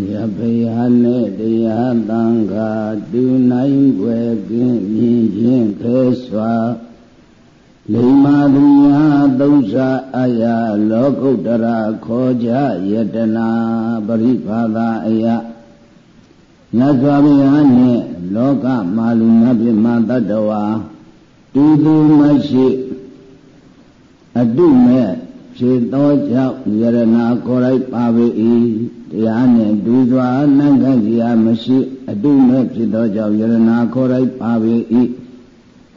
မြတ်ဖရာနဲ့တရားတန်ခါတူနိုင်ွယ်ကင်းမြင်ခြင်းခဲစွာလိမ္မာသူများသုံးစာအယာလောကုတ္တရာခေါ်ကြယတနာပရိဘာသာအယမြတ်စွာဘုရားနှင့်လောကမာလူနတ်ပြမတတ္တဝါတူတူမရှိအတုမဲ့ဖြေသောကြောင့်ယရနာကိုယ်လိုက်ပါပေ၏ တရားနှင့်ဒူစွာနံခတ်စရာမရှိအတုမဲ့ဖြစ်သောကြောင့်ယရနာကိုယ်လိုက်ပါပေ၏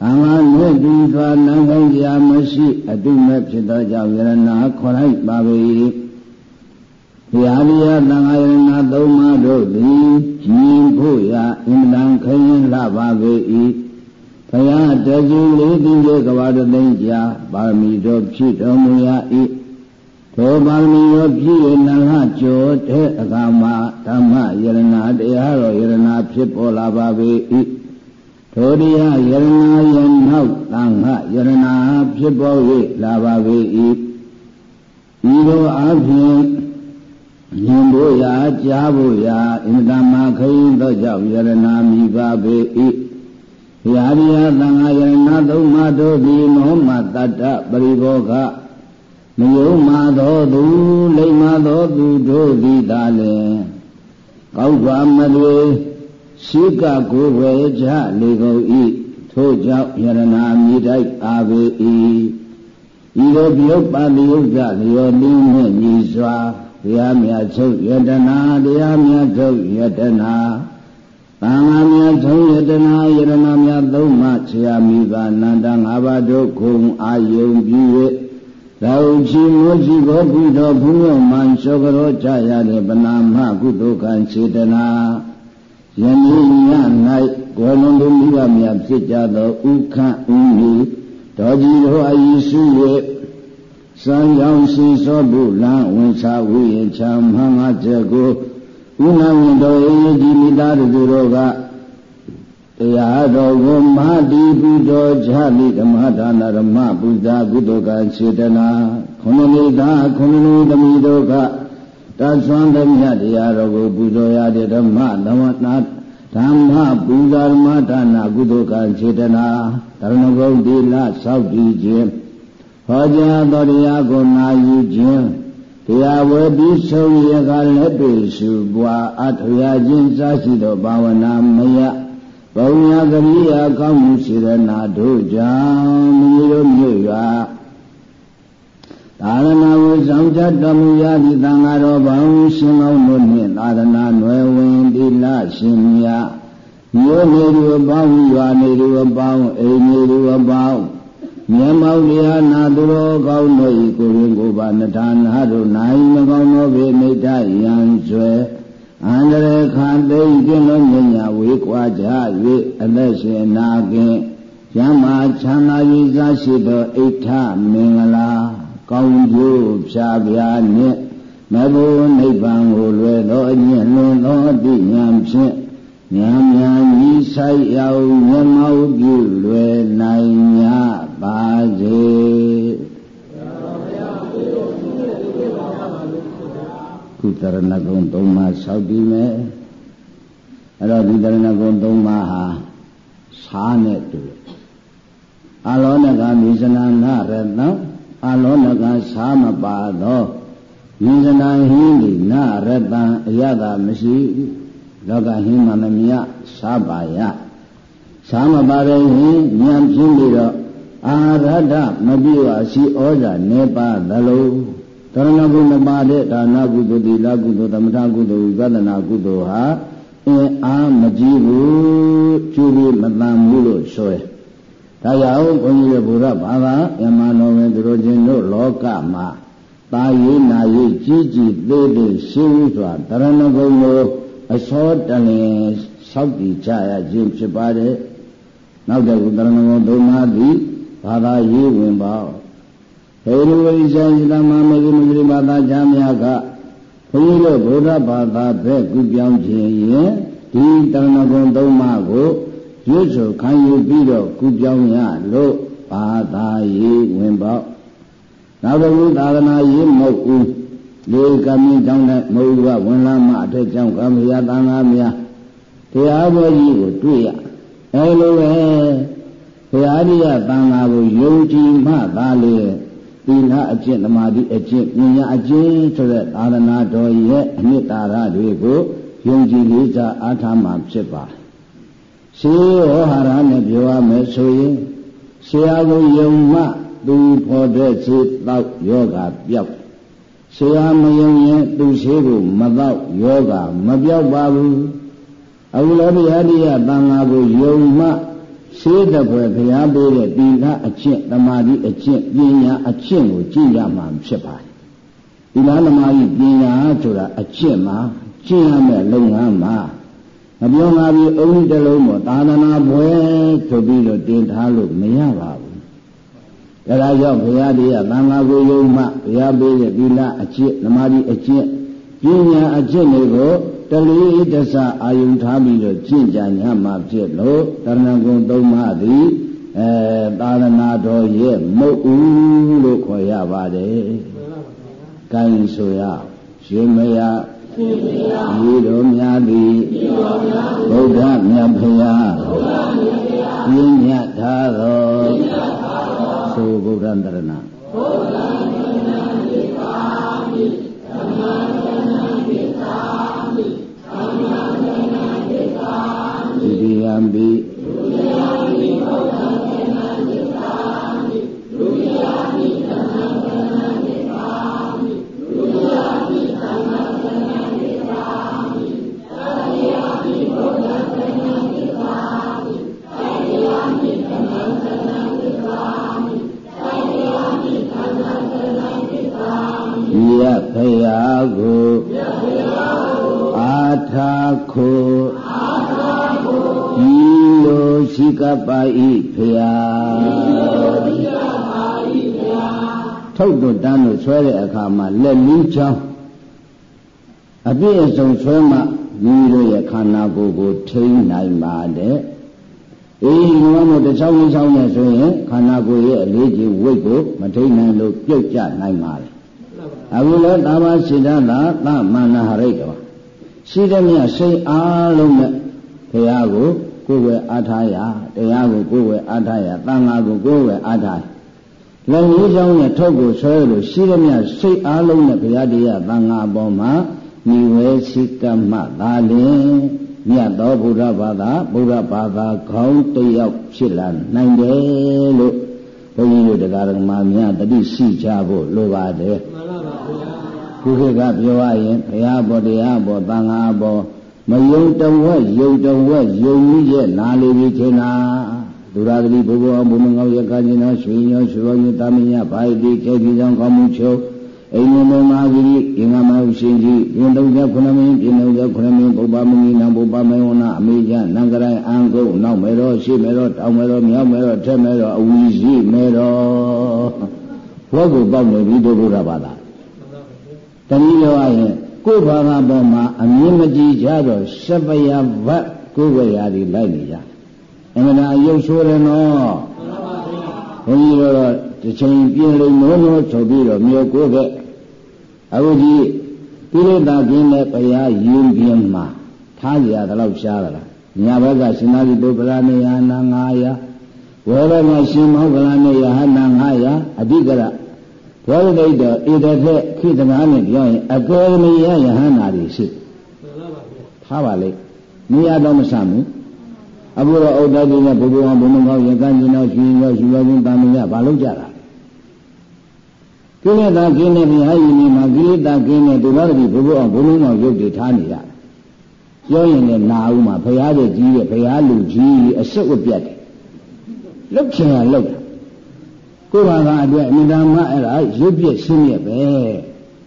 အမှန်နဲ့ဒူစွာနံခတ်စရာမရှိအတုမဲ့ဖြစ်သောကြောင့်ယရနာခေါ်လိုက်ပါပေ၏တရားလျာသံဃာယရနာသုံးပါးတို့သည်ညီဖို့ရာအင်တန်ခရင်လှပါပေ၏ဘုရားတဇူလေးတိရဲ့ကဘာတသိန်းကြာပါရမီတော်ဖြည့်တော်မူရ၏ သောပါရမီရောဖြည့်ရနဟကျော်တဲ့အခါမှာဓမ္မယရနာတရားတော်ယရနာဖြစ်ပေါ်လာပါပေ၏ထိုတရားယရနာယနောက်သံဃယရနာဖြစ်ပေါ်၍လာပါပေ၏ဤလိုအပြင်မြင်ဖို့ရာကြားဖို့ရာအင်တမခရင်သောကြောင့်ယရနာမိပါပေ၏ဘုရားရိယသံဃာယရနာသုံးပါးတို့သည်မောမတတ္တပရိဘောဂ မယုံမာသောသူလိမ္မာသောသူတို့သည်သာလင်ကောက်ွားမတွေရှိကကိုယ်ဝေကြလေကုန်၏ထို့ကြောင့်ယရနာမိတိုက်အာပေ၏ဤလိုပြုပါတိဥစ္စာလျော်လင်းနှင့်ညီစွာတရားမြတ်ချုပ်ယတနာတရားမြတ်ချုပ်ယတနာသံဃာမြတ်ထုံးယတနာယရဏမြတ်သုံးမှဆရာမိဘနန္တငါးပါးတို့ခုံအာယုံပြု၍ လောချီမိုးချီကိုကုသိုလ်ဘုရားမှန်သောကရောကြရတဲ့ဗနာမကုသိုလ်ကံစေတနာယနေ့ည၌ကိုယ်လုံးသူမိဘမြတ်ဖြစ်ကြသောဥခန့်ဥမီတော်ကြီးတို့အယိစု၍စံကြောင့်စီစောပုလံဝင်ချဝိယချမ်းမှန်ငါချက်ကိုဥနာဝင်တော်အေးဒီမိသားစုတို့က တရားတော်ကိုမဟာတိပုတော်ချလိဓမ္မဒါနဓမ္မပူဇာကုသိုလ်ကစေတနာခုနမိသားခုနလူသမီးတို့ကတသွမ်းသမျှတရားတော်ကိုပူဇော်ရတဲ့ဓမ္မသမနာဓမ္မပူဇာဓမ္မဒါနကုသိုလ်ကစေတနာတရဏဂုံတိလသောက်တည်ခြင်းဟောကြားတော်တရားကိုနာယူခြင်းတရားဝဲပြီးဆုံးရကလက်ပေစုပွားအထရာခြင်းစားရှိသောဘာဝနာမယ ဘုံညာကရိယာကောင်းမှုစေရနာတို့ကြောင့်မိတို့မြို့ရွာသာရဏဝေဆောင်ချတော်မူရသည့်သံဃာတော်ဘောင်ရှင်မောင်းတို့နှင့်သာရဏနွယ်ဝင်တိလရှင်မြတ်မြို့နေသူအပေါင်းရွာနေသူအပေါင်းအိမ်နေသူအပေါင်းမြတ်မောင်တရားနာသူတော်ကောင်းတို့ဤကိုရင်ကိုပါနထာနာတို့နိုင်မကောင်းသောဘေမိတ်တယံကျွဲ အန္တရခံသိကျင်းလုံးမြညာဝေကွာကြ၍အသက်ရှင်နာခင်ကျမ်းမာချမ်းသာရေးစားရှိသောအိဋ္ဌမင်္ဂလာကောင်းကျိုးဖြာပြာနှင့်မဘုနိဗ္ဗာန်ကိုလွယ်သောအညင့်လွန်သောအတိညာဖြင့်ဉာဏ်ဉာဏ်ဤဆိုင်ရောက်မျက်မှောက်ပြုလွယ်နိုင်냐ပါစေ ကုသရဏဂုံ၃ပါးဆောက်ပြီးမယ်အဲ့တော့ဒီတရဏဂုံ၃ပါးဟာရှားနဲ့တူအလောနကမိဇနာနရတံအလောနကရှားမပါသောမိဇနာဟင်းဒီနရတံအရသာမရှိလောကဟင်းမှမမြရှားပါယရှားမပါတဲ့ဟင်းဉာဏ်ဖြင်းပြီးတော့အာရဒမပြေဝရှိဩဇာနေပါသလိုတ ရဏဂုမပါတဲ့ဒါနကုသိုလ်သီလကုသိုလ်သမထကုသိုလ်ဝိပဿနာကုသိုလ်ဟာအင်းအားမကြည့်ဘူးကျူပြီးမတန်ဘူးလို့ဆိုရဒါကြောင့်ဘုန်းကြီးရဲ့ဘုရားဘာသာယမနောဝင်သူတို့ချင်းတို့လောကမှာတာရေးနာရေးကြီးကြီးသေးသေးရှင်းစွာတရဏဂုံကိုအစောတလင်ဆောက်တည်ကြရခြင်းဖြစ်ပါတယ်နောက်တဲ့ကုသရဏဂုံသုံးပါးသည်ဘာသာရေးဝင်ပါ ဟေလူဝိဇာယတမမေဂိမဂိဘာသာချမ်းများကဘုန်းကြီးတို့ဗုဒ္ဓဘာသာဘက်ကူပြောင်းခြင်းရင်ဒီတရဏဂုံသုံးပါးကိုရွတ်ဆိုခံယူပြီးတော့ကူပြောင်းရလို့ဘာသာရေးဝင်ပေါနောက်တစ်ခုသာသနာရေးမဟုတ်ဘူးလေကမင်းတောင်းတဲ့မဟုတ်ကဝင်လာမှအထက်ကြောင့်ကမရတန်ဃာများတရားပွဲကြီးကိုတွေ့ရအဲလိုပဲဘုရားကြီးကတန်ဃာကိုယုံကြည်မှသာလေ သီလအကျင့်သမာဓိအကျင့်ပညာအကျင့်ဆိုတဲ့သာသနာတော်ရဲ့အနှစ်သာရတွေကိုယုံကြည်လေးစားအားထားမှဖြစ်ပါရှိဟောဟာရနဲ့ပြောရမယ်ဆိုရင်ဆရာကိုယုံမှသူဖော်တဲ့စေတောက်ယောဂပြောက်ဆရာမယုံရင်သူရှိကိုမတော့ယောဂမပြောက်ပါဘူးအခုလည်းဘုရားတရားတန်ခါကိုယုံမှ ရှင်းတဲ့ဘွယ်ဘုရားပေးတဲ့တိလအကျင့်တမာတိအကျင့်ပညာအကျင့်ကိုကြည့်ရမှာဖြစ်ပါတယ်တိလသမားကြီးပညာဆိုတာအကျင့်မှာကျင့်ရမယ့်လုပ်ငန်းမှာမပြောငါပြီးအုံးတလုံးပေါ်သာသနာဘွယ်ဆိုပြီးတော့တင်ထားလို့မရပါဘူးဒါကြောင့်ဘုရားတရားသံဃာကိုယုံမှဘုရားပေးတဲ့တိလအကျင့်သမာတိအကျင့်ပညာအကျင့်တွေကို တလေးတဆအာယုံထားပြီးတော့ကျင့်ကြံရမှာဖြစ်လို့တရဏဂုံသုံးပါးသည်အဲသာသနာတော်ရဲ့မုတ်ဦးလို့ခေါ်ရပါတယ်။ကိုင်းဆိုရရှင်မယဤတော်များသည်ဘုရားမြတ်ဖရာပြင်းညတ်ထားတော်သို့ဗုဒ္ဓံတရဏဘုရားမြတ်ဖရာသိပါမိသမ္မာ မိဘုရားသေနံသစ္စာမိဒုတိယမိသမ္မာသေနံသစ္စာမိဒုတိယမိသမ္မာသေနံသစ္စာမိသတိယမိဘုရားသေနံသစ္စာမိသတိယမိသမ္မာသေနံသစ္စာမိသတိယမိသမ္မာသေနံသစ္စာမိယဖယာကိုယဖယာကိုအာထာခို ရှိကပါဤဖျာထုတ်တို့တန်းတို့ဆွဲတဲ့အခါမှာလက်လီးချောင်းအပြည့်အစုံဆွဲမှမိမိတို့ရဲ့ခန္ဓာကိုယ်ကိုထိန်းနိုင်ပါတယ်အေးဒီမှာမို့တစ်ချောင်းတစ်ချောင်းနဲ့ဆိုရင်ခန္ဓာကိုယ်ရဲ့အလေးကြီးဝိတ်ကိုမထိန်းနိုင်လို့ပြုတ်ကျနိုင်ပါတယ်အခုလည်းသာဘာစိတ္တသာသမန္နဟရိတ်တော်ရှိတဲ့မြတ်စိတ်အားလုံးနဲ့ဘုရားကို ကိုယ်ဝယ်အားထားရတရားကိုကိုယ်ဝယ်အားထားရတန်ခါကိုကိုယ်ဝယ်အားထားလက်ကြီးချောင်းနဲ့ထုတ်ကိုဆွဲလို့ရှိရမြစိတ်အားလုံးနဲ့ဘုရားတရားတန်ခါပေါ်မှာမိဝဲစိကမှသာလင်မြတ်သောဘုရားဘာသာဘုရားဘာသာခေါင်းတယောက်ဖြစ်လာနိုင်တယ်လို့ဘုန်းကြီးတို့တရားဓမ္မများတတိရှိကြဖို့လိုပါတယ်မှန်ပါပါဘုရားခုခေတ်ကပြောရရင်ဘုရားဘောတရားဘောသံဃာဘော မယုံတဝက်ယုံတဝက်ယုံကြီးရဲ့နာလေပြီထင်တာဒုရဂတိဘုဘောဘုမငောရကကျင်သောရွှေညောရွှေရောညတာမညဘာယတိကေပြီဆောင်ကောင်းမှုချုပ်အိမ်မမဂိရိအင်္ဂမဟုရှင်ကြီးပြင်တုံကြခုနမင်းပြင်တုံကြခုနမင်းပုပ္ပမင်းနံပုပ္ပမေဝနာအမေကြနံကရိုင်အံကုတ်နောက်မေတော်ရှိမေတော်တောင်မေတော်မြောက်မေတော်ထက်မေတော်အဝီရှိမေတော်ဘောကိုပေါက်နေပြီတို့ဘုရားဘာသာတနည်းပြောရရင် ကိုယ်ဘာသာပေါ်မှာအမြင်မကြည့်ကြတော့ရှပယဘတ်ကိုယ်ဝေရာတွေလိုက်နေကြအမှန်တရားရုပ်ဆိုးတယ်နော်ဘုန်းကြီးတို့တစ်ချိန်ပြင်းလိမ့်လို့လို့ဆိုပြီးတော့မြို့ကိုကအခုကြီးကိလေသာကင်းတဲ့ဘုရားယဉ်ပြင်းမှာထားကြရတော့ရှားလားညာဘက်ကရှင်သာရိပုတ္တရာနေယနာ900ဝေဘကရှင်မောဂလနေယဟနာ900အဓိကရ ဘောဓိတ်တော်ဣတထက်ခိတနာနဲ့ပြောရင်အကေမီယယဟန္တာတွေရှိထားပါလေမိရတော့မဆမ်းဘူးအခုတော့ဩတ္တတိနဲ့ဘုဘဝဘုံမကောင်းရကန်းကျင်တော့ရှင်ရောရှင်ရောချင်းတာမညဘာလို့ကြတာကိလေသာကင်းတဲ့ဘုရားရှင်ကြီးမှာကိလေသာကင်းတဲ့ဒုရတိဘုဘဝဘုံမကောင်းရုပ်တွေထားနေရပြောရင်လည်းနာဦးမှာဘုရားရဲ့ကြီးရဲ့ဘုရားလူကြီးအစစ်ဝတ်ပြတ်တယ်လုတ်ချင်ရလုတ် ကိုယ်ဘာသာအတွက်အမြဲတမ်းအဲ့ဒါရုပ်ပြည့်ရှင်းရပဲ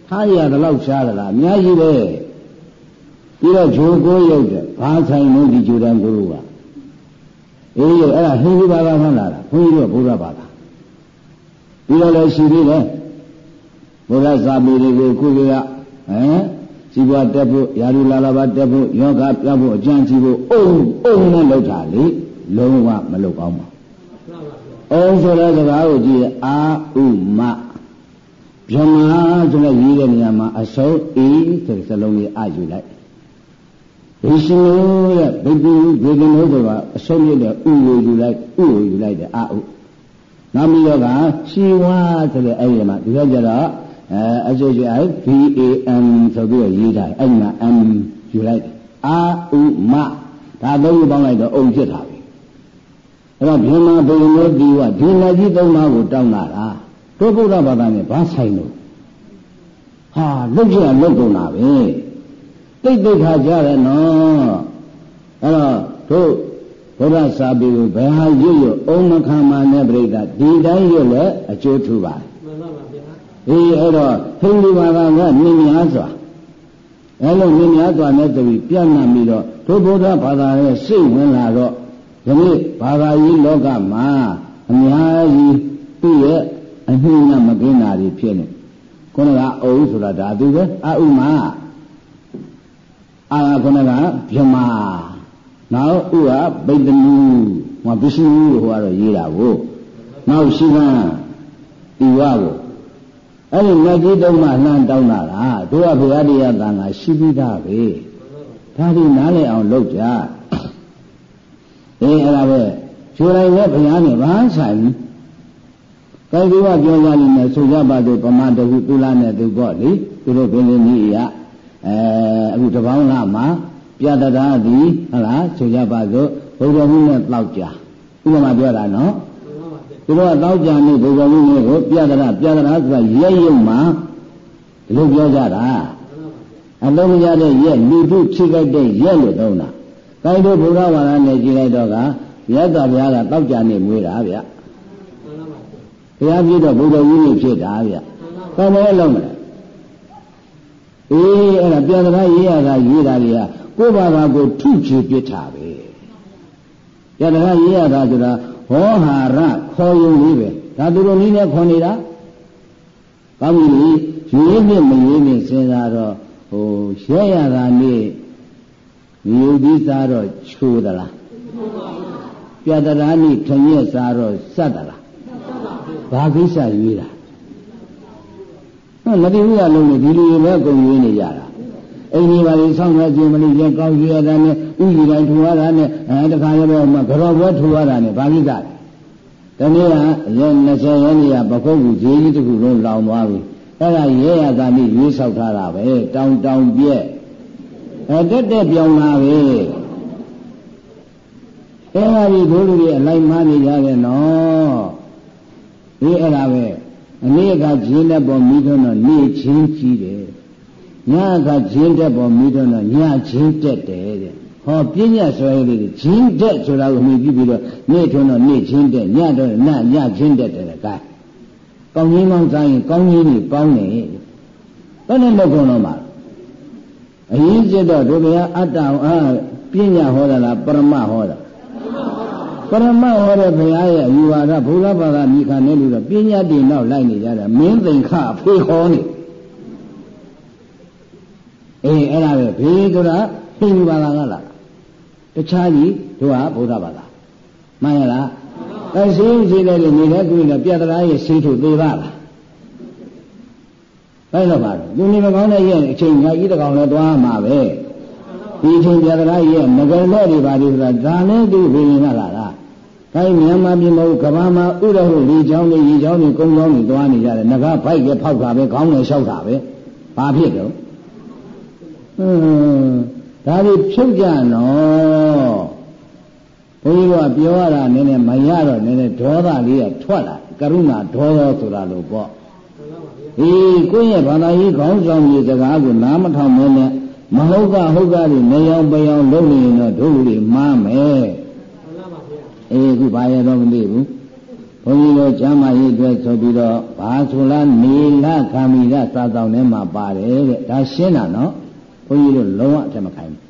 ထားရတဲ့လောက်ရှားသလားအများကြီးပဲပြီးတော့ဂျိုးကိုရုပ်တယ်ဘာဆိုင်လို့ဒီဂျိုးတန်ကိုကအေးအဲ့ဒါဟိန္ဒူဘာသာမှလာတာဘုန်းကြီးတို့ဘုရားဘာသာပြီးတော့လည်းရှိသေးတယ်ဘုရားစာပေတွေကိုခုကဟမ်စီပွားတက်ဖို့ယာရုလာလာပါတက်ဖို့ယောဂပြဖို့အကျဉ်းချဖို့အုံအုံနဲ့လောက်တာလေလုံးဝမလုပ်ကောင်းပါ အုံဆိုတဲ့စကားကိုကြည့်အာဥမပဗြဟ္မာဆိုတဲ့ရေးတဲ့နေရာမှာအစုံအေးဆိုတဲ့စလုံးလေးအယူလိုက်ဝိရှင်ရဲ့ဘိက္ခုဝေဒနုဆိုတာအစုံရတဲ့ဥကိုယူလိုက်ဥကိုယူလိုက်တယ်အာဥနောက်ပြီးတော့ကရှိဝါဆိုတဲ့အဲ့ဒီမှာဒီကကြတော့အဲအကျိုးကျ V A M ဆိုပြီးတော့ရေးတာအဲ့ဒီမှာ M ယူလိုက်တယ်အာဥမဒါသုံးခုပေါင်းလိုက်တော့အုံဖြစ်တာပဲ အဲ့တော့ဗြဟ္မာဘုံလို့ဒီကဒီလက်ကြီးသုံးပါးကိုတောင်းလာတာတို့ဗုဒ္ဓဘာသာနဲ့ဘာဆိုင်လို့ဟာလုတ်ကြလုတ်ကုန်တာပဲတိတ်တိတ်ခါကြတယ်နော်အဲ့တော့တို့ဘုရားစာပေကိုဘယ်ဟာရွတ်ရွတ်အုံမခံမာနဲ့ပြိတ္တာဒီတိုင်းရွတ်လဲအကျိုးထူပါတယ်မှန်ပါပါဗျာအေးအဲ့တော့ဟိန္ဒူဘာသာကမြင်များစွာအဲ့လိုမြင်များစွာနဲ့ဆိုပြီးပြန့်နှံ့ပြီးတော့တို့ဗုဒ္ဓဘာသာရဲ့စိတ်ဝင်လာတော့ ဒီနေ့ဘာသာရေးလောကမှာအများကြီးသူ့ရဲ့အနှိမ့်နဲ့မကင်းတာတွေဖြစ်နေခုနကအုပ်ဆိုတာဒါသူပဲအဥမအာခုနကဗြဟ္မာနောက်ဥကဗိတ္တမူဟောပစ္စည်းလို့ဟောတော့ရေးတာကိုနောက်ရှိကံဤဝကိုအဲ့ဒီလက်ကြီးတုံးမှလှမ်းတောင်းတာလားတို့ကဘုရားတရားတန်ခါရှိပြီးသားပဲဒါဒီနားလည်အောင်လုပ်ကြ အေးအဲ့ဒါပဲချိုးလိုက်နဲ့ဘုရားနဲ့ဘာဆိုင်ကိုယ်ကပြောကြလိမ့်မယ်ဆိုကြပါစို့ပမာတဟုသူလားနဲ့သူပေါ့လေသူတို့ဘင်းလင်းကြီးရအဲအခုတပေါင်းလာမှာပြတတာသည်ဟုတ်လားဆိုကြပါစို့ဘုရားမှုနဲ့တောက်ကြဥပမာပြောတာနော်သူတို့ကတောက်ကြနေဘုရားမှုနဲ့ကိုပြတတာပြတတာဆိုတာရဲရုံမှာဒီလိုပြောကြတာအလုံးမရတဲ့ရက်လူထုချိခိုက်တဲ့ရက်လို့သုံးတာ။ ဒါတို့ဘုရားဝါဒနဲ့ကြည်လိုက်တော့ကမြတ်စွာဘုရားကတောက်ကြနေမွေးတာဗျ။ဘုရားပြည့်တော့ဘုရားကြီးကြီးဖြစ်တာဗျ။ဘာမဲလုံးမလဲ။အေးအဲ့ဒါပြန်သလားရေးရတာရေးတာတွေကကိုယ့်ဘာသာကိုထုချေပြစ်တာပဲ။ပြန်သလားရေးရတာဆိုတာဟောဟာရခေါ်ယုံလေးပဲ။ဒါသူတို့နည်းနဲ့ခေါ်နေတာ။ကောင်းပြီရေးမြင့်မရေးမြင့်စဉ်းစားတော့ဟိုရဲရတာနေ့ မြူဒီစားတော့ချိုးသလားပြတရာနိထညက်စားတော့စက်သလားဘာကိစ္စရွေးတာဟောမတိဘူးကလုံးနေဒီလူတွေပဲကုန်ရွေးနေကြတာအိမ်ကြီးပါလေဆောင်းရခြင်းမလို့ရင်ကောင်းရွေးရတာနဲ့ဥကြီးတိုင်းထူရတာနဲ့အဲတခါရတော့မှကြော်ပွဲထူရတာနဲ့ဘာကိစ္စလဲတနေ့ကရက်20ရက်နေ့ကပခုတ်ကြီးကြီးတစ်ခုလုံးလောင်သွားပြီအဲ့ဒါရဲရတာမိရွေးဆောက်ထားတာပဲတောင်တောင်ပြက် အဲတက်တက်ပြောင်းလာပဲအဲ့ဒါကြီးဒိုးလူတွေအလိုက်မားနေကြတယ်နော်ဒီအဲ့ဒါပဲအနည်းကဂျင်းတဲ့ပေါ်မိထွန်းတော့နေချင်းကြီးတယ်ညကဂျင်းတဲ့ပေါ်မိထွန်းတော့ညချင်းတက်တယ်တဲ့ဟောပြညာဆွဲလေးတွေဂျင်းတက်ဆိုတာကိုမြည်ပြီးတော့နေထွန်းတော့နေချင်းတက်ညတော့နညချင်းတက်တယ်ကဲကောင်းကြီးမောင်းစားရင်ကောင်းကြီးတွေကောင်းတယ်ဘယ်နဲ့လောက်ကုန်တော့မှာ အရင်ကျတော့ဒုဗျာအတ္တအာပညာဟောတာလားပရမဟောတာပရမဟောတဲ့ဘုရားရဲ့အယူဝါဒဘုရားဘာသာမိခနဲ့လို့တော့ပညာတည်နောက်လိုက်နေကြတာမင်းသိခအဖေဟောနေအေးအဲ့ဒါပဲဘေးဆိုတာဟိန္ဒူဘာသာကလားတခြားကြီးတို့ဟာဘုရားဘာသာမှန်ရလားအဲရှိရှိတဲ့နေတဲ့ကုရင်ပြတ္တရာရဲ့ရှိထုသေးပါလား ဘယ်လိုပါလဲသူနေမကောင်းတဲ့ရဲ့အချိန်ညာကြီးတကောင်လည်းတွားမှာပဲဒီအချိန်ပြဒရာရဲ့ငကလက်တွေပါဒီဆိုတာဒါလည်းသူဘယ်ရင်လာလားခိုင်းမြန်မာပြည်မဟုတ်ကဘာမှာဥရဟုလေချောင်းတွေရေချောင်းတွေကုန်းချောင်းတွေတွားနေကြတယ်ငကဖိုက်ကဖောက်တာပဲခေါင်းနဲ့လျှောက်တာပဲဘာဖြစ်တော့ဟွန်းဒါတွေဖြုတ်ကြနော်ဘုန်းကြီးကပြောရတာနည်းနည်းမရတော့နည်းနည်းဒေါသလေးကထွက်လာကရုဏာဒေါသဆိုတာလို့ပေါ့ အေးကိုယ့်ရဲ့ဘာသာရေးခေါင်းဆောင်ကြီးစကားကိုနားမထောင်မဲနဲ့မဟုတ်ကဟုတ်ကတွေနေအောင်ပယောင်လုပ်နေရင်တော့တို့တွေမှားမယ်အေးခုဘာရတော့မသိဘူးဘုန်းကြီးတို့ကျမ်းမာရေးအတွက်ဆိုပြီးတော့ဘာဆိုလားနေလခံမိရစာဆောင်ထဲမှာပါတယ်တဲ့ဒါရှင်းတာနော်ဘုန်းကြီးတို့လုံးဝအထက်မခိုင်းဘူး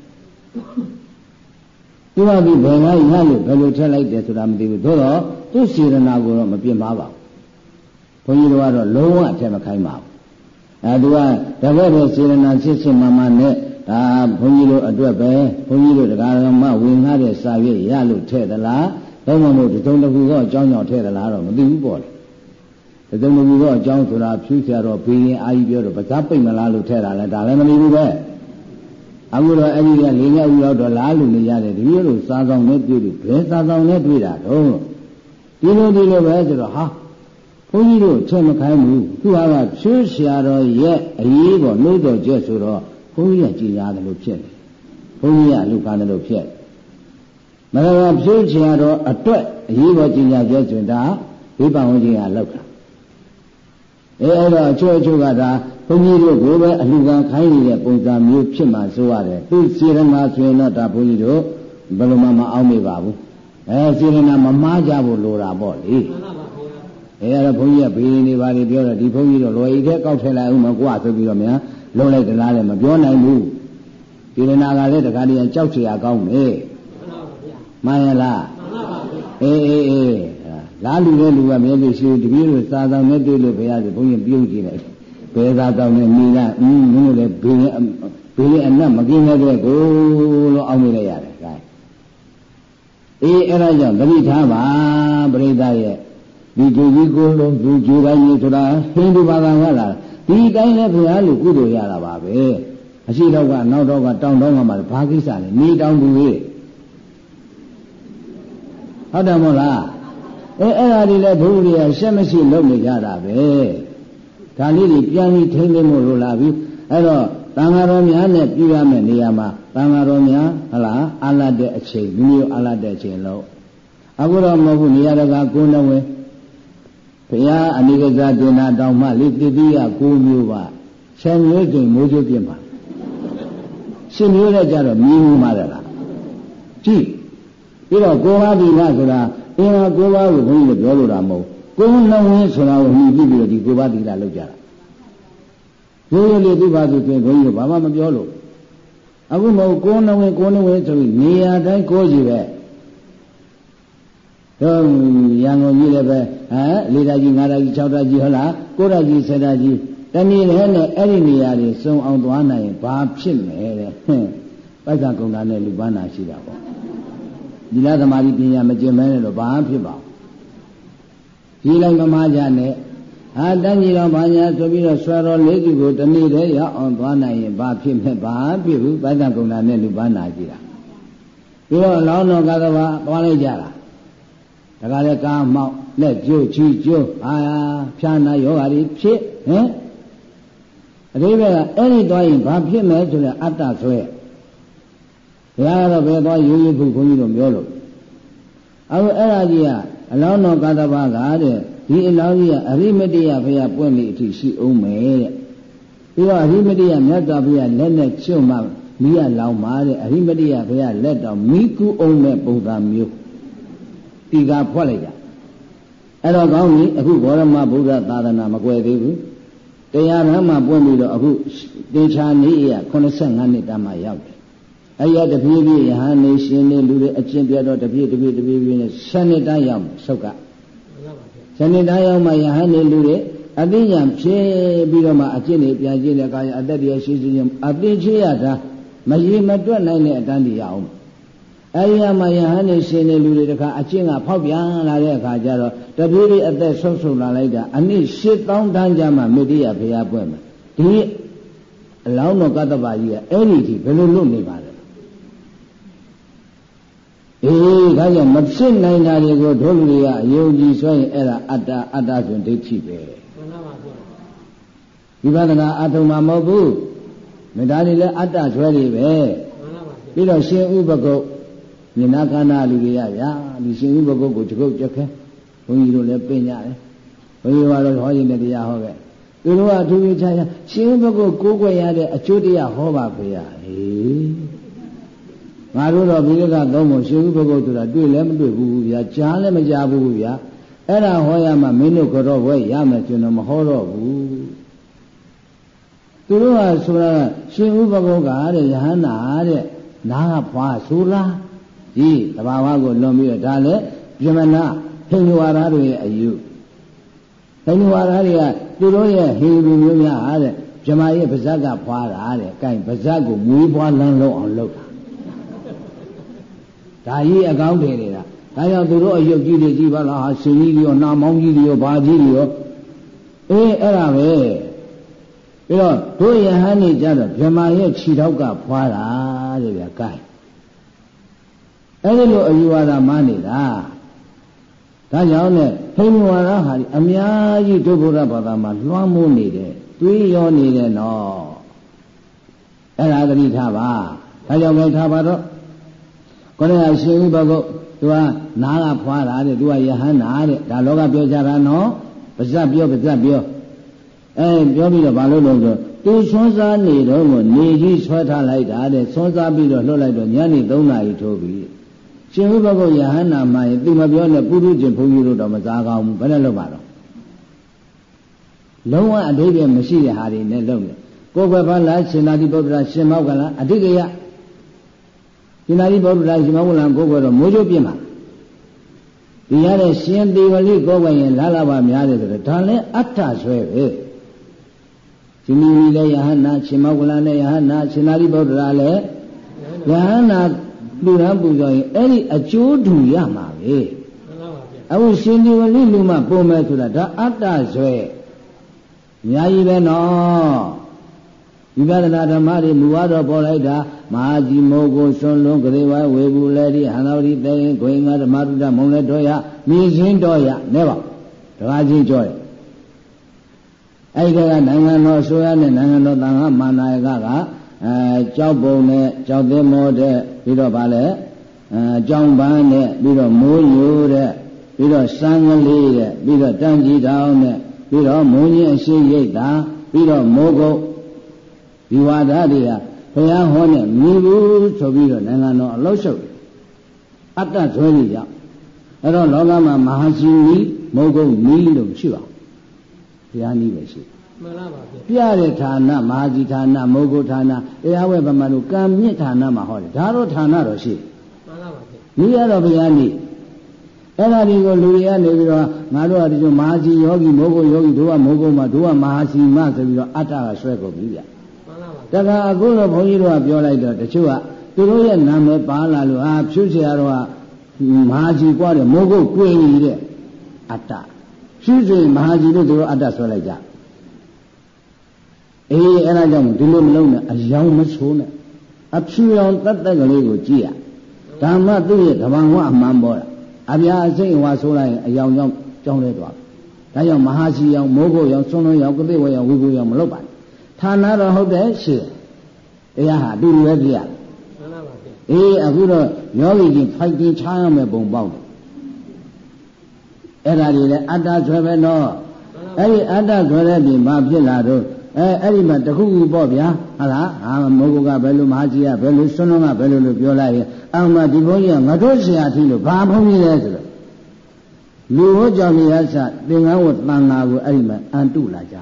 သူကဒီဘယ်ကရလို့ဘယ်လိုထက်လိုက်တယ်ဆိုတာမသိဘူးသို့တော့သူ့စေရနာကိုတော့မပြစ်မှားပါဘူး ဘုန်းကြီးတို့ကတော့လုံးဝအထက်မခိုင်းပါဘူးအဲသူကတပည့်ပဲစေရနာဖြစ်ဖြစ်မှမှနဲ့ဒါဘုန်းကြီးတို့အတွက်ပဲဘုန်းကြီးတို့တရားတော်မှဝင်ငှတဲ့စာရွက်ရလို့ထည့်သလားတော့မဟုတ်ဒီသုံးတစ်ခုတော့အကြောင်းကြောင့်ထည့်သလားတော့မသိဘူးပေါ့လေသုံးမပြီးတော့အကြောင်းဆိုတာဖြူးဆရာတော်ဘေးရင်အာကြီးပြောတော့ပဇာပိတ်မလားလို့ထဲတာလဲဒါလည်းမနေဘူးပဲအခုတော့အဲ့ဒီကလေးညဦးတော့တော့လားလူနေရတယ်ဒီလိုစားဆောင်နဲ့တွေ့လို့ဘယ်စားဆောင်နဲ့တွေ့တာတော့ဒီလိုဒီလိုပဲဆိုတော့ဟာ ဘုန်းကြီးတို့ချက်မခိုင်းဘူးသူဟာကဖြူးဆရာတော်ရဲ့အရေးပေါ်နှိုးတော်ချက်ဆိုတော့ဘုန်းကြီးကကြည်ရတယ်လို့ဖြစ်တယ်ဘုန်းကြီးကလူခံတယ်လို့ဖြစ်မရကဖြူးဆရာတော်အတွက်အရေးပေါ်ကြည်ညာချက်ဆိုဒါဝိပ္ပဝန်းကြီးကလောက်တာအဲအဲ့တော့အချို့အချို့ကဒါဘုန်းကြီးတို့ကိုပဲအလှခံခိုင်းနေတဲ့ပုံစံမျိုးဖြစ်မှဆိုရတယ်သူစေရနာဆိုရင်တော့ဒါဘုန်းကြီးတို့ဘယ်လိုမှမအောင်မေပါဘူးအဲစေရနာမမှားကြဖို့လိုတာပေါ့လေ အဲအဲ့တော့ဘုန်းကြီးကဘေးနေပါလေပြောတော့ဒီဘုန်းကြီးတို့လွယ်ဤတဲ့ကောက်ထည့်လိုက်ဦးမကွာဆိုပြီးတော့များလုံးလိုက်တလားလည်းမပြောနိုင်ဘူးစေရနာကလည်းတခါတည်းကြောက်เสียကောင်းတယ်မှန်ရလားအေးအေးအေးလားလူတဲ့လူကမျက်စိရှိတပည့်တို့စာဆောင်နဲ့တွေ့လို့ဘုရားဆိုဘုန်းကြီးပြုံးကြည့်လိုက်ဘယ်သာတောင်းနေမိလားအင်းမင်းတို့လည်းဘေးဘေးအနတ်မကင်းတဲ့ကိုလို့အောင်းမိလိုက်ရတယ်ကဲအေးအဲ့ဒါကြောင့်သတိထားပါပရိသတ်ရဲ့ ဒီဂျူကြီးကိုလုံးသူဂျူတိုင်းကြီးဆိုတာဟိန္ဒူဘာသာကလားဒီတိုင်းလည်းဘုရားလူကုသိုလ်ရတာပါပဲအရှိတော့ကနောက်တော့ကတောင်းတော့ကမှဘာကိစ္စလဲနေတောင်းသူကြီးဟုတ်တယ်မို့လားအဲအဲ့ဒါတွေလည်းဘုရားတွေကရှက်မရှိလုပ်နေကြတာပဲဒါလေးတွေပြန်ပြီးထိမ့်သိမှုလိုလာပြီအဲ့တော့တန်ဃာတော်များနဲ့ပြရမယ့်နေရာမှာတန်ဃာတော်များဟလားအာလတ်တဲ့အချိန်မိမိအာလတ်တဲ့အချိန်လို့အခုတော့မဟုတ်ဘူးနေရာတကာကိုနဝဲ ဘုရားအနိကဇဒေနာတောင်မှလေတိတိယကိုမျိုးပါဆယ်မျိုးကျင်မိုးချိုးပြင်ပါရှင်မျိုးတဲ့ကြတော့မြင်းမှုမှာတယ်လားကြည့်ပြီးတော့ကိုဘာဒီနာဆိုတာအင်္ဂါကိုဘာကိုဘုန်းကြီးပြောလို့တာမဟုတ်ကိုယ်နှဝင်းဆိုတာကိုမြည်ပြီးပြီးတော့ဒီကိုဘာဒီလာလောက်ကြတာရိုးရိုးလေးသူ့ဘာသူပြင်ဘုန်းကြီးကဘာမှမပြောလို့အခုမဟုတ်ကိုယ်နှဝင်းကိုယ်နှဝင်းဆိုပြီးနေရာတိုင်းကိုကြည့်ပဲတော့ရန်ကုန်ကြီးလည်းပဲ ဟမ်လေးဓာကြီးငါးဓာကြီး၆ဓာကြီးဟုတ်လားကိုးဓာကြီးဆယ်ဓာကြီးတနည်းလည်းနဲ့အဲ့ဒီနေရာတွေစုံအောင်သွားနိုင်ရင်ဘာဖြစ်လဲတဲ့ဟင်ပိုက်ဆံကုန်တာနဲ့လူပန်းတာရှိတာပေါ့ဒီလားသမာဓိပညာမကျင့်မဲနဲ့တော့ဘာဖြစ်ပါကြီးလိုက်မမကြနဲ့ဟာတန်းကြီးတော်ဘာညာဆိုပြီးတော့ဆွဲတော်လေးကြီးကိုတနေ့တည်းရောက်အောင်သွားနိုင်ရင်ဘာဖြစ်မဲ့ဘာဖြစ်ဘူးပိုက်ဆံကုန်တာနဲ့လူပန်းတာရှိတာပြီးတော့အလောင်းတော်ကသဘာသွားလိုက်ကြတာဒါကလည်းကားမောက် လက်ကျိုးချီကျိုးအာဖြာနာယောဂါတွေဖြစ်ဟင်အတိပ္ပယ်ကအဲ့ဒီသွားရင်ဘာဖြစ်မယ်ဆိုတဲ့အတ္တဆွဲဘုရားကတော့ဘယ်သွားရိုးရိုးခုခွန်ကြီးတို့ပြောလို့အခုအဲ့ဒါကြီးကအလောင်းတော်ကာသဘာကတဲ့ဒီအလောင်းကြီးကအရိမတိယဘုရားပွင့်လိအထိရှိအောင်မယ်တဲ့ပြီးတော့အရိမတိယမြတ်စွာဘုရားလက်နဲ့ကျွတ်မှမိရလောင်းပါတဲ့အရိမတိယဘုရားလက်တော်မိကူအောင်မဲ့ပုံစံမျိုးတီကာဖွက်လိုက်ကြ အဲ့တော့ကောင်းပြီအခုဘောရမဗုဒ္ဓသာသနာမကွယ်သေးဘူးတရားဓမ္မပွင့်ပြီးတော့အခုတေချာနေရ85နှစ်တမ်းမှရောက်တယ်အဲ့ရတပြေးပြေးယဟန်နေရှင်နေလူတွေအကျင့်ပြတော့တပြေးတပြေးတပြေးပြေးနဲ့7နှစ်တမ်းရောက်ဆုတ်က7နှစ်တမ်းရောက်မှယဟန်နေလူတွေအသိဉာဏ်ဖြည့်ပြီးတော့မှအကျင့်တွေပြန်ကျင့်တဲ့အခါကျအသက်တရရှိရှိချင်းအသိချရတာမရေမတွက်နိုင်တဲ့အတန်းတရားအောင် အဲဒီမှာယဟန်နေရှင်နေလူတွေတခါအကျင့်ကဖောက်ပြန်လာတဲ့အခါကျတော့တပြေးလေးအသက်ဆုပ်ဆုပ်လာလိုက်တာအနည်း8000တန်းကြမှာမေတ္တရဘုရားပွင့်မှာဒီအလောင်းတော်ကတ္တပါကြီးကအဲ့ဒီထိဘယ်လိုလုပ်နေပါလဲအေးဒါကြောင့်မဖြစ်နိုင်တာတွေကိုတို့လူတွေကအယုံကြည်ဆိုရင်အဲ့ဒါအတ္တအတ္တဆိုဒိဋ္ဌိပဲဝိပဿနာအထုံမှာမဟုတ်ဘူးမေတ္တာတွေလည်းအတ္တဆွဲတွေပဲပြီးတော့ရှင်ဥပကုတ် မြင်နာခန္ဓာလူတွေရဗျာဒီရှင်ဥပကုတ်ကိုတကုတ်ကြက်ခဲဘုန်းကြီးတို့လည်းပြင်ကြတယ်ဘုန်းကြီးကတော့ဟောရင်တရားဟောခဲ့သူတို့ကအထူးခြားခြားရှင်ဥပကုတ်ကိုးကွယ်ရတဲ့အကျိုးတရားဟောပါဖေရဟေးငါတို့တော့ဘိလကသုံးဖို့ရှင်ဥပကုတ်ဆိုတာတွေ့လည်းမတွေ့ဘူးဗျာကြားလည်းမကြားဘူးဗျာအဲ့ဒါဟောရမှမင်းတို့ကတော့ဝဲရမယ်ကျွန်တော်မဟောတော့ဘူးသူတို့ကဆိုတာရှင်ဥပကုတ်ကတဲ့ယဟန္တာတဲ့နားကဖွာဆိုလား ဒီတဘာဝကိုလွန်ပြီးတော့ဒါလည်းပြမနာဟိန္ဒူဝါဒတွေရဲ့အယူဟိန္ဒူဝါဒတွေကသူတို့ရဲ့ဟိန္ဒူမျိုးများအားတဲ့ဇမရဲ့ပါဇက်ကဖွာတာတဲ့။အဲပါဇက်ကိုမွေးဖွားလန်းလုံးအောင်လုပ်တာ။ဒါကြီးအကောင်းတယ်တွေကဒါကြောင့်သူတို့အယုတ်ကြီးတွေကြီးပါလားဟာရှင်ကြီးတွေရောနာမောင်းကြီးတွေရောဘာကြီးတွေရောအေးအဲ့ဒါပဲပြီးတော့တို့ယဟန်နေကြတော့ဗြဟ္မာရဲ့ခြေထောက်ကဖွာတာတဲ့ဗျာကဲ အဲ့ဒီလိုအယူဝါဒမှနေတာဒါကြောင့်နဲ့ဟိမဝါဒဟာဒီအများကြီးဒုဗ္ဗရဘာသာမှာလွှမ်းမိုးနေတယ်တွေးရောနေတယ်နော်အဲ့ဒါသတိထားပါဒါကြောင့်ပဲထားပါတော့ကိုရကရှင်ဥပကုတ်သူကနားကဖွာတာတဲ့သူကယဟန္တာတဲ့ဒါလောကပြောကြတာနော်ပါဇက်ပြောပါဇက်ပြောအဲပြောပြီးတော့ဘာလို့လဲဆိုသူဆွမ်းစားနေတော့နေကြီးဆွဲထားလိုက်တာတဲ့ဆွမ်းစားပြီးတော့လွတ်လိုက်တော့ညနေ3နာရီထိုးပြီ ရှင်ဥပကုတ်ယဟန္တာမှရင်သူမပြောနဲ့ပုရုကျင်ဘုန်းကြီးတို့တော့မစားကောင်းဘူးဘယ်နဲ့လုပ်ပါတော့လုံးဝအဓိပ္ပာယ်မရှိတဲ့ဟာတွေနဲ့လုပ်နေကိုယ်ကွယ်ဘာလားရှင်သာတိဗုဒ္ဓရာရှင်မောက္ကလအဓိကယရှင်သာတိဗုဒ္ဓရာရှင်မောက္ကလကိုယ်ကွယ်တော့မိုးချိုးပြင်းပါဒီရတဲ့ရှင်သေဝလိကိုယ်ကွယ်ရင်လာလာပါများတယ်ဆိုတော့ဒါလည်းအတ္တဆွဲပဲရှင်မီဝီလည်းယဟနာရှင်မောက္ကလနဲ့ယဟနာရှင်သာတိဗုဒ္ဓရာလည်းယဟနာ လူရန်ပူဇော်ရင်အဲ့ဒီအကျိုးတူရမှာပဲအခုရှင်သေဝလိလူမှပုံမဲ့ဆိုတာဒါအတ္တဆွဲအများကြီးပဲနော်ဝိပဿနာဓမ္မတွေမူဝါတော့ပေါ်လိုက်တာမဟာကြီးမိုးကိုဆွန်လုံးကလေးဝဝေဘူးလေဒီဟန္တာဝတိတေခွေငါဓမ္မတုဒ္ဒမုံလဲတော်ရမြည်ချင်းတော်ရနဲ့ပါတကားချင်းကြောတယ်အဲ့ဒီကနိုင်ငံတော်အစိုးရနဲ့နိုင်ငံတော်တန်ခါမာနာယကကအဲကြောက်ပုံနဲ့ကြောက်သင်းမောတဲ့ ပြီးတော့ဗာလဲအဲကြောင်ပန်းနဲ့ပြီးတော့မိုးညိုတဲ့ပြီးတော့စံကလေးတဲ့ပြီးတော့တန်ကြီးတောင်းတဲ့ပြီးတော့မုံကြီးအရှိရိတ်တာပြီးတော့မိုးကုတ်ဒီဝါဒတွေဟာဘုရားဟောနဲ့မြည်ဘူးဆိုပြီးတော့နိုင်ငံတော်အလောက်ရှုပ်အတ္တဇွဲကြီးကြောင့်အဲ့တော့လောကမှာမဟာရှိနီးမုတ်ကုတ်နီးလို့မရှိပါဘူးဘုရားနီးပဲရှိ မှန်ပါပါဗျာပြတဲ့ဌာနမဟာကြီးဌာနမုတ်ကုတ်ဌာနတရားဝဲပမာတို့ကံမြင့်ဌာနမှာဟောတယ်ဒါတော့ဌာနတော့ရှိမှန်ပါပါဗျာနီးရတော့ဘုရားနီးအဲ့ဒါတွေကိုလူတွေကနေပြီးတော့ငါတို့ကဒီလိုမဟာစီယောဂီမိုးကိုယောဂီတို့ကမိုးကုတ်မှာတို့ကမဟာစီမဆိုပြီးတော့အတ္တကဆွဲကုန်ပြီဗျတခါအခုတော့ဘုန်းကြီးတို့ကပြောလိုက်တော့တချို့ကသူတို့ရဲ့နာမည်ပါလာလို့အာဖြူเสียတော့ကမဟာကြီးกว่าတယ်မိုးကုတ်တွေ့နေတဲ့အတ္တဖြူစေမဟာကြီးတို့သူတို့အတ္တဆွဲလိုက်ကြ အေးအဲ့ဒါကြောင့်ဒီလိုမလုံးနဲ့အယောင်မဆိုးနဲ့အဖြူရောင်တတ်တက်ကလေးကိုကြည့်ရဓမ္မသူ့ရဲ့ဓမ္မဝအမှန်ပေါ်တာအပြာအစိမ့်ဝါဆိုးလိုက်ရင်အယောင်ကြောင့်ကြောင်းလဲသွားဒါကြောင့်မဟာရှိရောင်မိုးကုတ်ရောင်ဆွန်းလုံးရောင်ကပိဝေရောင်ဝိကုရောင်မလုပ်ပါနဲ့ဌာနတော့ဟုတ်တယ်ရှိတယ်တရားဟာအတူတူပဲပြရအေးအခုတော့ယောဂီကြီးဖိုက်တင်ချားရမယ်ပုံပေါက်တယ်အဲ့ဒါတွေလည်းအတ္တဆွဲပဲနော်အဲ့ဒီအတ္တဆွဲတဲ့ပြင်ဘာဖြစ်လာတော့ အဲအဲ့ဒီမှာတခုခုပေါ့ဗျာဟုတ်လားအာမိုးကုကဘယ်လိုမဟာကြီးကဘယ်လိုဆွန်းလုံးကဘယ်လိုလို့ပြောလိုက်ရင်အောက်မှာဒီဘုန်းကြီးကငါတို့ဆရာထီလို့ဘာဘုန်းကြီးလဲဆိုတော့လူဟောကြောင့်နေရစသင်္ကန်းဝတ်တန်လာကိုအဲ့ဒီမှာအန်တုလာကြ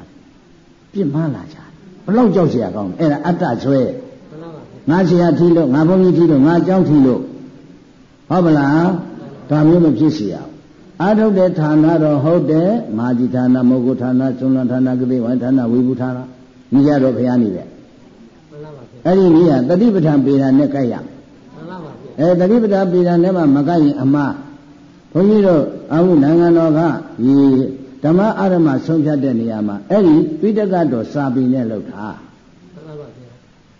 ပြစ်မှားလာကြဘလောက်ကြောက်เสียကောင်းအဲ့ဒါအတ္တဆွဲငါဆရာထီလို့ငါဘုန်းကြီးထီလို့ငါเจ้าထီလို့ဟုတ်ပလားဒါမျိုးမဖြစ်เสีย အာထုတ်တဲ့ဌာနတော့ဟုတ်တယ်မာဇီဌာနမောဂုဌာနသုလဌာနကတိဝဌာနဝိဘူးဌာနညီရတော့ဘုရားနေပဲအဲ့ဒီညီရတတိပဋ္ဌာန်ပေတာနဲ့ကြိုက်ရအဲတတိပဋ္ဌာန်ပေတာနဲ့မှမကြိုက်ရင်အမှားဘုန်းကြီးတို့အခုနိုင်ငံတော်ကဒီဓမ္မအာရမဆုံးဖြတ်တဲ့နေရာမှာအဲ့ဒီပိဋကတော်စာပေနဲ့လောက်တာ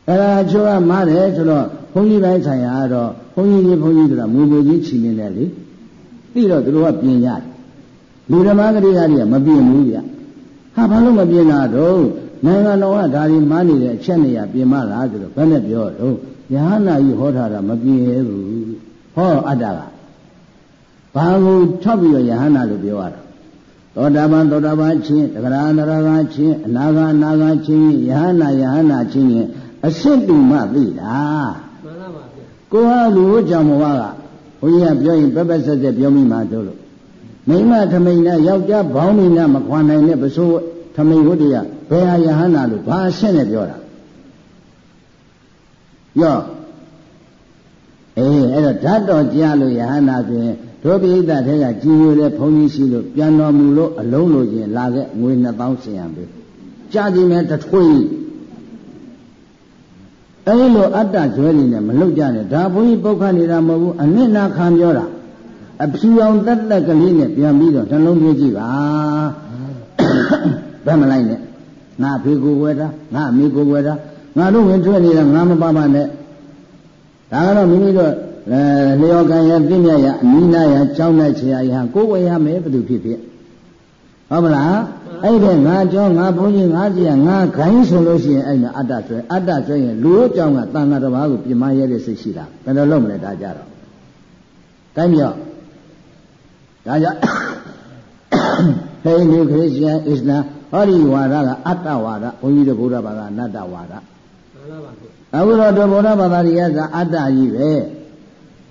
အဲ့ဒါချိုးကမားတယ်ဆိုတော့ဘုန်းကြီးပိုင်းဆိုင်ရာတော့ဘုန်းကြီးကြီးဘုန်းကြီးဆိုတာမူမူကြီးချီနေတယ်လေ သိတော့သူတို့ကပြင်ရတယ်လူဓမ္မဂရိယာတွေကမပြင်ဘူးဗျဟာဘာလို့မပြင်တာတော့နိုင်ငံတော်ကဒါဒီမားနေတဲ့အချက်နေရပြင်မလားဆိုတော့ဘယ်နဲ့ပြောတော့ယဟနာကြီးဟောထားတာမပြင်ဘူးဟောအတ္တကဘာကိုထောက်ပြီးတော့ယဟနာလို့ပြောရတာသောတာပန်သောတာပန်ချင်းတဂရနရဂချင်းအနာဂအနာဂချင်းယဟနာယဟနာချင်းရင်အစစ်တူမှသိတာမှန်ပါပါဗျာကိုဟာလူကြောင့်ဘဝက ဘုရားပြောရင်ပက်ပက်ဆက်ဆက်ပြောမိမှာတို့လို့မိမထမိန်နဲ့ယောက်ျားဘောင်းမိနဲ့မခွာနိုင်တဲ့ပစိုးထမိန်ဝတ္တရဘယ်ဟာယဟနာလို့ဘာအရှင်းနဲ့ပြောတာယောအေးအဲ့တော့ဓာတ်တော်ကြားလို့ယဟနာဆိုရင်တို့ပိဋကထဲကကြည်ညိုတဲ့ဘုန်းကြီးရှိလို့ပြန်တော်မူလို့အလုံးလို့ချင်းလာခဲ့ငွေ2000ဆင်ရပေးကြားကြည့်မယ်တထွေး အဲဒီလိုအတ္တဇွဲတွေနဲ့မလုတ်ကြနဲ့ဒါဘုန်းကြီးပုတ်ခတ်နေတာမဟုတ်ဘူးအနစ်နာခံပြောတာအဖြူအောင်တက်တက်ကလေးနဲ့ပြန်ပြီးတော့နှလုံးသွင်းကြည့်ပါဘယ်မလိုက်နဲ့ငါဖေကိုဝဲတာငါမိကိုဝဲတာငါတို့ဝင်ထွက်နေတာငါမပါပါနဲ့ဒါကတော့မိမိတို့အဲလျော်ကံရပြည့်မြတ်ရအနိနာရကြောင်းတဲ့ခြေရဟကိုဝယ်ရမယ်ဘယ်သူဖြစ်ဖြစ်ဟုတ်မလား အဲ့ဒီငါကြောင်းငါဘုန်းကြီးငါကြီးငါခိုင်းဆိုလို့ရှိရင်အဲ့မှာအတ္တဆွဲအတ္တဆွဲရင်လူ့ကြောင်းကတန်ခါတစ်ပါးကိုပြမရဲတဲ့စိတ်ရှိတာဘယ်လိုလုပ်မလဲဒါကြတော့တိုင်းပြောဒါကြောင့်ဟိန္ဒူခရစ်ယာန်အစ္စလာမ်ဟောဒီဝါဒကအတ္တဝါဒဘုန်းကြီးတို့ဗုဒ္ဓဘာသာအနတ္တဝါဒအခုတော့တို့ဗုဒ္ဓဘာသာတွေကအတ္တကြီးပဲ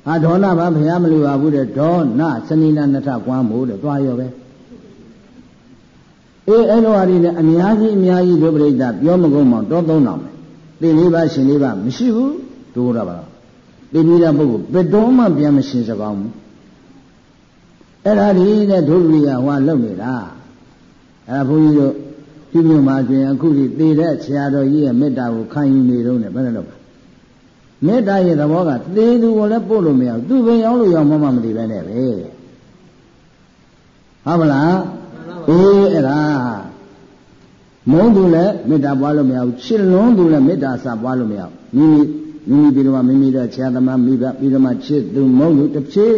ဟာဒေါနဘာဘုရားမလူပါဘူးတဲ့ဒေါနစနိနာနထကွမ်းမို့တဲ့သွားရောပဲ အေးအဲ့လိုဟာတွေလည်းအများကြီးအများကြီးဒုပရိသပြောမကုန်မောင်တောသုံးတော်မယ်သင်လေးပါရှင်လေးပါမရှိဘူးဒုဗုဒ္ဓဘာသာသိပြီးတဲ့ပုဂ္ဂိုလ်ဘယ်တော့မှပြန်မရှင်စကောင်းဘူးအဲ့ဒါဒီနဲ့ဒုရိယဟွာလုံနေတာအဲ့ဒါဘုန်းကြီးတို့ဒီမြို့မှာတွင်အခုဒီသေတဲ့ဆရာတော်ကြီးရဲ့မေတ္တာကိုခံယူနေတော့နဲ့ဘယ်နဲ့လုပ်မေတ္တာရဲ့သဘောကသေသူကိုလည်းပို့လို့မရဘူးသူပင်ရောက်လို့ရောက်မှမမသိပဲနဲ့ပဲဟုတ်မလားအေးအဲ့ဒါ မုန်းသူလည်းမေတ္တာပွားလို့မရဘူးချစ်လွန်းသူလည်းမေတ္တာစပွားလို့မရဘူးမိမိမိမိပြီးတော့မိမိတော့ဆရာသမားမိဘပြီးတော့မှချစ်သူမုန်းသူတစ်ဖြည်း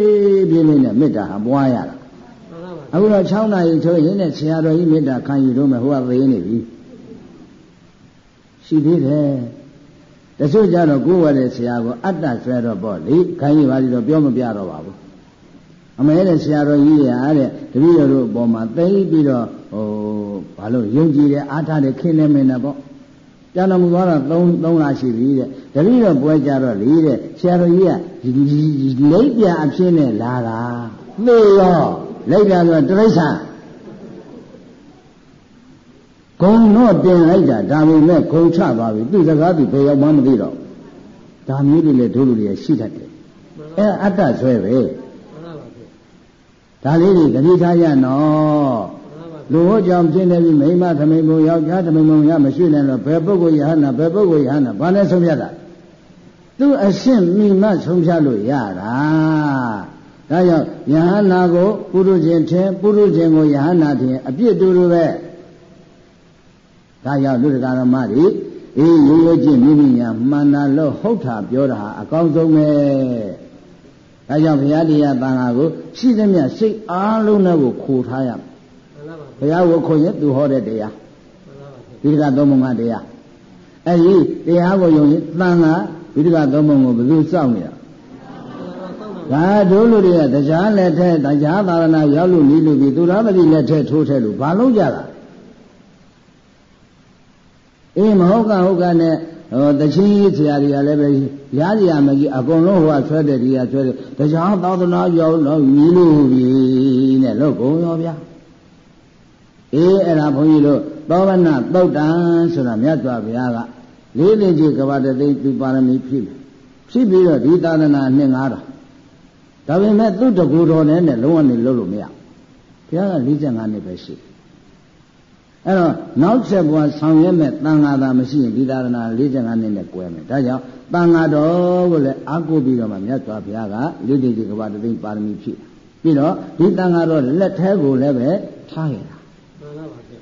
ဖြည်းလေးနဲ့မေတ္တာဟာပွားရတာအခုတော့6နာရီထိုးရင်းနဲ့ဆရာတော်ကြီးမေတ္တာခံယူတော့မယ်ဟိုကသေးနေပြီရှိသေးတယ်တချို့ကြတော့ကိုယ်ဝဲတဲ့ဆရာကအတ္တဆွဲတော့ပေါ့လေခံယူပါလိတော့ပြောမပြတော့ပါဘူးအမဲတဲ့ဆရာတော်ကြီးရတဲ့တပည့်တော်တို့အပေါ်မှာသိပြီးတော့ ဟိုဘာလို့ယုံကြည်တဲ့အားထားတဲ့ခင်းနေမင်းနဲ့ပေါ့ကျန်တော်မူသွားတော့3 3လရှိပြီတဲ့တပည့်တော်ပွဲကြတော့လေတဲ့ဆရာတော်ကြီးကလိပ်ပြအဖြစ်နဲ့လာတာသိရောလိပ်ပြဆိုတရိစ္ဆာဂုံတော့တင်လိုက်တာဒါပေမဲ့ဂုံချသွားပြီသူစကားသူဘယ်ရောက်မှမသိတော့ဒါမျိုးတွေလည်းတို့လူတွေရှိတတ်တယ်အဲအတ္တဆွဲပဲဒါလေးတွေတတိထားရနော် လူဟောကြောင့်ဖြစ်နေပြီမိမသမိန်ဘုံယောက်ျားသမိန်ဘုံရမရှိနဲ့တော့ဘယ်ပုဂ္ဂိုလ်ယဟနာဘယ်ပုဂ္ဂိုလ်ယဟနာဘာလဲဆုံးဖြတ်တာသူအရှင်းမိမဆုံးဖြတ်လို့ရတာဒါကြောင့်ယဟနာကိုပုရုဇဉ်ထင်ပုရုဇဉ်ကိုယဟနာထင်အပြစ်တူတူပဲဒါကြောင့်လူတကာရမတွေအေးရိုးရိုးချင်းမိမိညာမှန်တာလို့ဟုတ်တာပြောတာဟာအကောင်းဆုံးပဲဒါကြောင့်ဘုရားတရားတန်ခါကိုရှိသမျှစိတ်အားလုံးနဲ့ကိုခိုထားရမယ်ဘု ရားကိုခိုရင်သူဟောတဲ့တရားဒီကသုံးပုံကတရားအဲ့ဒီတရားကိုယုံရင်တန်ခါဒီကသုံးပုံကိုဘယ်သူစောင့်နေတာဒါတို့လူတွေကတရားလက်ထက်တရားသာသနာရောက်လို့နေလို့ပြီးသူတော်မတိလက်ထက်ထိုးထက်လို့ဘာလို့ကြတာအေးမဟုတ်ကဟုတ်ကနဲ့ဟောတချင်းဆရာတွေကလည်းပဲရားစီရမကြီးအကုန်လုံးဟိုကဆွဲတဲ့ဒီကဆွဲတဲ့တရားသာသနာရောက်တော့ညီလို့ပြီနဲ့လို့ကုန်ရောဗျာ အေးအဲ့ဒါဘုန်းကြီးတို့သောဗနာသုတ်တံဆိုတာမြတ်စွာဘုရားကလေးလေးကြီးကဘာတသိသူပါရမီဖြည့်ဖြည့်ပြီးတော့ဒီသာသနာနှစ်ငါးတော်ဒါပေမဲ့သူ့တကူတော်နဲ့နဲ့လုံးဝနေလို့လို့မရဘုရားက45နှစ်ပဲရှိအဲ့တော့နောက်ဆက်ဘဝဆောင်ရွက်မဲ့တန်ဃာသာမရှိရင်ဒီသာသနာ45နှစ်နဲ့ကွဲမယ်ဒါကြောင့်တန်ဃာတော်ကိုလည်းအာကိုပြီးတော့မှမြတ်စွာဘုရားကလေးလေးကြီးကဘာတသိပါရမီဖြည့်ပြီးတော့ဒီတန်ဃာတော်လက်ထဲကိုလည်းပဲထားရတာ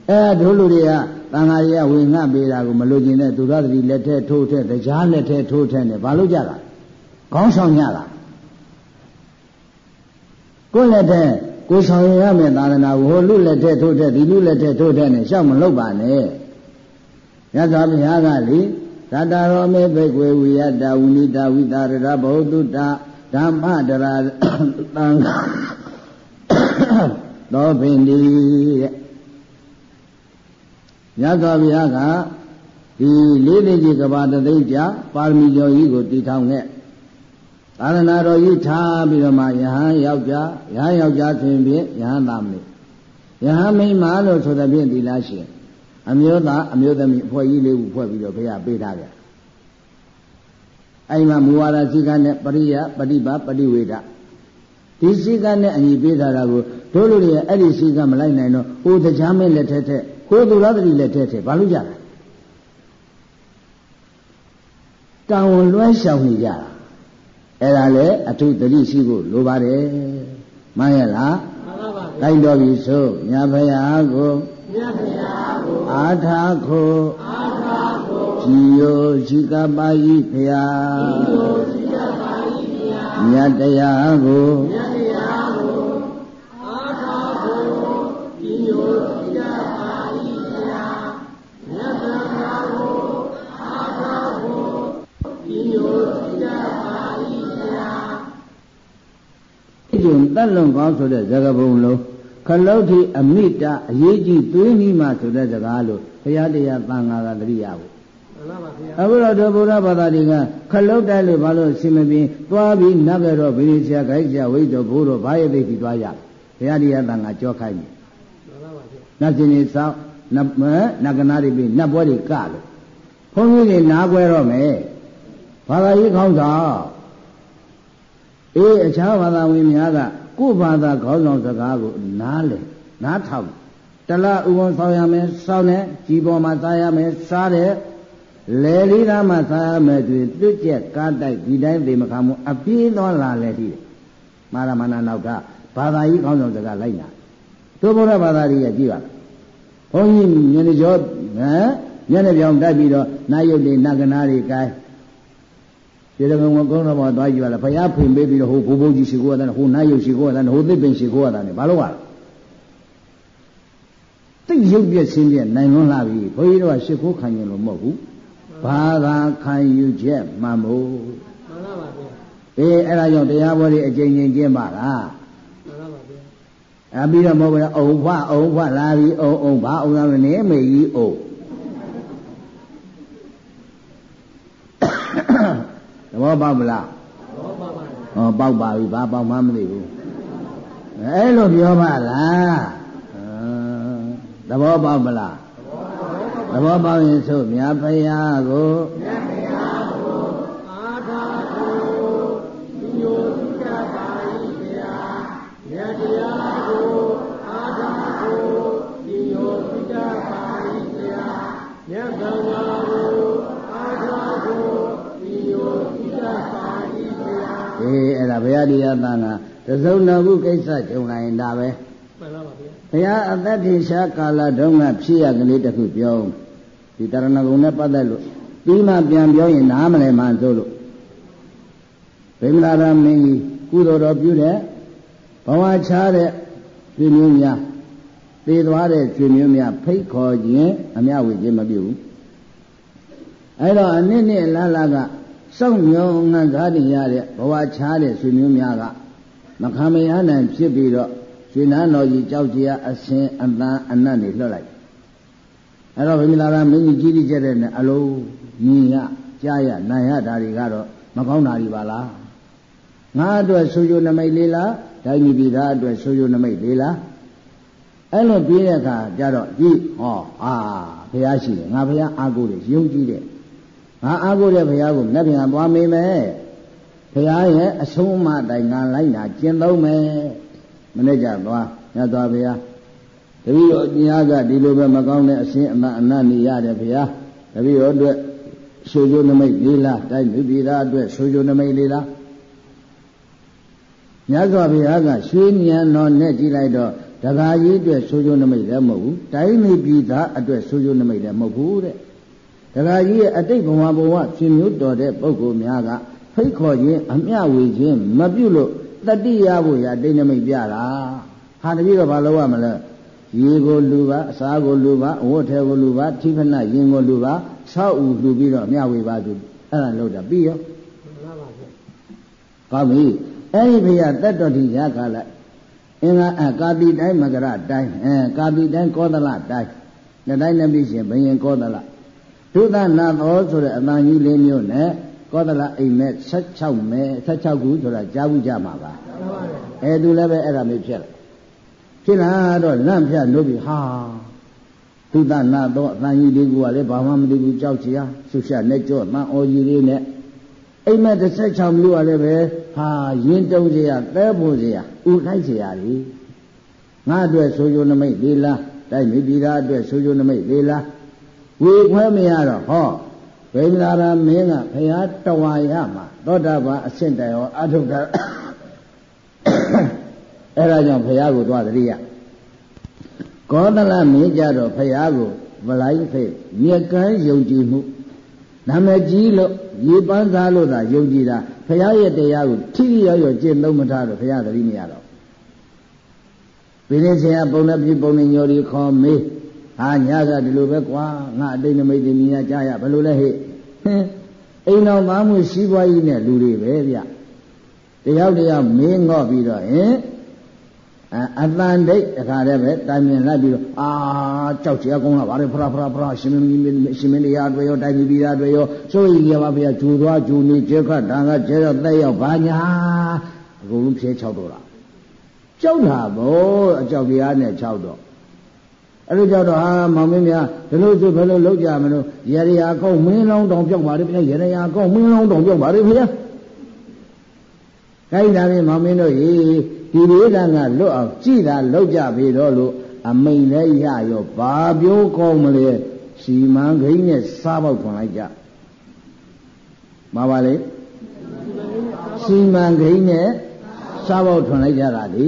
အဲဒုလူတွေကတန်ဃာကြီးကဝေငှပေးတာကိုမလို့ကျင်တဲ့သူရသတိလက်ထဲထိုးထဲတရားလက်ထဲထိုးထဲနဲ့ဘာလို့ကြတာခေါင်းဆောင်ညတာကိုယ်လက်ထဲကိုယ်ဆောင်ရမယ်သာသနာကိုဟိုလူလက်ထဲထိုးထဲဒီလူလက်ထဲထိုးထဲနဲ့ရှောက်မလုပ်ပါနဲ့ရသော်ဘုရားကလေသတ္တရောမေဘိကွေဝိယတဝိနိတဝိတာရဘௌတုတဓမ္မတရာတံသောပင်ဒီတဲ့ မြတ်စွာဘုရားကဒီလေးသိကြီးကဘာတသိကြပါရမီကျော်ကြီးကိုတည်ထောင်ခဲ့သာသနာတော်ကြီးထားပြီးတော့မှယဟန်ယောက်ျားယဟန်ယောက်ျားဆိုရင်ဖြင့်ယဟန်သားမလေးယဟန်မိန်းမလို့ဆိုတဲ့ဖြင့်ဒီလားရှင်အမျိုးသားအမျိုးသမီးအဖွဲ့ကြီးလေးခုဖွဲ့ပြီးတော့ဘုရားပေးထားကြအဲ့မှာမူဝါဒစိကနဲ့ပရိယပฏิပါပฏิဝေဒဒီစိကနဲ့အညီပေးထားတာကိုတို့လူတွေအဲ့ဒီစိကမလိုက်နိုင်တော့ဟိုတရားမင်းလက်ထက်ထက် ကိုသူရသတိလက်ထက်ထက်ဘာလို့ကြတာတန်ဝန်လွှဲရှောင်နေကြတာအဲ့ဒါလေအထုတတိရှိဖို့လိုပါတယ်မှန်ရလားမှန်ပါပါတိုင်းတော်ပြီဆိုမြတ်ဖရာကိုမြတ်ဖရာကိုအာထာခိုအာထာခိုကြည်ယိုရှိကပါဤဖျားကြည်ယိုရှိကပါဤဖျားမြတ်တရားကိုမြတ် တက်လွန်ကောင်းဆိုတဲ့ဇဂဘုံလုံးခလုတ်ထိအမိတာအရေးကြီးသွေးနီးမှဆိုတဲ့စကားလို့ဘုရားတရားသံဃာကတရိယာဘူးအခုတော့ဒီဗုဒ္ဓဘာသာတွေကခလုတ်တိုက်လို့ဘာလို့ဆင်မပြင်းသွားပြီးနတ်ကြတော့ဗိရိဆရာခိုက်ဆရာဝိတော်ဘိုးတော်ဘာရဲ့သိပြီးသွားရဘုရားတရားသံဃာကြောခိုင်းတယ်နတ်ရှင်ကြီးစောင်းနတ်နတ်ကနာတွေပြီးနတ်ပွဲတွေကလို့ဘုန်းကြီးတွေနားကွဲတော့မယ်ဘာသာရေးခေါင်းဆောင်အေးအခြားဘာသာဝင်များက ကိုယ်ဘာသာခေါင်းဆောင်စကားကိုနားလေနားထောင်တလဥပုံဆောင်ရမယ်စောင်းတယ်ကြီးပေါ်မှာစားရမယ်စားတယ်လေလီသားမှာစားရမယ်တွင်တွတ်ကျက်ကားတိုက်ဒီတိုင်းသေမခံမှုအပြေးသွားလာလေတည်းမာရမဏနောက်ကဘာသာကြီးခေါင်းဆောင်စကားလိုက်နာတို့ဘုရားဘာသာကြီးကကြည့်ပါဘုန်းကြီးညနေကျော်ဟမ်ညနေပြောင်တိုက်ပြီးတော့နာယုတ်တွေနဂနာတွေကိုင်း ဒီလိုကောင်ကုန်းတော်မှာသွားကြည့်ရလားဘုရားဖွင့်ပေးပြီးတော့ဟိုဘိုးဘိုးကြီးရှိခိုးရတာဟိုနာယုတ်ရှိခိုးရတာဟိုသစ်ပင်ရှိခိုးရတာ ਨੇ ဘာလို့ ਆ တိတ်ရုပ်ပြက်ဆင်းပြက်နိုင်လွန်းလာပြီဘုန်းကြီးတို့ကရှိခိုးခံရင်လို့မဟုတ်ဘူးဘာသာခံယူချက်မှန်မို့မှန်ပါပါဗျာအေးအဲ့ဒါကြောင့်တရားပွဲတွေအကျဉ်းချင်းကျင်းပါလားမှန်ပါပါဗျာအပြီးတော့မဟုတ်ဘူးအုံဖအုံဖလာပြီးအုံအုံဘာအုံလာမနေမေကြီးအုံ သဘောပေါက်မလားသဘောပေါက်ပါဟောပေါက်ပါပြီဘာပေါက်မှမသိဘူးအဲ့လိုပြောပါလားသဘောပေါက်မလားသဘောပေါက်ရင်ဆိုမြတ်ဖရာကိုမြတ် အေးအဲ့ဒါဘုရားတရားသံဃာတစုံတော်ခုကိစ္စကြုံလာရင်ဒါပဲမှန်ပါပါဗျာဘုရားအသက်ထေရှားကာလတုန်းကဖြစ်ရကလေးတစ်ခုပြောဒီတရဏဂုံနဲ့ပတ်သက်လို့ပြီးမှပြန်ပြောရင်နားမလဲမှန်ဆိုလို့ဗိမလာရမင်းကြီးကုသိုလ်တော်ပြုတဲ့ဘဝချားတဲ့ကျွေးမျိုးများသေသွားတဲ့ကျွေးမျိုးများဖိတ်ခေါ်ခြင်းအမြဝေခြင်းမပြုဘူးအဲ့တော့အနည်းနဲ့လာလာက စောင့်မျောငန်းစားနေရတဲ့ဘဝချားတဲ့ဆွေမျိုးများကမခံမရနိုင်ဖြစ်ပြီးတော့ရွှေနန်းတော်ကြီးကြောက်ကြအစင်အတန်အနတ်နေလွှတ်လိုက်အဲ့တော့ဗိမလာကမင်းကြီးကြီးကြီးကျတဲ့နဲ့အလုံးညီရကြားရနိုင်ရတာတွေကတော့မကောင်းတာတွေပါလားငါအတွက်ဆိုးကျိုးနမိတ်လေးလားဒိုင်းမိပြည်သားအတွက်ဆိုးကျိုးနမိတ်လေးလားအဲ့လိုပြီးတဲ့အခါကျတော့ကြည့်ဟောအာဘုရားရှိတယ်ငါဘုရားအားကိုးတယ်ယုံကြည်တယ် ငါအားကိုးတဲ့ဘုရားကိုလက်ပြန်သွားမေးမယ်ဘုရားရဲ့အဆုံးအမတိုင်ငါလိုက်နာကျင့်သုံးမယ်မနေ့ကသွားညသွားဘုရားတပည့်တော်ညာကဒီလိုပဲမကောင်းတဲ့အရှင်အမအနတ်နေရတယ်ဘုရားတပည့်တော်အတွက်ဆိုကြနမိတ်လေးလားတိုင်းလူပြည်သားအတွက်ဆိုကြနမိတ်လေးလားညစွာဘုရားကရွှေဉဏ်တော်နဲ့ကြည့်လိုက်တော့တခါကြီးအတွက်ဆိုကြနမိတ်လည်းမဟုတ်ဘူးတိုင်းလူပြည်သားအတွက်ဆိုကြနမိတ်လည်းမဟုတ်ဘူးတဲ့ တခါကြီးရဲ့အတိတ်ဘဝဘဝရှင်မျိုးတော်တဲ့ပုဂ္ဂိုလ်များကဖိတ်ခေါ်ခြင်းအမျှဝေခြင်းမပြုလို့တတိယဖို့ရတိတ်နမိတ်ပြတာဟာတပည့်တော့ဘာလုပ်ရမလဲရေကိုလူပါအစာကိုလူပါအဝတ်ထဲကိုလူပါထိဖဏရင်ကိုလူပါဆောက်ဦးလူပြီးတော့မျှဝေပါသူအဲ့ဒါလုပ်တာပြီးရောကောင်းပြီအဲ့ဒီဘုရားတက်တော်ဒီရခါလိုက်အင်္ဂါအကာတိတိုင်းမကရတိုင်းအဲကာတိတိုင်းကောသလတိုင်းနှစ်တိုင်းနှစ်ပြီးရှင်ဘယင်ကောသလ ဒုသနာသောဆိုတဲ့အတန်ကြီးလေးမျိုးနဲ့ကောသလအိမ်မဲ့16မဲ16ခုဆိုတာကြားဘူးကြမှာပါအဲသူလည်းပဲအဲ့ဒါမျိုးဖြစ်လာဖြစ်လာတော့လန့်ဖြတ်လို့ပြီဟာသုဒနာတော့အတန်ကြီးလေးကလည်းဘာမှမသိဘူးကြောက်ချရာဆုရှနဲ့ကြော့တန်အော်ကြီးလေးနဲ့အိမ်မဲ့16မျိုးကလည်းပဲဟာရင်တုံးစရာသဲဖို့စရာဥလိုက်စရာကြီးငါအတွက်ဆိုးကျိုးနမိတ်လေးလားတိုက်မိပြည်သားအတွက်ဆိုးကျိုးနမိတ်လေးလား ဝေခွဲမရတော့ဟောဗိမလာရမင်းကဘုရားတဝါရမှာသောတာပန်အဆင့်တိုင်ရောအထုတ်တာအဲ့ဒါကြောင့်ဘုရားကိုသွားတရိယကောသလမင်းကြတော့ဘုရားကိုဗလိုက်ဖိတ်မြက်ကန်းယုံကြည်မှုနာမည်ကြီးလို့ရေပန်းစားလို့သာယုံကြည်တာဘုရားရဲ့တရားကိုထိထိရောက်ရောက်ကျင့်သုံးမထားတော့ဘုရားသတိမရတော့ဘိနေဆရာပုံနဲ့ပြပုံနဲ့ညော်ဒီခေါ်မေး ဟာညာကဒီလိုပဲကွာငါအတိတ်နမိတ်တင်မြင်ကြရဘယ်လိုလဲဟဲ့ဟင်းအိမ်တော်သားမှုရှိပွားကြီးနဲ့လူတွေပဲဗျတယောက်တယောက်မင်းငော့ပြီးတော့ဟင်အတန်ဒိတ်တခါတည်းပဲတိုင်မြင်လိုက်ပြီးတော့အာကြောက်ကြကုန်းလာပါလေဖရာဖရာဖရာရှင်မင်းရှင်မင်းတရားတွေရောတိုင်ပြီးပြီးသားတွေရောစိုးရိမ်ကြပါဗျာဂျူသွားဂျူနေကျက်ခတ်တန်ကကျဲတော့တက်ရောက်ဘာညာအကုန်လုံးဖြဲချောက်တော့တာကြောက်တာဗောအကြောက်တရားနဲ့ချောက်တော့ အဲ့လိုကြောက်တော့ဟာမောင်မင်းများဒီလိုဆိုဘယ်လိုလုပ်ကြမလို့ရရကောင်းမင်းလောင်းတောင်ပြောက်ပါလေဗျာရရကောင်းမင်းလောင်းတောင်ပြောက်ပါလေဗျာခိုင်းတာပြီမောင်မင်းတို့ရေဒီလေးကငါလွတ်အောင်ကြည်တာလောက်ကြပြီတော့လို့အမိန်လည်းရရောဘာပြောကောင်းမလဲစီမံခိန်းနဲ့စားပေါက်ထွန်လိုက်ကြမှာပါလေစီမံကိန်းနဲ့စားပေါက်ထွန်လိုက်ကြတာလေ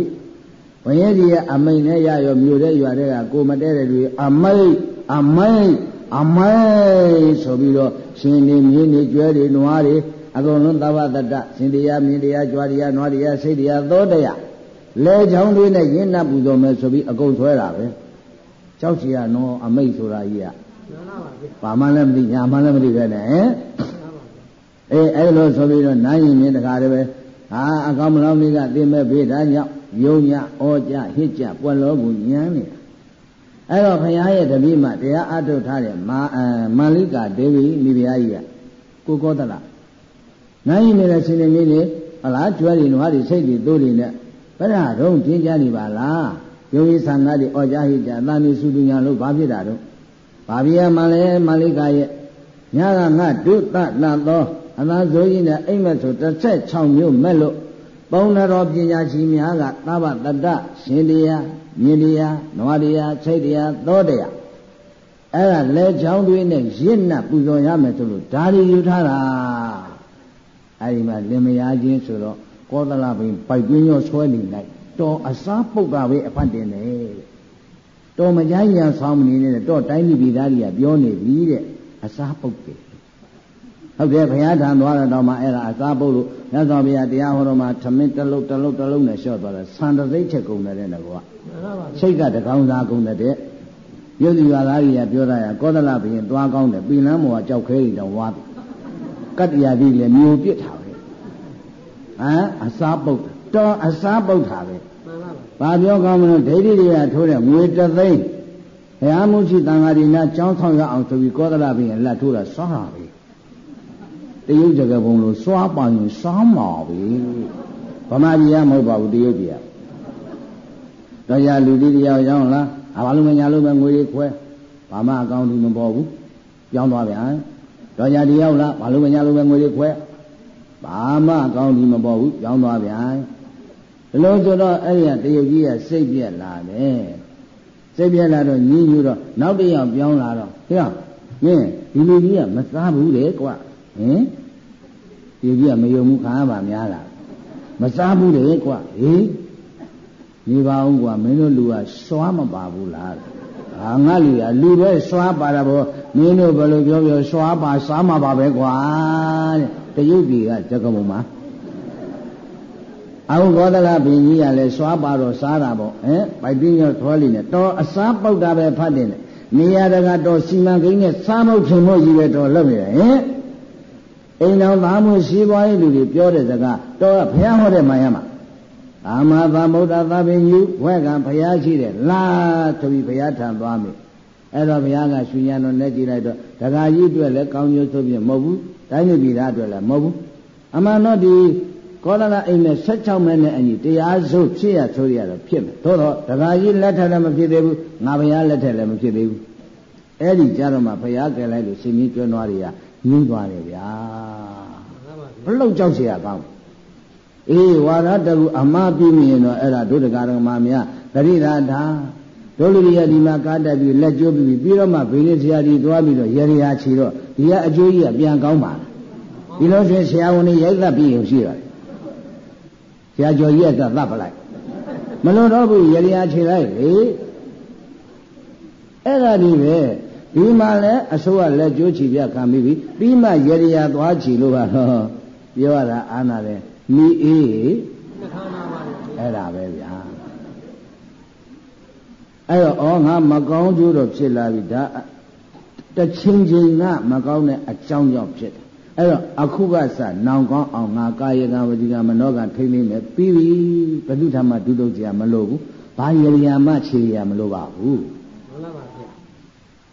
ဘုရားကြီးရဲ့အမိန်နဲ့ရရောမြို့တဲ့ရွာတဲ့ကကိုမတဲတဲ့လူအမိတ်အမိတ်အမိတ်ဆိုပြီးတော့ရှင်နေမြင်းနေကျွဲတွေနွားတွေအကုန်လုံးသဘာတတရှင်တရားမြင်းတရားကြွားတရားနွားတရားစိတ်တရားသောတရားလဲချောင်းတွေနဲ့ရင်းနှပ်ပူဇော်မယ်ဆိုပြီးအကုန်ဆွဲတာပဲကြောက်ချရနော်အမိတ်ဆိုတာကြီးကဘာမှလည်းမသိညာမှလည်းမသိပဲနဲ့ဟင်အေးအဲ့လိုဆိုပြီးတော့နိုင်ရင်မြင်တခါတည်းပဲဟာအကောင်မလောင်းလေးကသင်မဲ့ဘေးဒါကြောင့် ယုံညဩကြဟစ်ကြပွက်လို့ဘူးညမ်းနေတာအဲ့တော့ဘုရားရဲ့တပည့်မှာတရားအထုတ်ထားတဲ့မာမန္လိကာဒေဝီမိဖုရားကြီးကကိုကောသလနိုင်ရင်လည်းရှင်နေနေဟလားကျွဲတွေနွားတွေစိတ်တွေတိုးတွေနဲ့ဘယ်ဒါတော့ကျင်းကြနေပါလားယုံကြီးဆန္ဒတွေဩကြဟိကြအတန်ဒီစုသူညာလို့ဘာဖြစ်တာတော့ဘာပြရမှလဲမန္လိကာရဲ့ညကငါဒုတတသောအသာဆိုရင်လည်းအိမ်မက်ဆို16မျိုးမဲ့လို့ ပုံတော်ပညာရှိများကသဗ္ဗတတရှင်တရားမြင်တရားနဝတရားစိတ်တရားသောတရားအဲ့ဒါလဲချောင်းသွေးနဲ့ရင့်နှပူဇော်ရမယ်ဆိုလို့ဒါတွေယူထားတာအဲ့ဒီမှာလင်မယားချင်းဆိုတော့ကောသလပင်ပိုက်တွင်းရောဆွဲနေလိုက်တော်အစားပုတ်တာပဲအဖတ်တင်တယ်တော်မကြိုင်းရန်ဆောင်းမနေနဲ့တော့တိုင်းပြည်သားကြီးကပြောနေပြီတဲ့အစားပုတ်တယ် ဟုတ်တယ်ဘုရားထံသွားတော့မှအဲ့ဒါအစားပုတ်လို့မြတ်စွာဘုရားတရားဟောတော်မှာထမင်းတစ်လုံးတစ်လုံးတစ်လုံးနဲ့လျှော့သွားတယ်ဆန်တသိက်ချက်ကုန်တယ်တဲ့ကွာစိတ်ကတကောင်းစားကုန်တဲ့ရုပ်ဒီရွာသားကြီးကပြောတာရကောသလဘုရင်သွားကောင်းတယ်ပြည်လန်းမော်ကကြောက်ခဲကြီးတော့ဝါပြီကတ္တရာကြီးလည်းမျိုးပြစ်ထားပဲဟမ်အစားပုတ်တော်အစားပုတ်တာပဲဘာပြောကောင်းမလို့ဒိဋ္ဌိတွေကထိုးတဲ့ငွေတသိန်းဘုရားမုရှိတန်ဃာဒီနာကျောင်းဆောင်ရအောင်ဆိုပြီးကောသလဘုရင်လက်ထိုးတာစောတာပဲ တရုတ်ကြကဘုံလို့စွားပါရင်စားမှာပဲဗမာပြည်ကမဟုတ်ပါဘူးတရုတ်ပြည်ကတော့ရလူတိတရားရောက်လားအဘာလို့မညာလို့ပဲငွေခွဲဘာမှအကောင်းဒီမပေါ်ဘူးပြောင်းသွားပြန်တော့ရဒီရောက်လားဘာလို့မညာလို့ပဲငွေခွဲဘာမှအကောင်းဒီမပေါ်ဘူးပြောင်းသွားပြန်ဒီလိုဆိုတော့အဲ့ဒီကတရုတ်ကြီးကစိတ်ပြက်လာတယ်စိတ်ပြက်လာတော့ညင်းညူတော့နောက်တစ်ယောက်ပြောင်းလာတော့ဟဲ့မင်းဒီလူကြီးကမစားဘူးလေကွာ ဟင်ဒီကြီးကမယုံဘူးခံရပါများလားမစားဘူးလေကွာဟေးနေပါအောင်ကွာမင်းတို့လူကစွားမပါဘူးလားဟာငါလူကလူပဲစွားပါတာဗောမင်းတို့ဘယ်လိုပြောပြောစွားပါစားမှာပါပဲကွာတဲ့တရုတ်ပြည်ကဇကမုံမှာအခုဂေါသလဘင်ကြီးကလည်းစွားပါတော့စားတာပေါ့ဟမ်ပိုက်ပင်းရောထွားလိနဲ့တော်အစားပေါက်တာပဲဖတ်တယ်နေရာတကာတော်စီမံကိန်းနဲ့စားမုတ်ခင်မို့ကြီးပဲတော်လုပ်နေတယ်ဟင် အိမ်တော်သားမှုရှိပွားရေးလူတွေပြောတဲ့စကားတော့ဘုရားဟောတဲ့မှန်ရမှာအာမသမ္ဗုဒ္ဓသဗ္ဗညုဘွဲကံဘုရားရှိတယ်လာဆိုပြီးဘုရားထံသွားမယ်အဲ့တော့ဘုရားကရှင်ရံတော်နဲ့ကြည့်လိုက်တော့ဒကာကြီးအတွက်လည်းကောင်းကျိုးဆိုပြမဟုတ်ဘူးတိုင်းပြည်သားအတွက်လည်းမဟုတ်ဘူးအမှန်တော့ဒီကောလကအိမ်နဲ့16မဲနဲ့အညီတရားစုဖြစ်ရဆိုရတော့ဖြစ်မယ်သို့တော့ဒကာကြီးလက်ထက်လည်းမဖြစ်သေးဘူးငါဘုရားလက်ထက်လည်းမဖြစ်သေးဘူးအဲ့ဒီကြတော့မှဘုရားကယ်လိုက်လို့ရှင်ကြီးကျွန်းသွားတွေက ညင်းသွားတယ်ဗျာဘလို့ကြောက်เสียကောင်းအေးဝါရတကူအမှားပြီးမြင်တော့အဲ့ဒါဒုဒကာရမများဂရိရာသာဒုလူရိယဒီမှာကားတက်ပြီးလက်ကျိုးပြီးပြီးတော့မှဘိနေဆရာကြီးသွားပြီးတော့ရေရာချီတော့ဒီကအကျိုးကြီးကပြန်ကောင်းပါလားဒီလိုဆိုရင်ဆရာဝန်ကြီးရိုက်သတ်ပြီးရင်ရှိရတယ်ဆရာကျော်ကြီးကသတ်ပလိုက်မလွန်တော့ဘူးရေရာချီလိုက်လေအဲ့ဒါဒီပဲ ဒီမှာလည်းအစိုးရလက်ကျိုးချီပြခံပြီးပြီပြီးမှရေရရာသွားချီလို့ကတော့ပြောရတာအာနာတယ်မိအေးအဲ့ဒါပဲဗျာအဲ့တော့ဩငါမကောင်းကျိုးတော့ဖြစ်လာပြီဒါတချင်းချင်းကမကောင်းတဲ့အကြောင်းကြောင့်ဖြစ်တယ်အဲ့တော့အခုကစနောင်ကောင်းအောင်ငါကာယကံဝတိကမနောကံထိမ့်နေမယ်ပြီးပြီဘုဒ္ဓဓမ္မဒုဒုကြမလို့ဘူးဘာယရိယာမခြေရမလို့ပါဘူးမှန်ပါပါဗျာ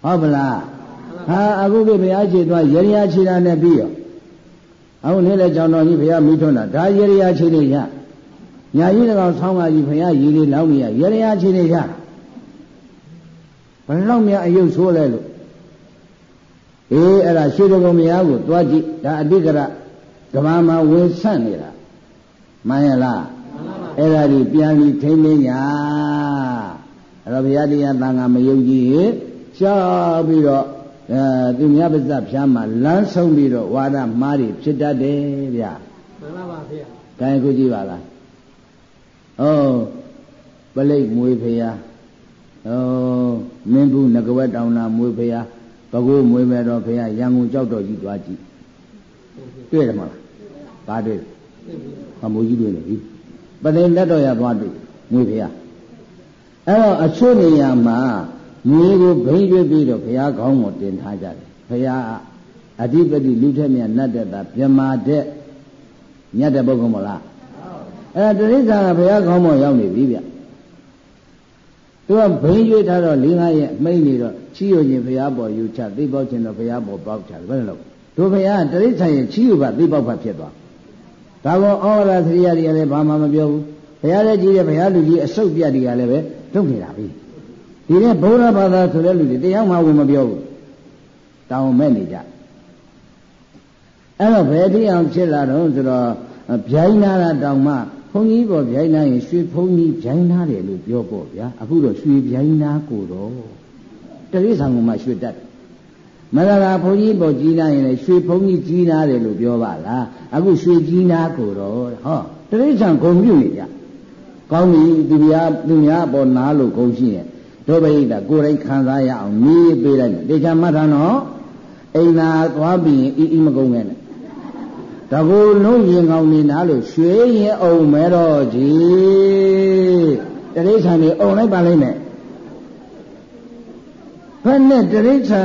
ဟုတ်ပလားဟာအခုကဘုရားခြေသွားယရိယာခြေတာနဲ့ပြီးရောအခုနေ့လေကြောင်တော်ကြီးဘုရားမိထွန်းတာဒါယရိယာခြေနေရညာကြီးတကောင်ဆောင်းပါကြီးဘုရားရည်လေးလောင်းနေရယရိယာခြေနေရဘယ်လောက်များအယုတ်ဆိုးလဲလို့အေးအဲ့ဒါရွှေတကုံမယားကိုတွားကြည့်ဒါအတိကရကဘာမှာဝင်ဆန့်နေတာမှန်ရလားအဲ့ဒါဒီပြန်ပြီးထိမ့်မင်းညာအဲ့တော့ဘုရားတရားတန်ခါမယုံကြည် ရင်ရှားပြီးတော့အဲသူမြတ်ပါဇဖြားမှာလမ်းဆုံးပြီးတော့ဝါဒမှားတွေဖြစ်တတ်တယ်ဗျာမှန်ပါပါဗျာဒါခုကြည့်ပါလားဩပလိတ်မွေဖရာဩမင်းဘူးငကဝက်တောင်နာမွေဖရာဘကိုးမွေမဲ့တော့ဖရာရန်ကုန်ကြောက်တော်ကြီးသွားကြည့်တွေ့တယ်မလားဘာတွေ့အမိုးကြီးတွေ့နေပြီပသိလက်တော်ရသွားတွေ့မွေဖရာအဲ့တော့အချို့နေရာမှာ မြေကိုဘိန်းရွေးပြီးတော့ဘုရားကောင်းကိုတင်ထားကြတယ်ဘုရားအဓိပတိလူထက်မြတ်နတ်တဲ့တာမြမာတဲ့မြတ်တဲ့ပုဂ္ဂိုလ်မလားအဲ့ဒါတရိစ္ဆာကဘုရားကောင်းမောရောက်နေပြီဗျသူကဘိန်းရွေးထားတော့၄၅ရက်မိတ်နေတော့ချီးရခြင်းဘုရားပေါ်ယူချသိပေါက်ခြင်းတော့ဘုရားပေါ်ပေါက်ချဘယ်လိုတို့ဘုရားတရိစ္ဆာရဲ့ချီးရပါသိပေါက်ဖတ်ဖြစ်သွားဒါကောဩဝါဒသရိယာတွေကလည်းဘာမှမပြောဘူးဘုရားလည်းကြီးတယ်ဘုရားလူကြီးအစုပ်ပြတ်တွေကလည်းပဲတုံ့နေတာပြီ ဒီနေ့ဗုဒ္ဓဘာသာဆိုတဲ့လူတွေတရားမှဝင်မပြောဘူးတောင်းမဲ့နေကြအဲ့တော့ဘယ်တိအောင်ဖြစ်လာတော့ဆိုတော့ဗျိုင်းနာတာတောင်မှဘုန်းကြီးပေါ်ဗျိုင်းနာရင်ရွှေဘုန်းကြီးဗျိုင်းနာတယ်လို့ပြောပေါ့ဗျာအခုတော့ရွှေဗျိုင်းနာကိုတော့တတိဆောင်ကမှရွှေတတ်မရတာဘုန်းကြီးပေါ်ကြီးနာရင်လည်းရွှေဘုန်းကြီးကြီးနာတယ်လို့ပြောပါလားအခုရွှေကြီးနာကိုတော့ဟောတတိဆောင်ဂုံပြုနေကြကောင်းပြီသူများသူများပေါ်နားလို့ဂုံရှိရင် တို့ပရိသတ်ကိုယ်တိုင်ခံစားရအောင်နီးပေးလိုက်တေချာမှတ်ထားနော်အိမ်သာသွားပြီးရင်အီအီမကုန်နဲ့တကူလုံးရင်ကောင်းနေနာလို့ရွှေရင်အောင်မဲတော့ကြီးတရိษံနေအုံလိုက်ပါလိမ့်မယ်ဘယ်နဲ့တရိษံ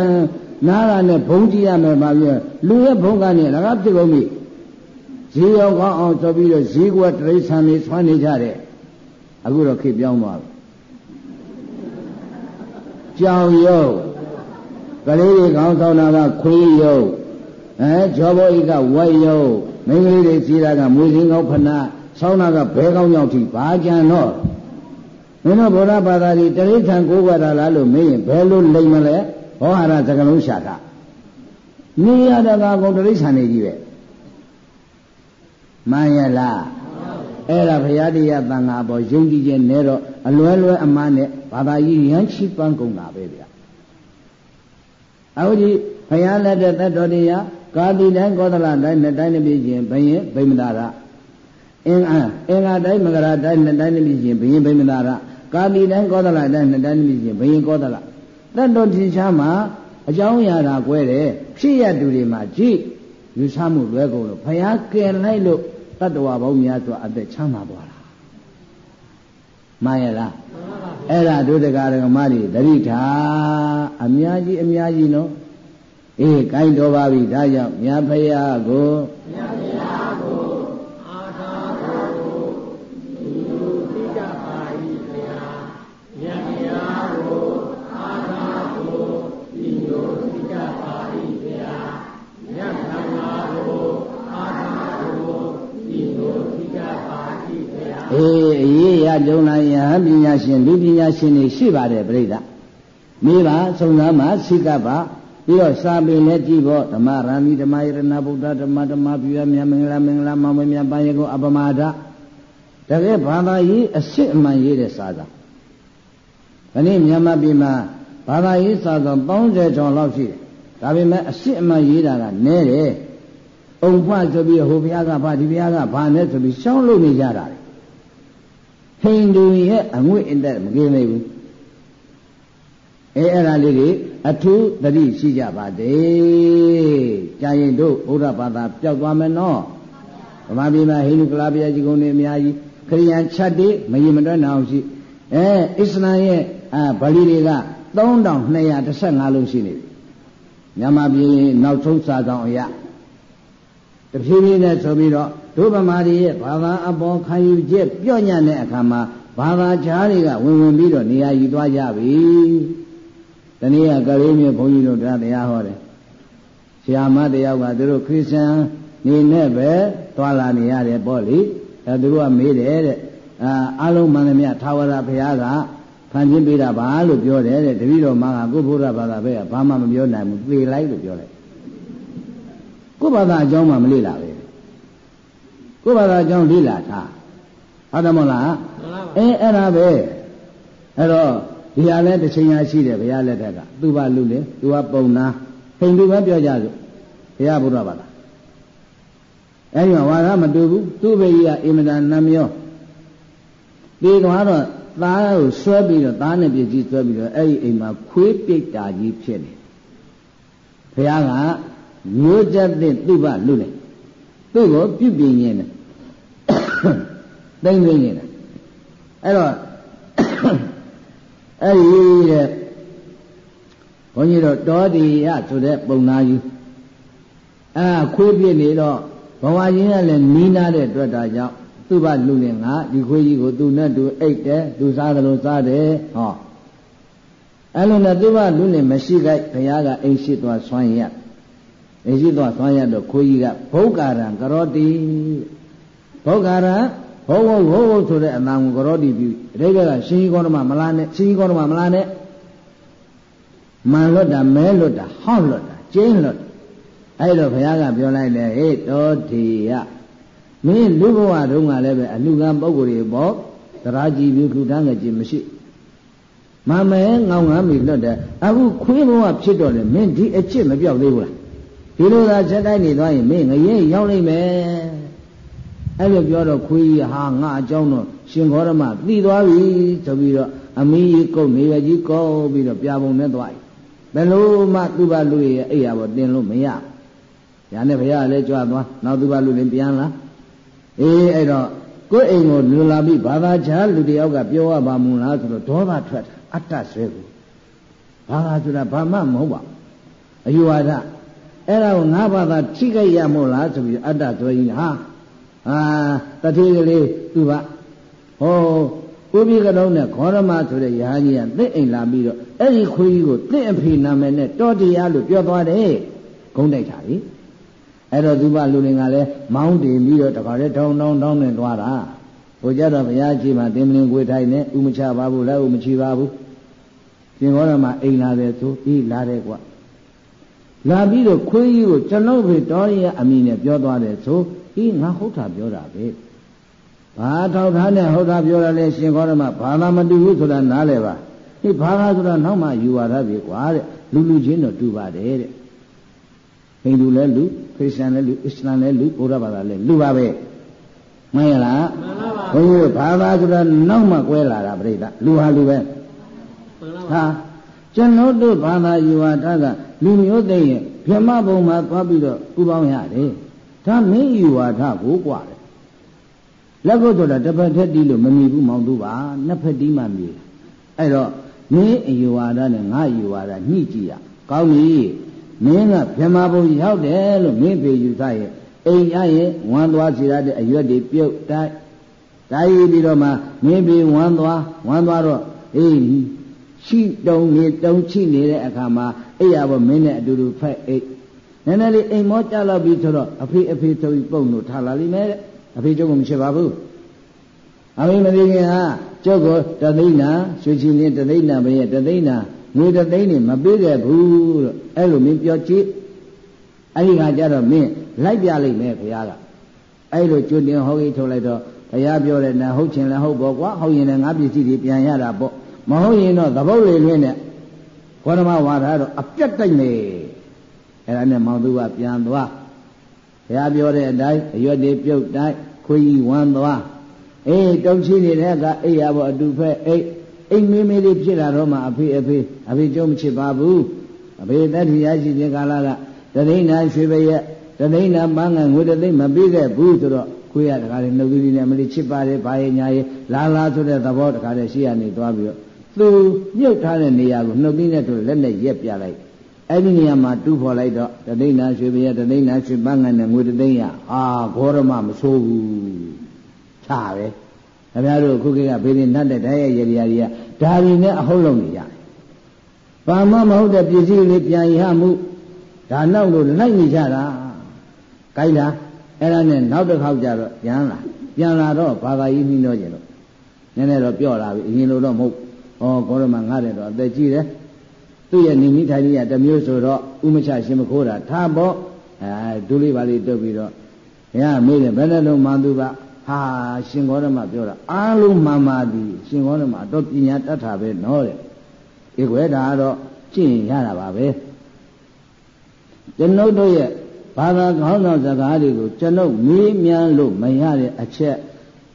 နားရနဲ့ဘုံကြည့်ရမယ်ပါပြလူရဲ့ဘုံကနေလည်းကဖြစ်ကုန်ပြီဈေးရောက်ကောင်းအောင်ဆိုပြီးတော့ဈေးကွက်တရိษံနေဆွမ်းနေကြတယ်အခုတော့ခေပြောင်းသွားပြီ ကြောင်ယုတ်ကလေးတွေခေါင်းဆောင်တာကခွေးယုတ်အဲဂျောဘောဤကဝက်ယုတ်မိန်းကလေးတွေစီးတာကမွေစင်းကောင်းဖနာဆောင်းတာကဘဲကောင်းကြောင့်ထိဘာကြံတော့မင်းတို့ဗုဒ္ဓဘာသာကြီးတရိษံကိုးကွယ်တာလားလို့မေးရင်ဘယ်လိုလိမ့်မလဲဟောဟာရစကလုံးရှာတာနေရတဲ့ကကုန်တရိษံနေကြီးပဲမှန်ရလားအဲ့ဒါဘုရားတရားတန်ခါပေါ်ယုံကြည်ခြင်းနဲ့တော့အလွယ်လွယ်အမှန်နဲ့ ဘာသာကြီးရမ်းချီးပန်းကုန်တာပဲဗျာအခုဒီဘုရားလက်တဲ့တတ်တော်တရားကာတိတိုင်းကောသလတိုင်းနှစ်တိုင်းနှစ်ပြည့်ခြင်းဘယင်ဗိမသာရအင်္ဂါအင်္ဂါတိုင်းမကရာတိုင်းနှစ်တိုင်းနှစ်ပြည့်ခြင်းဘယင်ဗိမသာရကာတိတိုင်းကောသလတိုင်းနှစ်တိုင်းနှစ်ပြည့်ခြင်းဘယင်ကောသလတတ်တော်ထင်ရှားမှာအကြောင်းအရာတာကွဲတယ်ဖြစ်ရတူတွေမှာကြည့်ယူဆမှုလွဲကုန်လို့ဘုရားကယ်လိုက်လို့တတ္တဝါပေါင်းများစွာအသက်ချမ်းသာသွားတာမှန်ရလား အဲ့ဒါတို့တရားဓမ္မတွေတတိထားအများကြီးအများကြီးနော်အေးကိုင်းတော်ပါပြီဒါကြောင့်မြတ်ဖရာကိုမြတ်ဖရာ ကြုံလာယဟပညာရှင်လူပညာရှင်တွေရှိပါတယ်ပြိဿမိပါစုံစမ်းပါစိကပါပြီးတော့စာပေလည်းကြည့်ဖို့ဓမ္မရဏီဓမ္မယရဏဗုဒ္ဓဓမ္မဓမ္မပြည့်မြတ်မင်္ဂလာမင်္ဂလာမောင်မမြတ်ပါရကိုအပမာဒတကယ်ဘာသာရေးအစစ်အမှန်ရေးတဲ့စာသာခဏမြန်မာပြည်မှာဘာသာရေးစာသော30ကျော်လောက်ရှိတယ်ဒါပေမဲ့အစစ်အမှန်ရေးတာကနည်းတယ်အုံဖဆိုပြီးဟိုဘုရားကဘာဒီဘုရားကဘာနဲ့ဆိုပြီးရှောင်းလို့နေကြတာလေ ဟိန္ဒူရဲ့အငွေ့အတက်မကင်းသေးဘူးအဲအဲ့ဒါလေးတွေအထူးသတိရှိကြပါသေးကြာရင်တို့ဘုရားဘာသာပျောက်သွားမယ်နော်ဗမာပြည်မှာဟိန္ဒူကလာပြကြီးကုန်းတွေအများကြီးခရိယန်ချက်တွေမရင်မတွက်နိုင်အောင်ရှိအဲအစ္စလာမ်ရဲ့အာဗလီတွေက3215လုံးရှိနေပြီမြန်မာပြည်နောက်ဆုံးစာဆောင်အရာတဖြည်းဖြည်းနဲ့ဆိုပြီးတော့ ဒုဗမာတွေရဲ့ဘာသာအပေါ်ခံယူချက်ပြော့ညံ့တဲ့အခါမှာဘာသာကြားတွေကဝင်ဝင်ပြီးတော့နေရာယူသွားကြပြီ။တနည်းကကလေးမျိုးဘုန်းကြီးတို့တရားဟောတယ်။ဆရာမတယောက်ကသူတို့ခရစ်ယာန်နေနဲ့ပဲသွားလာနေရတယ်ပေါ့လေ။အဲသူတို့ကမေးတယ်တဲ့။အာအလုံးမှန်သမျှသာဝရဘုရားကဖန်ခြင်းပေးတာပါလို့ပြောတယ်တဲ့။တပည့်တော်မကကိုဘုရားဘာသာပဲဘာမှမပြောနိုင်ဘူးသေလိုက်လို့ပြောလိုက်။ကိုဘာသာအကြောင်းမှမလေ့လာပဲ။ ကိုဘာသာအကြောင်းလေ့လာထားဟုတ်တယ်မဟုတ်လားအဲအဲ့ဒါပဲအဲ့တော့ဒီဟာလဲတစ်ချိန်ရရှိတယ်ဘုရားလက်ထက်ကသူ့ဘာလူလေသူကပုံနာဖိန်သူပဲပြောကြစို့ဘုရားဘုရားပါလားအဲ့ဒီမှာဝါရမတူဘူးသူ့ဘေကြီးကအင်မတန်နှမျောဒီတော့တော့သားကိုဆွဲပြီးတော့သားနဲ့ပြည့်ကြီးဆွဲပြီးတော့အဲ့ဒီအိမ်မှာခွေးပိတ်တာကြီးဖြစ်နေဘုရားကမျိုးချက်တဲ့သူ့ဘာလူလေသူ့ကိုပြုပြင်ရင်းတယ် သိမ့်သိမ့်နေတာအဲ့တော့အဲ့ဒီတဲ့ဘုန်းကြီးတို့တောတိယဆိုတဲ့ပုံနာကြီးအဲ့ခွေးပြစ်နေတော့ဘဝချင်းကလည်းနီးနာတဲ့အတွက်ဒါကြောင့်သူ့ဘလူနဲ့ငါဒီခွေးကြီးကိုသူနဲ့သူအိတ်တယ်သူစားတယ်လို့စားတယ်ဟောအဲ့လိုနဲ့သူ့ဘလူနဲ့မရှိခိုက်ဘုရားကအိမ်ရှိသွားဆွမ်းရအိမ်ရှိသွားဆွမ်းရတော့ခွေးကြီးကဘုက္ကာရံကရောတိ ဘုက္ကာရံဟောဟောဟောဟောဆိုတဲ့အနာကိုကရောတိပြုအတိတ်ကရှင်ကြီးကောဓမမလားနဲ့ရှင်ကြီးကောဓမမလားနဲ့မန်လွတ်တာမဲလွတ်တာဟောက်လွတ်တာကျင်းလွတ်အဲ့တော့ဘုရားကပြောလိုက်တယ်ဟေ့တောထေယမင်းလူဘဝတုန်းကလည်းပဲအလူကံပုဂ္ဂိုလ်တွေပေါ့တရားကြည်ပြုထူထမ်းငယ်ခြင်းမရှိမမဲငောင်းငမ်းပြီလွတ်တယ်အခုခွေးဘဝဖြစ်တော့လေမင်းဒီအချစ်မပြောက်သေးဘူးလားဒီလိုသာချက်တိုင်းနေသွားရင်မင်းငရဲရောက်နိုင်မယ် အဲ့လိုပြောတော့ခွေးကြီးဟာငါအကြောင်းတော့ရှင်ခောရမသိသွားပြီဆိုပြီးတော့အမီးကြီးကုတ်နေရကြီးကုတ်ပြီးတော့ပြာပုံနဲ့သွားပြီဘယ်လိုမှသူ့ဘာလူရဲ့အိယာပေါ်တင်လို့မရညာနဲ့ဘုရားလည်းကြွသွားနောက်သူ့ဘာလူလည်းပြန်လာအေးအဲ့တော့ကိုယ်အိမ်ကိုလူလာပြီးဘာသာချာလူတယောက်ကပြောရပါမလားဆိုတော့ဒေါသထွက်တာအတ္တဆွဲကိုဘာသာဆိုတာဘာမှမဟုတ်ပါအယူဝါဒအဲ့ဒါကိုငါဘာသာထိခိုက်ရမို့လားဆိုပြီးအတ္တဆွဲကြီးဟာ အာတတိကလေးသူကဟောကိုပြီးကတော့နဲ့ခောရမဆိုတဲ့ယာကြီးကသစ်အိမ်လာပြီးတော့အဲ့ဒီခွေးကြီးကိုသစ်အဖေနာမည်နဲ့တောတရားလို့ပြောသွားတယ်ဂုံးတိုက်တာလေအဲ့တော့သူမလူလင်ကလည်းမောင်းတင်ပြီးတော့တခါလေထောင်းထောင်းထောင်းနဲ့သွားတာဟိုကြတော့ဘုရားကြီးမှတင်မလင်ကိုထိုင်နေဥမချပါဘူးလည်းဥမချပါဘူးရှင်ဟောရမအိမ်လာတယ်ဆိုပြီးလာတယ်ကွာလာပြီးတော့ခွေးကြီးကိုကျွန်ုပ်ဖေတော်ရအမိနဲ့ပြောသွားတယ်ဆို အေးငါဟုတ်တာပြောတာပဲဘာထောက်ထားနဲ့ဟုတ်တာပြောရလဲရှင်ခေါရမဘာသာမတူဘူးဆိုတာနားလဲပါဒီဘာသာဆိုတာနောက်မှယူဝါဒပြီကွာတဲ့လူလူချင်းတော့တူပါတယ်တဲ့ဟိန္ဒူလည်းလူခရစ်ယာန်လည်းလူအစ္စလာမ်လည်းလူဘုရားဘာသာလည်းလူပါပဲမှန်ရလားမှန်ပါပါဘုန်းကြီးဘာသာဆိုတာနောက်မှကွဲလာတာပြိဿလူဟာလူပဲဟာကျွန်တော်တို့ဘာသာယူဝါဒကလူမျိုးသိရင်ဗြဟ္မဘုံမှာသွားပြီးတော့ဥပေါင်းရတယ် ဒါမင်းယူဝါဒကိုกว่าတယ်လက်ကုတ်ဆိုတာတစ်ဖက်ထက်တီးလို့မမြည်ဘူးမောင်သူပါနှစ်ဖက်တီးမှမြည်အဲ့တော့မင်းအယူဝါဒနဲ့ငါယူဝါဒညှိကြည့်ရကောင်းပြီမင်းကဗြဟ္မာဘုံရောက်တယ်လို့မင်းပေယူသားရဲ့အိမ်ရရဲ့ဝမ်းသွားစီရတဲ့အရွက်တွေပြုတ်တိုက်တိုက်ပြီးတော့မှမင်းပေဝမ်းသွားဝမ်းသွားတော့အေးရှိတုံနေတုံချိနေတဲ့အခါမှာအဲ့ရဘောမင်းနဲ့အတူတူဖက်အိတ် နည်းနည်းလေးအိမ်မောကြလောက်ပြီးဆိုတော့အဖေအဖေဆိုပြီးပုံလို့ထားလာလိမ့်မယ်တဲ့အဖေကျုပ်ကမရှိပါဘူးအမေမသိခင်ဟာကျုပ်ကိုတသိန်းနာရွှေချီလင်းတသိန်းနာပဲရဲ့တသိန်းနာငွေတသိန်းနေမပေးခဲ့ဘူးလို့အဲ့လိုမင်းပြောကြည့်အဲ့ဒီခါကျတော့မင်းလိုက်ပြလိုက်မယ်ဘုရားကအဲ့လိုကျွတင်ဟောကြီးထုတ်လိုက်တော့ဘုရားပြောတယ်နာဟုတ်ချင်လည်းဟုတ်ပေါ့ကွာဟုတ်ရင်လည်းငါပစ္စည်းတွေပြန်ရတာပေါ့မဟုတ်ရင်တော့သဘုတ်လေလွင်းနဲ့ဘောဓမဝါဒတော့အပြတ်တိုက်နေ အဲ့ဒါနဲ့မောင်သူကပြန်သွားဘုရားပြောတဲ့အတိုင်းအရွက်တွေပြုတ်တိုက်ခွေးကြီးဝမ်းသွားအေးတုံချီနေတဲ့ကအိယာဘောအတူဖက်အိတ်အိမ်မေးမေးလေးဖြစ်လာတော့မှအဖေအဖေအဖေကြုံမချစ်ပါဘူးအဖေတတိယရှိတဲ့ကာလကတသိန်းနာရွှေပရက်တသိန်းနာပန်းငယ်ငွေတသိန်းမပြီးခဲ့ဘူးဆိုတော့ခွေးရတကားလေးနှုတ်သီးလေးနဲ့မလေးချစ်ပါတယ်ဘာရဲ့ညာရဲ့လာလာဆိုတဲ့သဘောတကားလေးရှိရနေသွားပြီးတော့သူမြုပ်ထားတဲ့နေရာကိုနှုတ်သီးနဲ့တို့လက်နဲ့ရက်ပြလိုက် အဲ့ဒီနေရာမှာတူးဖော်လိုက်တော့တသိန်းနာရွှေပရက်တသိန်းနာရွှေပန်းငယ်နဲ့ငွေတသိန်းရအာဂေါရမမဆိုးဘူးချပဲခင်ဗျားတို့ခုခေတ်ကဘေးရင်နတ်တဲ့ဓာတ်ရဲ့ရေရာတွေကဒါတွေနဲ့အဟုတ်လုံးနေကြတယ်။ဘာမှမဟုတ်တဲ့ပစ္စည်းလေးပြန်ရမှုဒါနောက်လို့လိုက်နေကြတာ။ကိုင်းလားအဲ့ဒါနဲ့နောက်တစ်ခေါက်ကျတော့ပြန်လာပြန်လာတော့ဘာသာကြီးနှီးတော့ကျင်လို့နည်းနည်းတော့ပြော့လာပြီအရင်လိုတော့မဟုတ်။ဩကောရမငါတဲ့တော့အသက်ကြီးတယ်။ သူ့ရဲ့နေမိထိုင်ကြီးကတမျိုးဆိုတော့ဥမချရှင်မခိုးတာထားပေါ့အဲဒူလေးပါလေးတုပ်ပြီးတော့ဘုရားမေးတယ်ဘယ်နဲ့လုံးမှန်သူပါဟာရှင်ဂေါရမပြောတာအားလုံးမှန်ပါသည်ရှင်ဂေါရမတော့ပညာတတ်တာပဲနော်တဲ့ဒီကွယ်ဒါကတော့ကျင့်ရတာပါပဲကျွန်ုပ်တို့ရဲ့ဘာသာကောင်းဆောင်စကားတွေကိုကျွန်ုပ်မေးမြန်းလို့မရတဲ့အချက်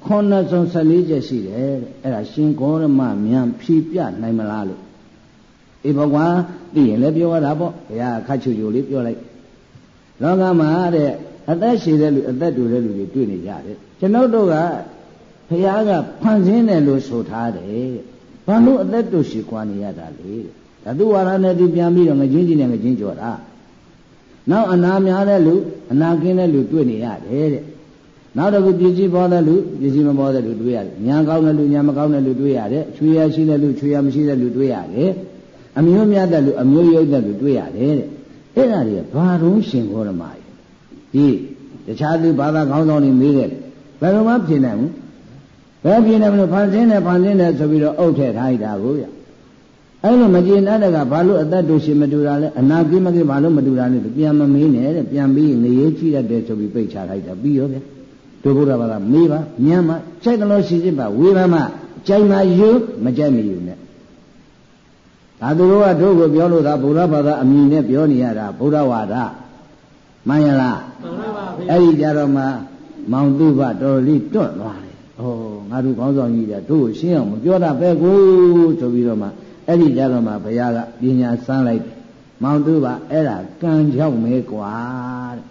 ခုနှစ်ဆုံး14ချက်ရှိတယ်တဲ့အဲ့ဒါရှင်ဂေါရမမြန်ဖြီးပြနိုင်မလားလို့ အေးပေါ့ကွာသိရင်လည်းပြောရတာပေါ့ဘုရားခတ်ချူချူလေးပြောလိုက်လောကမှာတဲ့အသက်ရှည်တဲ့လူအသက်တူတဲ့လူတွေတွေ့နေကြတယ်ကျွန်ုပ်တို့ကဘုရားကဖန်ဆင်းတယ်လို့ဆိုထားတယ်ဘာလို့အသက်တူရှည်ကွာနေရတာလဲဓာတုဝါရနဲ့သူပြန်ပြီးတော့ငချင်းကြီးနဲ့ငချင်းကြော်တာနောက်အနာများတဲ့လူအနာကင်းတဲ့လူတွေ့နေရတယ်တဲ့နောက်တစ်ခုပြည်ကြီးပေါ်တဲ့လူပြည်ကြီးမပေါ်တဲ့လူတွေ့ရတယ်။ညာကောင်းတဲ့လူညာမကောင်းတဲ့လူတွေ့ရတယ်။ချွေရရှိတဲ့လူချွေရမရှိတဲ့လူတွေ့ရတယ် အမျိုးများတဲ့လူအမျိုးရုပ်တဲ့လူတွေ့ရတယ်တဲ့အဲ့ဒါတွေကဘာတုံးရှင်ခေါ်ရမှာဒီတခြားသူဘာသာခေါင်းဆောင်တွေမေးတယ်ဘယ်လိုမှဖြေနိုင်ဘူးဘယ်ဖြေနိုင်မလို့ဖန်ဆင်းတယ်ဖန်ဆင်းတယ်ဆိုပြီးတော့အုပ်ထည့်ထားလိုက်တာကိုဗျအဲ့လိုမကျေနပ်တဲ့ကဘာလို့အသက်တူရှင်မတူတာလဲအနာကိမကိဘာလို့မတူတာလဲပြန်မမေးနဲ့တဲ့ပြန်ပြီးနေရေးကြည့်ရတယ်ဆိုပြီးပိတ်ချလိုက်တာပြီးရောဗျတို့ဘုရားဘာသာမေးပါညံမှာစိတ်ကလေးရှိစစ်ပါဝေဘာမကြိုင်မှာယူမကြိုက်မယူနဲ့ ဒါသူတို့ကတို့ကိုပြောလို့သာဘုရားဘာသာအမြင်နဲ့ပြောနေရတာဘုရားဝါဒမှန်ရလားမှန်ပါပါဗျအဲ့ဒီကြတော့မှမောင်သူဘတော်တော်လေးတွန့်သွားတယ်။ဩငါတို့ခေါင်းဆောင်ကြီးကတို့ရှင်းအောင်မပြောတာပဲကိုဆိုပြီးတော့မှအဲ့ဒီကြတော့မှဘုရားကပညာစမ်းလိုက်တယ်။မောင်သူဘအဲ့ဒါကံကြောက်မဲကွာတဲ့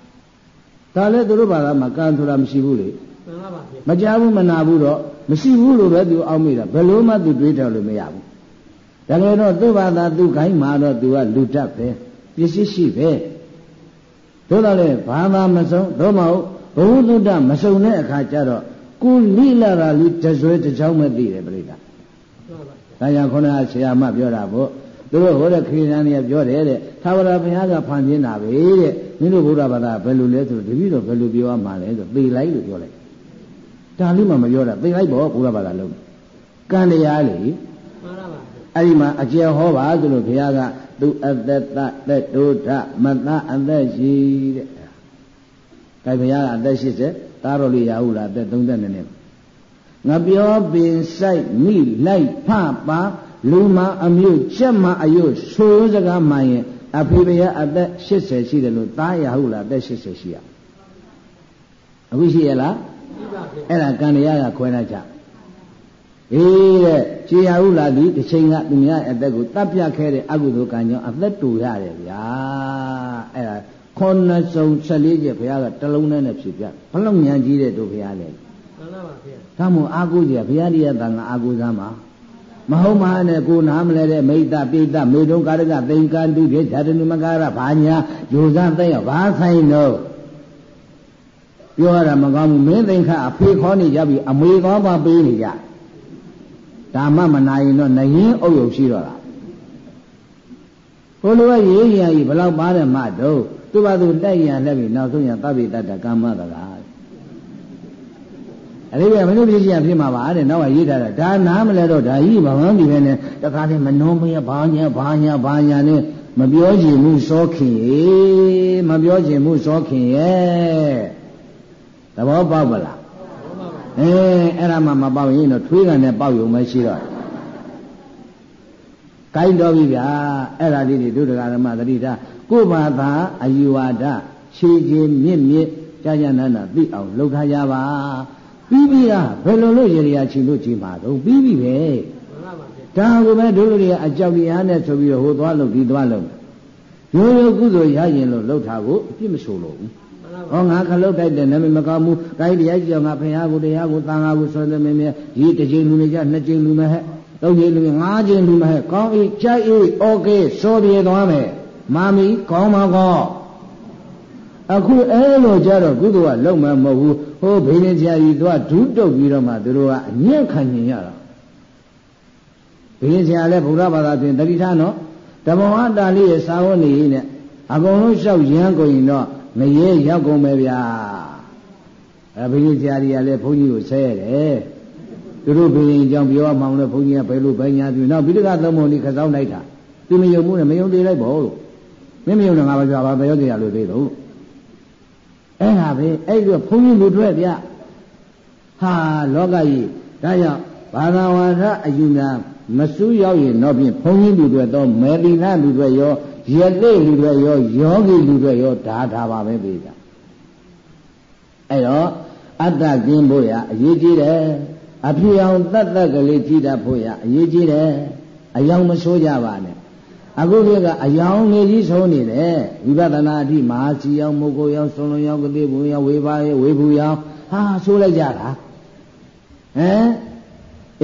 ။ဒါလည်းသူတို့ဘာသာမှာကံဆိုတာမရှိဘူးလေ။မှန်ပါပါဗျ။မကြဘူးမနာဘူးတော့မရှိဘူးလို့ပဲသူအောက်မိတာဘယ်လို့မှသူတွေးထော်လို့မရဘူး။ ဒါကြတော့သူ့ဘာသာသူ့ခိုင်းမှာတော့သူကလူတတ်ပဲပစ္စည်းရှိပဲ။တို့တော့လေဘာသာမဆုံးတော့မဟုတ်ဘဝတုဒ္ဒမစုံတဲ့အခါကျတော့ကိုလိလာတာလေးတဆွဲတစ်ချောင်းမသိတယ်ပြိတ္တာ။ဒါကြောင့်ခုနကဆရာမပြောတာပေါ့သူတို့ဟိုတဲ့ခရီးရန်တွေကပြောတယ်တဲ့သာဝရဘုရားကဖန်ဆင်းတာပဲတဲ့မင်းတို့ဘုရားဘာသာဘယ်လိုလဲဆိုတပည့်တော်ဘယ်လိုပြောရမှာလဲဆိုသေလိုက်လို့ပြောလိုက်ဒါလေးမှမပြောတာသေလိုက်ပေါ့ဘုရားဘာသာလုံးကံတရားလေ အဲ့ဒီမှာအကျယ်ဟောပါဆိုလို့ဘုရားကသူအသက်သသက်ဒုဒမတအသက်ရှိတဲ့ဒါဘုရားကအသက်80သားတော်လေးရဟုလားအသက်30နှစ်ငါပြောပင်ဆိုင်မိလိုက်ဖပါလူမအမျိုးချက်မအယုဆိုးစကားမှရင်အဖေဘုရားအသက်80ရှိတယ်လို့သားရဟုလားအသက်80ရှိရအခုရှိရလားအဲ့ဒါကံတရားကခွဲလိုက်ကြ အေးတဲ့ခြေရဟုလားဒီတစ်ချိန်ကသူများအသက်ကိုတပ်ပြခဲ့တဲ့အကုသိုလ်ကံကြောင့်အသက်တူရတယ်ဗျာအဲ့ဒါခုနှစ်စုံ14ချက်ဘုရားကတလုံးနဲ့ဖြည့်ပြဘလောက်ဉာဏ်ကြီးတဲ့တို့ဘုရားလေမှန်ပါပါဗျာဒါမို့အာကိုကြီးဘုရားတရားတန်ခါအာကိုသားမှာမဟုတ်မှနဲ့ကိုနားမလဲတဲ့မိတ္တပိတ္တမေတုံကာရကသင်္ကန္တုခေဓာတနုမကာရဘာညာယူဇသိရဘာဆိုင်တော့ပြောရတာမကောင်းဘူးမင်းသင်္ခအဖေခေါ်နေကြပြီအမေကောပါပေးနေကြ ဒါမှမနာရင်တော့နရင်အုပ်ရုပ်ရှိတော့လားဘုလိုကရေးရည်ဘလောက်ပါတယ်မှတော့သူ့ဘာသူတိုက်ရလက်ပြီးနောက်ဆုံးရသဗ္ဗေတ္တကမ္မတကားအဲ့ဒီကမင်းတို့ပြည်ကြီးဖြစ်မှာပါတဲ့နောက်ကရေးထားတာဒါနားမလဲတော့ဒါကြီးဘာမှမပြီးပဲနဲ့တခါတည်းမနှောမရဘာညာဘာညာဘာညာနဲ့မပြောချင်ဘူးစောခင်ရေမပြောချင်ဘူးစောခင်ရဲ့သဘောပေါက်ပါလား အဲအဲ့ဒါမှမပေါက်ရင်တော့ထွေးကန်နဲ့ပေါက်ရုံမရှိတော့ကိုင်းတော်ပြီဗျာအဲ့ဒါလေးတွေဒုဒကာဓမ္မသတိထားကိုယ်ဘာသာအယူဝါဒခြေချင်းမြင့်မြင့်ကြာကြာနာနာသိအောင်လှုပ်ထားကြပါပြီးပြီလားဘယ်လိုလို့ရေရာချီလို့ကြည်မှာတော့ပြီးပြီပဲတဒါကိုပဲတို့လူတွေကအကြောက်တရားနဲ့ဆိုပြီးတော့ဟိုသွားလို့ဒီသွားလို့ရိုးရိုးကုသိုလ်ရရင်လို့လှုပ်တာကိုအပြစ်မဆိုလို့ဘူး ဟောငါခလုတ်တိုက်တယ်နာမည်မကောင်းဘူး။တိုင်းတရားကြီးကြောင့်ငါဖရာကိုတရားကိုတန်ခါကိုဆိုတဲ့မင်းမြရီးတစ်ချိန်လူနေကြနှစ်ချိန်လူမဟဲ့သုံးချိန်လူငါးချိန်လူမဟဲ့ကောင်းဤကြိုက်ဤโอเคစောပြေသွားမယ်။မာမီကောင်းမကောင်းအခုအဲလိုကြတော့ကုသိုလ်ကလုံမမဟုတ်ဘူးဟိုဘိနေကြာကြီးသူကဒုတုတ်ပြီးတော့မှသူတို့ကအညံ့ခံညင်ရတာဘိနေကြာလည်းဗုဒ္ဓဘာသာပြင်တတိထားနော်ဓမ္မဝတ္တလေးရဲ့စာဝတ်နေနဲ့အကုန်လုံးလျှောက်ရမ်းကုန်ရင်တော့ မရေရောက်ကုန်ပဲဗျာအဲဘိနေကြာကြီးကလည်းဘုန်းကြီးကိုဆဲရတယ်သူတို့ဘိနေအကြောင်းပြောမှောင်လို့ဘုန်းကြီးကဘယ်လိုဘယ်ညာသူနောက်ဘိဒကသုံးပုံဒီခစောင်းလိုက်တာသူမယုံဘူးနဲ့မယုံသေးလိုက်ပေါ့လို့မင်းမယုံတော့ငါဘာပြောပါဘယ်ရောက်ကြရလို့သေးတော့အဲ့ဒါပဲအဲ့လိုဘုန်းကြီးလူတွေ့ဗျဟာလောကကြီးဒါကြောင့်ဘာသာဝါဒအယူများမစူးရောက်ရင်တော့ဖြင့်ဘုန်းကြီးလူတွေတော့မေတိနာလူတွေရော ရတိလူတွေရောယောဂီလူတွေရောဓာတာပါပဲပြေတာအဲ့တော့အတ္တကင်းဖို့ရအရေးကြီးတယ်အဖြစ်အောင်တတ်တတ်ကလေးကြည်တတ်ဖို့ရအရေးကြီးတယ်အယောင်မဆိုးကြပါနဲ့အခုခေတ်ကအယောင်နေကြီးဆုံးနေတယ်ဝိပဿနာအထိမဟာစီယောင်မုတ်ကိုယောင်ဆုံးလုံးယောင်ကတိဘူးယောင်ဝေပါရဲ့ဝေဘူးယောင်ဟာဆိုးလိုက်ကြတာဟမ်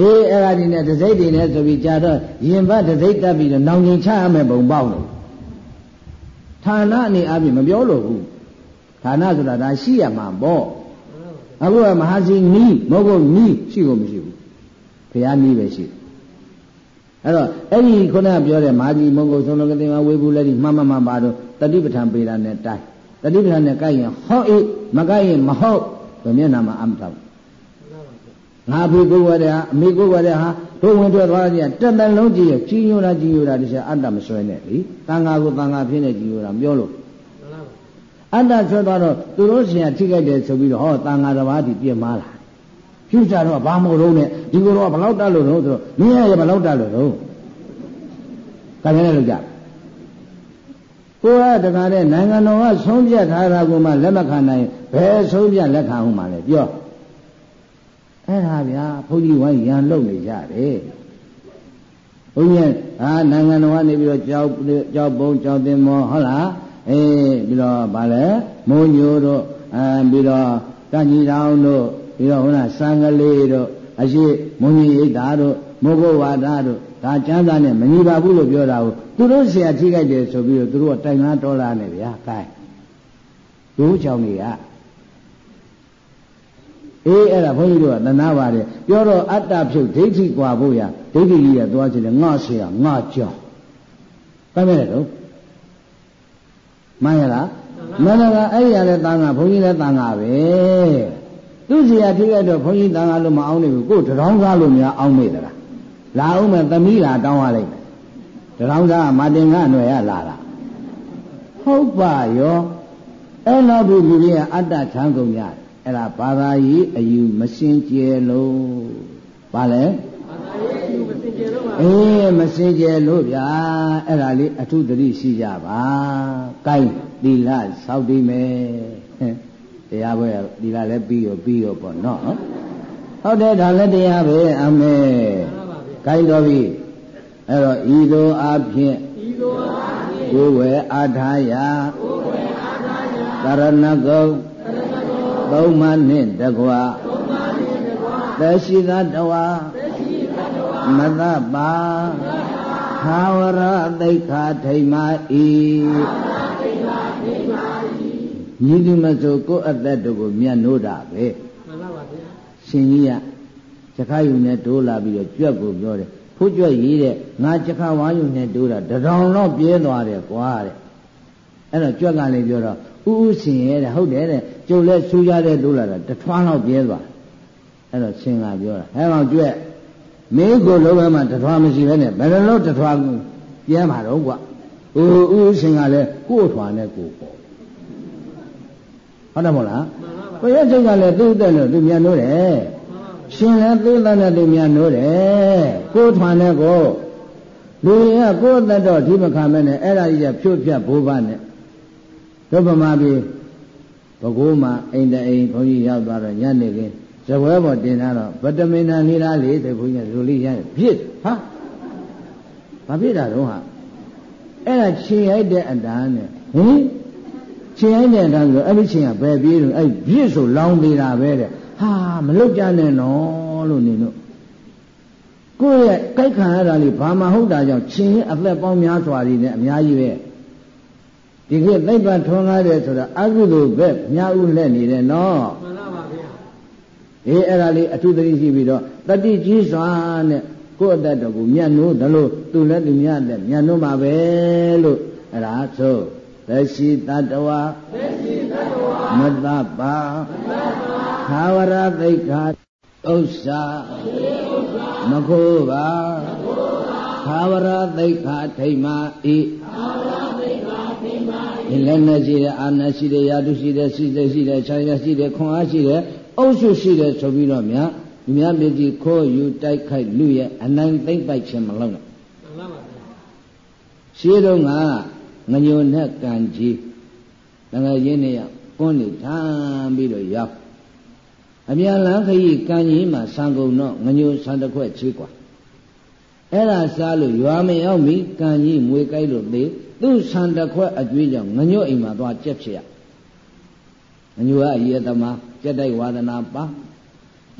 အေးအဲ့ဒါဒီနဲ့တစိမ့်တွေနဲ့ဆိုပြီးကြာတော့ရင်ဘတ်တစိမ့်တက်ပြီးတော့နောင်ရင်ချရမယ်ပုံပေါက်လို့ ဌာနအနေအပြင်မပြောလို့ဘူးဌာနဆိုတာဒါရှိရမှာပေါ့အခုကမဟာစီနီးမဟုတ်ဘူးနီးရှိကိုမရှိဘူးဘုရားနီးပဲရှိတယ်အဲ့တော့အဲ့ဒီခုနပြောတဲ့မာကြီးမုံကုဆုံးလုံးကတိမဝေဘူးလည်းဒီမှမမှပါတော့တတိပဋ္ဌာန်ပေတာနဲ့တိုင်းတတိပဋ္ဌာန်နဲ့ကိုက်ရင်ဟောအေးမကိုက်ရင်မဟုတ်ဘယ်မျက်နှာမှာအမထောက်ငါဖေကိုဝရအမေကိုဝရဟာ တို့ဝင်ထွက်သွားကြတက်တလုံးကြည့်ရကြီးညိုတာကြီးညိုတာတခြားအတ္တမဆွဲနဲ့လीတန်ဃာကိုတန်ဃာဖြစ်နေကြီးညိုတာပြောလို့အတ္တဆွဲသွားတော့သူတို့ရှင်ကထိခိုက်တယ်ဆိုပြီးတော့ဟောတန်ဃာတစ်ပါးဒီပြင်မာလာဖြူကြတော့ဘာမို့တော့နဲ့ဒီကိုတော့ဘလောက်တက်လို့တော့ဆိုတော့မင်းရဲ့ဘလောက်တက်လို့တော့ကလည်းလို့ကြကိုယ်ကတခါတဲ့နိုင်ငံတော်ကဆုံးဖြတ်ထားတာကိုမှလက်မခံနိုင်ဘယ်ဆုံးဖြတ်လက်ခံအောင်မှလဲပြော အဲ့ဒါဗျာဘုန်းကြီးဝိုင်းရန်လုံနေကြတယ်ဘုန်းကြီးအာနိုင်ငံတော်ကနေပြီးတော့ကြောက်ကြောက်ပုံကြောက်တင်မောဟုတ်လားအေးပြီးတော့ဗာလဲမိုးညိုတို့အဲပြီးတော့ကကြီးတောင်တို့ပြီးတော့ဟိုလားစံကလေးတို့အရှိမုံကြီးရိတ်တာတို့မောဂဝါဒတို့ဒါကျမ်းစာနဲ့မညီပါဘူးလို့ပြောတာကိုသူတို့ဆရာထိခိုက်တယ်ဆိုပြီးတော့သူတို့ကတိုင်ငါတော်လာနေဗျာခိုင်းတို့ကြောင့်နေက အေးအဲ့ဒါဘုန်းကြီးတို့ကသနာပါတယ်ပြောတော့အတ္တဖြုတ်ဒိဋ္ဌိกว่าဖို့ရဒိဋ္ဌိကြီးကသွားချင်တယ်ငါဆရာငါကြောင့်ကမ်းမဲ့တော့မှန်ရလားမနကအဲ့ရလဲတန်ခါဘုန်းကြီးလည်းတန်ခါပဲသူစီရထိခဲ့တော့ဘုန်းကြီးတန်ခါလို့မအောင်နေဘူးကိုတရောင်းကားလို့များအောင်မေ့သလားလာအောင်မဲ့သမီးလာတောင်းရလိုက်မယ်တရောင်းကားမာတင်ကအနွယ်ရလာတာဟုတ်ပါရောအဲ့လောက်ဒီလူကြီးကအတ္တချမ်းကုန်ကြတယ် အဲ့ဒါဘာသာရေးအယူမစင်ကြယ်လို့ဘာလဲအေးမစင်ကြယ်လို့ဗျာအဲ့ဒါလေးအထုတတိရှိကြပါကိုင်းသီလစောက်တည်မယ်တရားပွဲဒီကလည်းပြီးရောပြီးရောပေါ့နော်ဟုတ်တယ်ဒါလည်းတရားပဲအမေခိုင်းတော်ပြီအဲ့တော့ဤသို့အဖြစ်ဤသို့အဖြစ်ကိုယ်ဝယ်အာထာယကိုယ်ဝယ်အာထာယသရဏဂုံသရဏဂုံ သုံးမနှင့်တကွာသုံးမနှင့်တကွာသရှိသတဝါသရှိသတဝါမတပါသာဝရသိခာထိမဤသာဝရသိခာထိမဤညီဒီမဆိုကိုယ်အသက်တို့ကိုမြတ်နိုးတာပဲမှန်ပါပါဗျာရှင်ကြီးကစခါယူနဲ့တိုးလာပြီးတော့ကြွက်ကိုပြောတယ်ဖိုးကြွက်ရေးတဲ့ငါစခါဝါယူနဲ့တိုးတာတထောင်တော့ပြဲသွားတယ်ကွာတဲ့အဲ့တော့ကြွက်ကလည်းပြောတော့ဥဥရှင်ရဲ့တဲ့ဟုတ်တယ်တဲ့ ကျုပ်လည်းဆူရတဲ့တိုးလာတာတထွန်းတော့ပြဲသွားအဲ့တော့ရှင်ကပြောတာဟဲ့ကောင်ကြွက်မင်းကိုလုံးဝမှတထွားမရှိပဲနဲ့ဘယ်လိုလုပ်တထွားကိုပြဲမှာတော့ကွာဥဥရှင်ကလည်းကို့ထွားနဲ့ကိုပေါ့ဟုတ်တယ်မဟုတ်လားဘုရားစိတ်ကလည်းသူ့တဲ့လို့သူမြန်လို့တယ်ရှင်လည်းသူ့တဲ့နဲ့သူမြန်လို့တယ်ကိုထွာနဲ့ကိုလူတွေကကိုယ်သက်တော့ဒီမခံမဲနဲ့အဲ့ဒါကြီးကဖြုတ်ဖြတ်ဘိုးဘနဲ့တို့ဗမာပြည် ဘကိုးမှာအိမ်တအိမ်ဘုန်းကြီးရောက်သွားတော့ညနေခင်းဇပွဲပေါ်တင်ထားတော့ဗတမင်နာနေလားလေတဲ့ဘုန်းကြီးဇူလိရပြစ်ဟာဘာဖြစ်တာတော့ဟာအဲ့ဒါခြေရိုက်တဲ့အတန်းနဲ့ဟင်ခြေရိုက်တဲ့အတန်းဆိုအဲ့ဒီခြေကဘယ်ပြေးလို့အဲ့ပြစ်ဆိုလောင်းနေတာပဲတဲ့ဟာမလုတ်ကြနဲ့နော်လို့နေလို့ကိုယ့်ရဲ့ကြိုက်ခံရတာလေးဘာမှဟုတ်တာကြောင့်ခြေရင်အသက်ပေါင်းများစွာတွေနဲ့အများကြီးပဲ ဒီခေတ်သိပ္ပံထွန်းကားတယ်ဆိုတာအကုသိုလ်ပဲများဦးလက်နေတယ်နော်မှန်ပါပါဗျာအေးအဲ့ဒါလေးအထုသတိရှိပြီးတော့တတိကြီးစွာနဲ့ကိုယ့်အသက်တော်ကိုမြတ်နိုးတယ်လို့သူလည်းသူမြတ်တဲ့မြတ်နိုးမှာပဲလို့အဲ့ဒါဆိုသက်ရှိတတဝါသက်ရှိတတဝါမတပါမတပါသာဝရသိက္ခာဥစ္စာမခိုးပါသာဝရသိက္ခာထိမ္မာဤသာဝရသိက္ခာထိမ္မာဤ လည်းနဲ့ရှိတဲ့အာနာရှိတဲ့ယာတုရှိတဲ့စိစိရှိတဲ့ခြံရရှိတဲ့ခွန်အားရှိတဲ့အုပ်စုရှိတဲ့ဆိုပြီးတော့မြတ်မြတ်ပြည်ကြီးခိုးယူတိုက်ခိုက်လူရဲ့အနိုင်သိမ့်ပိုက်ခြင်းမလုပ်နဲ့မှန်ပါပါရှင်းတော့ကငညိုနဲ့ကံကြီးတကယ်ရင်းနေရကွန်းနေထမ်းပြီးတော့ရောက်အမြန်လန်းခရီးကံကြီးမှာဆံကုန်တော့ငညိုဆံတစ်ခွက်ချေးกว่าအဲ့ဒါစားလို့ရွာမရောက်မီကံကြီးမွေကြိုက်လို့သေး သူ့ဆံတစ်ခွက်အကျွေးကြောင့်ငညိုအိမ်မှာသွားကြက်ဖြစ်ရငညိုကအရေသမားကြက်တိုက်ဝါဒနာပါ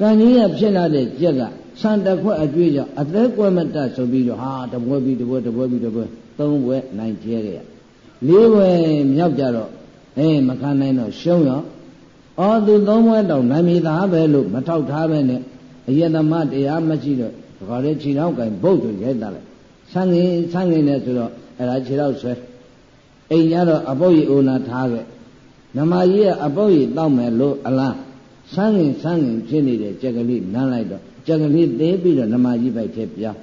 ကံကြီးရဖြစ်လာတဲ့ကြက်ကဆံတစ်ခွက်အကျွေးကြောင့်အသက်ကွက်မတတ်ဆိုပြီးတော့ဟာတပွဲပြီးတပွဲတပွဲပြီးတပွဲသုံးပွဲနိုင်ကျဲခဲ့ရလေးပွဲမြောက်ကြတော့အေးမခံနိုင်တော့ရှုံးရောအော်သူသုံးဘွဲတောင်နိုင်မိသားပဲလို့မထောက်ထားပဲနဲ့အယတမတရားမရှိတော့ဒီခေါ်တဲ့ခြေထောက်ကင်ဘုတ်ဆိုရိုက်တာလိုက်ဆန်းငင်ဆန်းငင်နဲ့ဆိုတော့ အဲ့ဒါခြေထောက်ဆွဲအိမ်ကြတော့အပုတ်ရီအိုနာထားခဲ့နမကြီးကအပုတ်ရီတောက်မယ်လို့အလားဆန်းငင်ဆန်းငင်ဖြစ်နေတဲ့ကြက်ကလေးနမ်းလိုက်တော့ကြက်ကလေးသေးပြီးတော့နမကြီးပိုက်ထဲပြောင်း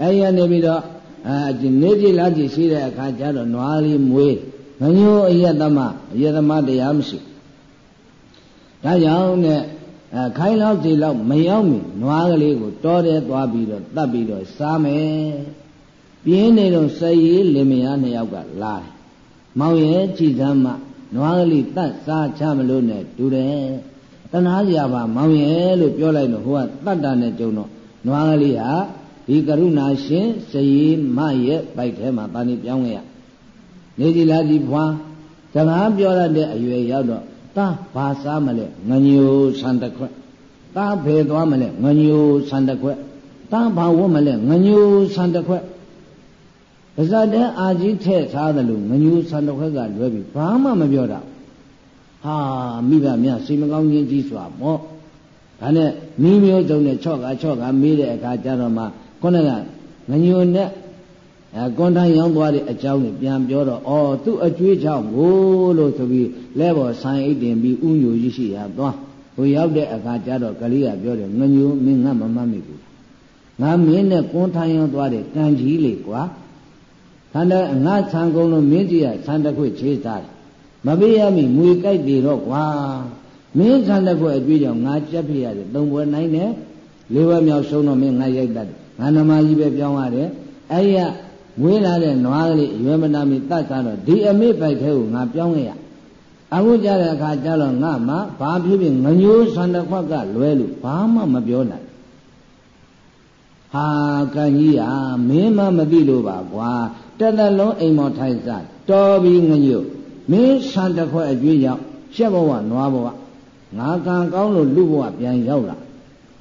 အဲ့ရနေပြီးတော့အာနေကြည်လားကြည်ရှိတဲ့အခါကျတော့နွားလေးမွေးငညိုအယတမအယတမတရားမရှိဒါကြောင့်နဲ့အဲခိုင်းလောက်ဒီလောက်မရောက်မီနွားကလေးကိုတောထဲသွားပြီးတော့တတ်ပြီးတော့စားမယ် ပြင်းနေတော့စည်ရည်လင်မယားနှစ်ယောက်ကလာတယ်မောင်ရဲ့ကြည်စမ်းမှနွားကလေးတတ်စားချမလို့နဲ့တူတယ်တနာကြပါမောင်ရဲ့လို့ပြောလိုက်တော့ဟိုကတတ်တာနဲ့ကြုံတော့နွားကလေးဟာဒီကရုဏာရှင်စည်ရည်မရဲ့ပိုက်ထဲမှာတာနေပြောင်းခဲ့ရနေကြီးလာကြီးဖွာစကားပြောရတဲ့အရွယ်ရောက်တော့တာဘာစားမလဲငညိုဆန်တခွက်တာဖယ်သွားမလဲငညိုဆန်တခွက်တာဘာဝတ်မလဲငညိုဆန်တခွက် ပါဇတ်တဲ့အာကြီးထဲ့ထားတယ်လို့ငညိုဆန်တခွက်ကလွဲပြီးဘာမှမပြောတာဟာမိဘများစိတ်မကောင်းခြင်းကြီးစွာပေါ့ဒါနဲ့မိမျိုးစုံနဲ့ချော့ကချော့ကမေးတဲ့အခါကျတော့မှခုနကငညိုနဲ့အဲကွန်တန်ရောင်းသွားတဲ့အကြောင်းကိုပြန်ပြောတော့ဩသူ့အကျွေးချောင်းကိုလို့ဆိုပြီးလဲပေါ်ဆိုင်အိတ်တင်ပြီးဥညိုကြီးရှိရသွားဟိုရောက်တဲ့အခါကျတော့ကလေးကပြောတယ်ငညိုမင်းငါမမမိဘူးငါမင်းနဲ့ကွန်ထန်ရောင်းသွားတဲ့ကံကြီးလေကွာ ခန္ဓာငါဆံကုန်လို့မင်းကြီးကဆံတစ်ခွေချေးစားတယ်မပေးရမိငွေကြိုက်ပြီတော့ကွာမင်းဆံတစ်ခွေအကျွေးကြောင့်ငါကြက်ဖြစ်ရတယ်သုံးပွဲနိုင်တယ်လေးဘက်မြောက်ဆုံးတော့မင်းငါရိုက်တတ်တယ်ငါနမကြီးပဲပြောင်းရတယ်အဲ့ရမွေးလာတဲ့နွားကလေးရွယ်မနာမီတတ်စားတော့ဒီအမိပိုက်ထဲကိုငါပြောင်းခဲ့ရအခုကြတဲ့အခါကျတော့ငါမှဘာဖြစ်ဖြစ်ငညိုးဆန္ဒခွက်ကလွဲလို့ဘာမှမပြောနိုင်ဟာကံကြီးဟာမင်းမမသိလို့ပါကွာ တသက်လုံးအိမ်မော်ထိုင်စားတော်ပြီးငညို့မင်းဆန္ဒခွက်အကျွေးရောက်ရှက်ဘဝနွားဘဝငါကံကောင်းလို့လူဘဝပြန်ရောက်လာ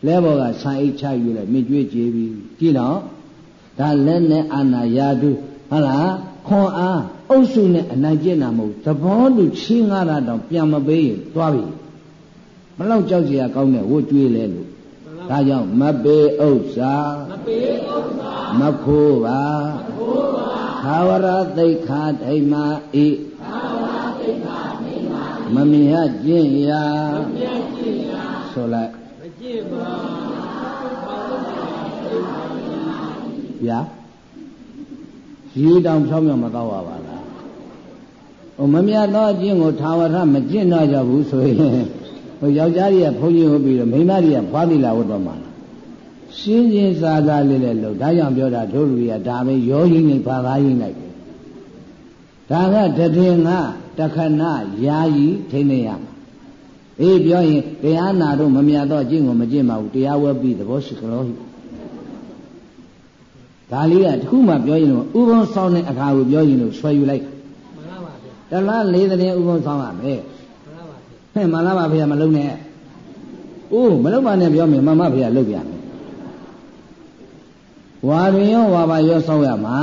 လဲဘောကဆံအိတ်ချယူလိုက်မြကြွေးကြည်ပြီးကြည့်တော့ဒါလက်နဲ့အာနာယာတုဟုတ်လားခွန်အားအုပ်စုနဲ့အနိုင်ကျင့်တာမဟုတ်သဘောတူချင်းငါးတာတောင်ပြန်မပေးရင်သွားပြီဘလောက်ကြောက်ကြရကောင်းတဲ့ဝတ်ကြွေးလဲလို့ဒါကြောင့်မပေးဥစ္စာမပေးဥစ္စာမခိုးပါမ ခိုးပါသာဝရသိခာထိမာဤသာဝရသိခာထိမာမမြတ်ကျင့်ရာမမြတ်ကျင့်ရာဆိုလိုက်မကျင့်ပါဗျာရေတောင်ဖြောင်းမြောင်မတော့ပါပါလားဟိုမမြတ်သောအကျင့်ကိုသာဝရမကျင့်တော့ကြဘူးဆိုရင်ဟိုယောက်ျားကြီးကဘုန်းကြီးဟုတ်ပြီးတော့မိန်းမကြီးကဖွားသီလာဝတ်တော့မှာ ရှင်းရှင်းစားစားလေးလေးလို့ဒါကြောင့်ပြောတာတို့လူတွေကဒါပဲရောရင်းနေပါကားရင်းလိုက်တယ်ဒါကတည်ငါတခဏယာယီထိနေရမှာအေးပြောရင်တရားနာတော့မမြတ်တော့အကျင့်ကိုမကျင့်ပါဘူးတရားဝဲပြီးသဘောရှိကလို့ဟိဒါလေးကတခုမှပြောရင်တော့ဥပုံဆောင်တဲ့အခါကိုပြောရင်တော့ဆွဲယူလိုက်မှန်ပါပါဗျာတလားလေးတဲ့ဥပုံဆောင်ရမယ်မှန်ပါပါဗျာဟဲ့မှန်လားပါဗျာမလုံးနဲ့အိုးမလုံးပါနဲ့ပြောမယ်မမဗျာလုတ်ပြမယ် ဝါတွင်ရောဝါပါရောဆောက်ရမှာ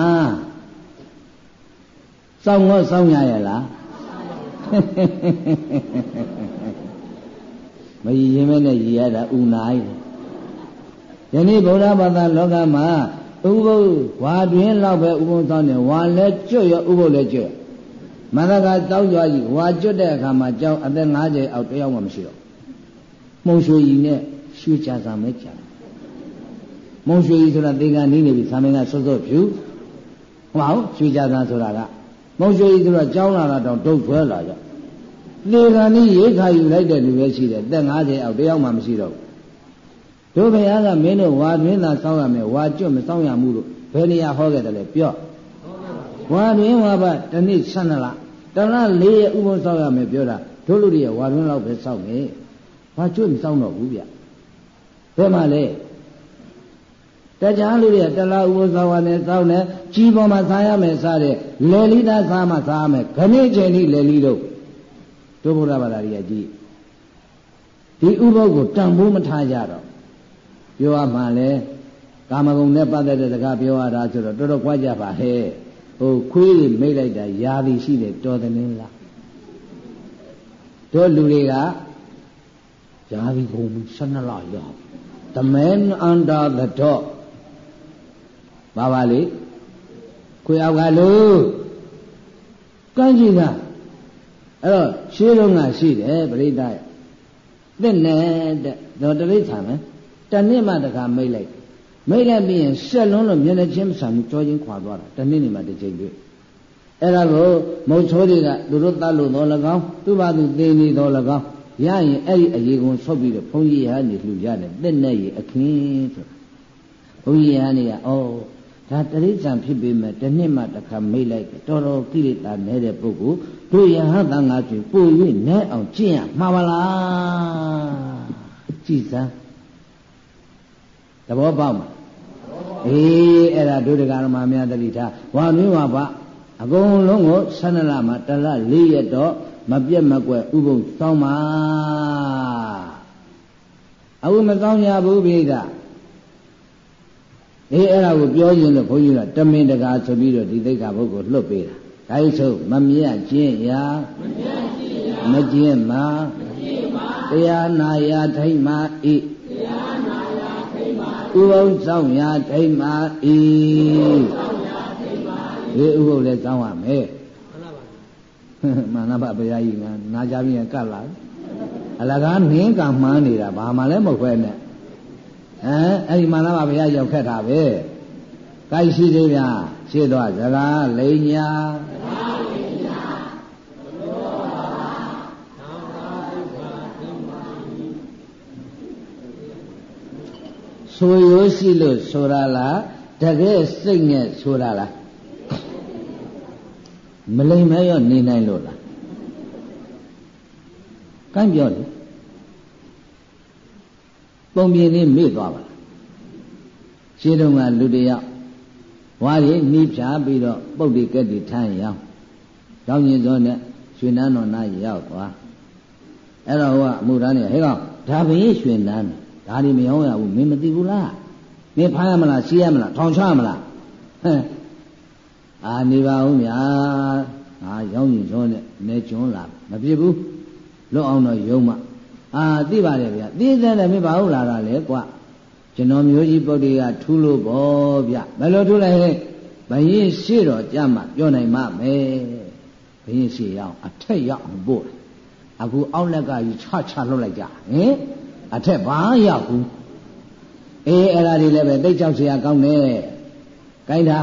စောင့်တော့စောင့်ရရဲ့လားမရည်ရင်မဲနဲ့ရည်ရတာဥနာ၏ယနေ့ဗုဒ္ဓဘာသာလောကမှာဥပုပ်ဝါတွင်လောက်ပဲဥပုပ်သောနေဝါလဲကျွတ်ရောဥပုပ်လဲကျွတ်မန္တကတောက်ကြွားကြီးဝါကျွတ်တဲ့အခါမှာကြောင်းအသက်50အောက်တယောက်မှမရှိတော့မှုံရွှေကြီးနဲ့ရွှေချာစာမဲချာ မုံရွှေကြီးဆိုတာသေကနီးနေပြီသာမင်းကစောစောဖြူမဟုတ်ရွှေချာစာဆိုတာကမုံရွှေကြီးဆိုတာကြောင်းလာတာတော့တုတ်ဆွဲလာကြသေကနီးရိခါယူလိုက်တဲ့လူပဲရှိတယ်သက်50အောက်တယောက်မှမရှိတော့တို့ဘုရားကမင်းတို့ဝါတွင်သာစောင်းရမယ်ဝါကျွတ်မစောင်းရမှုလို့ဘယ်နေရာဟောခဲ့တယ်လဲပြောဝါတွင်ဝါပတနေ့12လတလား၄ရက်ဥပုံစောင်းရမယ်ပြောတာတို့လူတွေဝါတွင်လောက်ပဲစောင်းမယ်ဘာကျွတ်မစောင်းတော့ဘူးဗျဘယ်မှာလဲ တခြားလူတွေကတလားဥပဇဝနဲ့စောင်းတယ်ကြီးပေါ်မှာစားရမယ်စားတယ်လယ်လီသားစားမှစားရမယ်ခဏချိန်လေးလယ်လီတို့တို့ဘုရားဘာသာကြီးကြီးဒီဥပုပ်ကိုတန်ဖိုးမထားကြတော့ပြောရမှလဲကာမဂုဏ်နဲ့ပတ်သက်တဲ့စကားပြောရတာဆိုတော့တော်တော်ကြွားကြပါဟဲ့ဟိုခွေးတွေမိတ်လိုက်တာယာသည်ရှိတယ်တော်တယ်လားတို့လူတွေကယာသည်ကုန်ပြီ12လရောက် the man under the dog ပါပါလေခွေအောက်ကလို့ကန်းကြည့်တာအဲ့တော့ရှင်းလုံးကရှိတယ်ပရိသတ်သစ်နေတဲ့တော့တရိษံမယ်တနည်းမှတခါမိတ်လိုက်မိတ်လိုက်ပြီးရင်ဆက်လုံးလို့မျက်နှာချင်းမဆံဘူးကြောချင်းခွာသွားတာတနည်းနေမှတစ်ချိန်တွေ့အဲ့ဒါကိုမုတ်ချိုးတွေကသူတို့တတ်လို့တော့၎င်းသူ့ဘာသူသိနေတော့၎င်းရရင်အဲ့ဒီအရေးကုန်ဆုတ်ပြီးတော့ဘုန်းကြီးဟာနေလှူရတယ်တဲ့နဲ့ရအခင်းဆိုဘုန်းကြီးဟာနေကဩ ဒါတရိစ္ဆာန်ဖြစ်ပေမဲ့တစ်နှစ်မှတစ်ခါမိတ်လိုက်တော်တော်ကိလေသာနေတဲ့ပုဂ္ဂိုလ်တို့ယဟသံဃာတွေပို့၍နဲအောင်ကျင့်ရမှာပါလားကြည်စမ်းသဘောပေါက်မှာအေးအဲ့ဒါဒုဒကာရမများတတိထားဝါမင်းဝါဘအကုန်လုံးကို12လမှာတလ4ရက်တော့မပြက်မကွက်ဥပုံစောင်းပါအခုမစောင်းရဘူးပိဒါ အေးအဲ့ဒါကိုပြောရင်လို့ဘုန်းကြီးကတမင်တကာဆိုပြီးတော့ဒီသိက္ခာပုဂ္ဂိုလ်လွတ်ပေးတာဒါဤဆိုမမြတ်ကျင့်ရာမကျင့်မာတရားနာရာထိမ့်မာဤဥပုံဆောင်ရာထိမ့်မာဤဒီဥပုပ်လည်းစောင်းရမယ်မှန်ပါပါဘုရားကြီးကနာကြပြီးရင်ကတ်လာအလကားနင်းကမှန်းနေတာဘာမှလည်းမဟုတ်ပဲနဲ့ ဟမ်အဲ့ဒီမှန်ပါဘုရားရောက်ခက်တာပဲကိုက်ရှိသေးဗျာရှင်းသွားစကားလိန်ညာဆိုရိုးရှိလို့ဆိုတာလားတကယ်စိတ်နဲ့ဆိုတာလားမလိမ်မဲရောနေနိုင်လို့လားကမ်းပြောလေ ပုံပြင်လေးမေ့သွားပါလားရှင်းတော့ကလူတယောက်ဝါရီနှီးဖြာပြီးတော့ပုတ်တိကက်တိထမ်းရောက်တောင်းရင်စောနဲ့ရွှေနန်းတော်နာရောက်သွားအဲ့တော့ဟိုကအမှုသားနေဟဲ့ကောင်ဒါဘင်းရွှေနန်းဒါဒီမရောရဘူးမင်းမသိဘူးလားမင်းဖားရမလားစီးရမလားထောင်ချရမလားဟဲ့အာနေပါဦးမြာငါရောင်းရင်ရောနဲ့နေကျွန်းလာမဖြစ်ဘူးလွတ်အောင်တော့ယုံမ အာသိပါတယ်ဗျသိတယ်လည်းမပါဘူးလားလားလေကွာကျွန်တော်မျိုးကြီးပုတ်တွေကထူးလို့ပေါ့ဗျဘယ်လိုထူးလဲဟဲ့ဘယင်းရှိတော့ကြမှာပြောနိုင်မှာမယ်ဘယင်းရှိရအောင်အထက်ရအောင်ပို့အခုအောက်လက်ကယူချချလှုပ်လိုက်ကြဟင်အထက်ဘာရောက်ဘူးအေးအဲ့ဒါတွေလည်းပဲတိတ်ကြောက်စရာကောင်းတယ်ကိုင်းတာ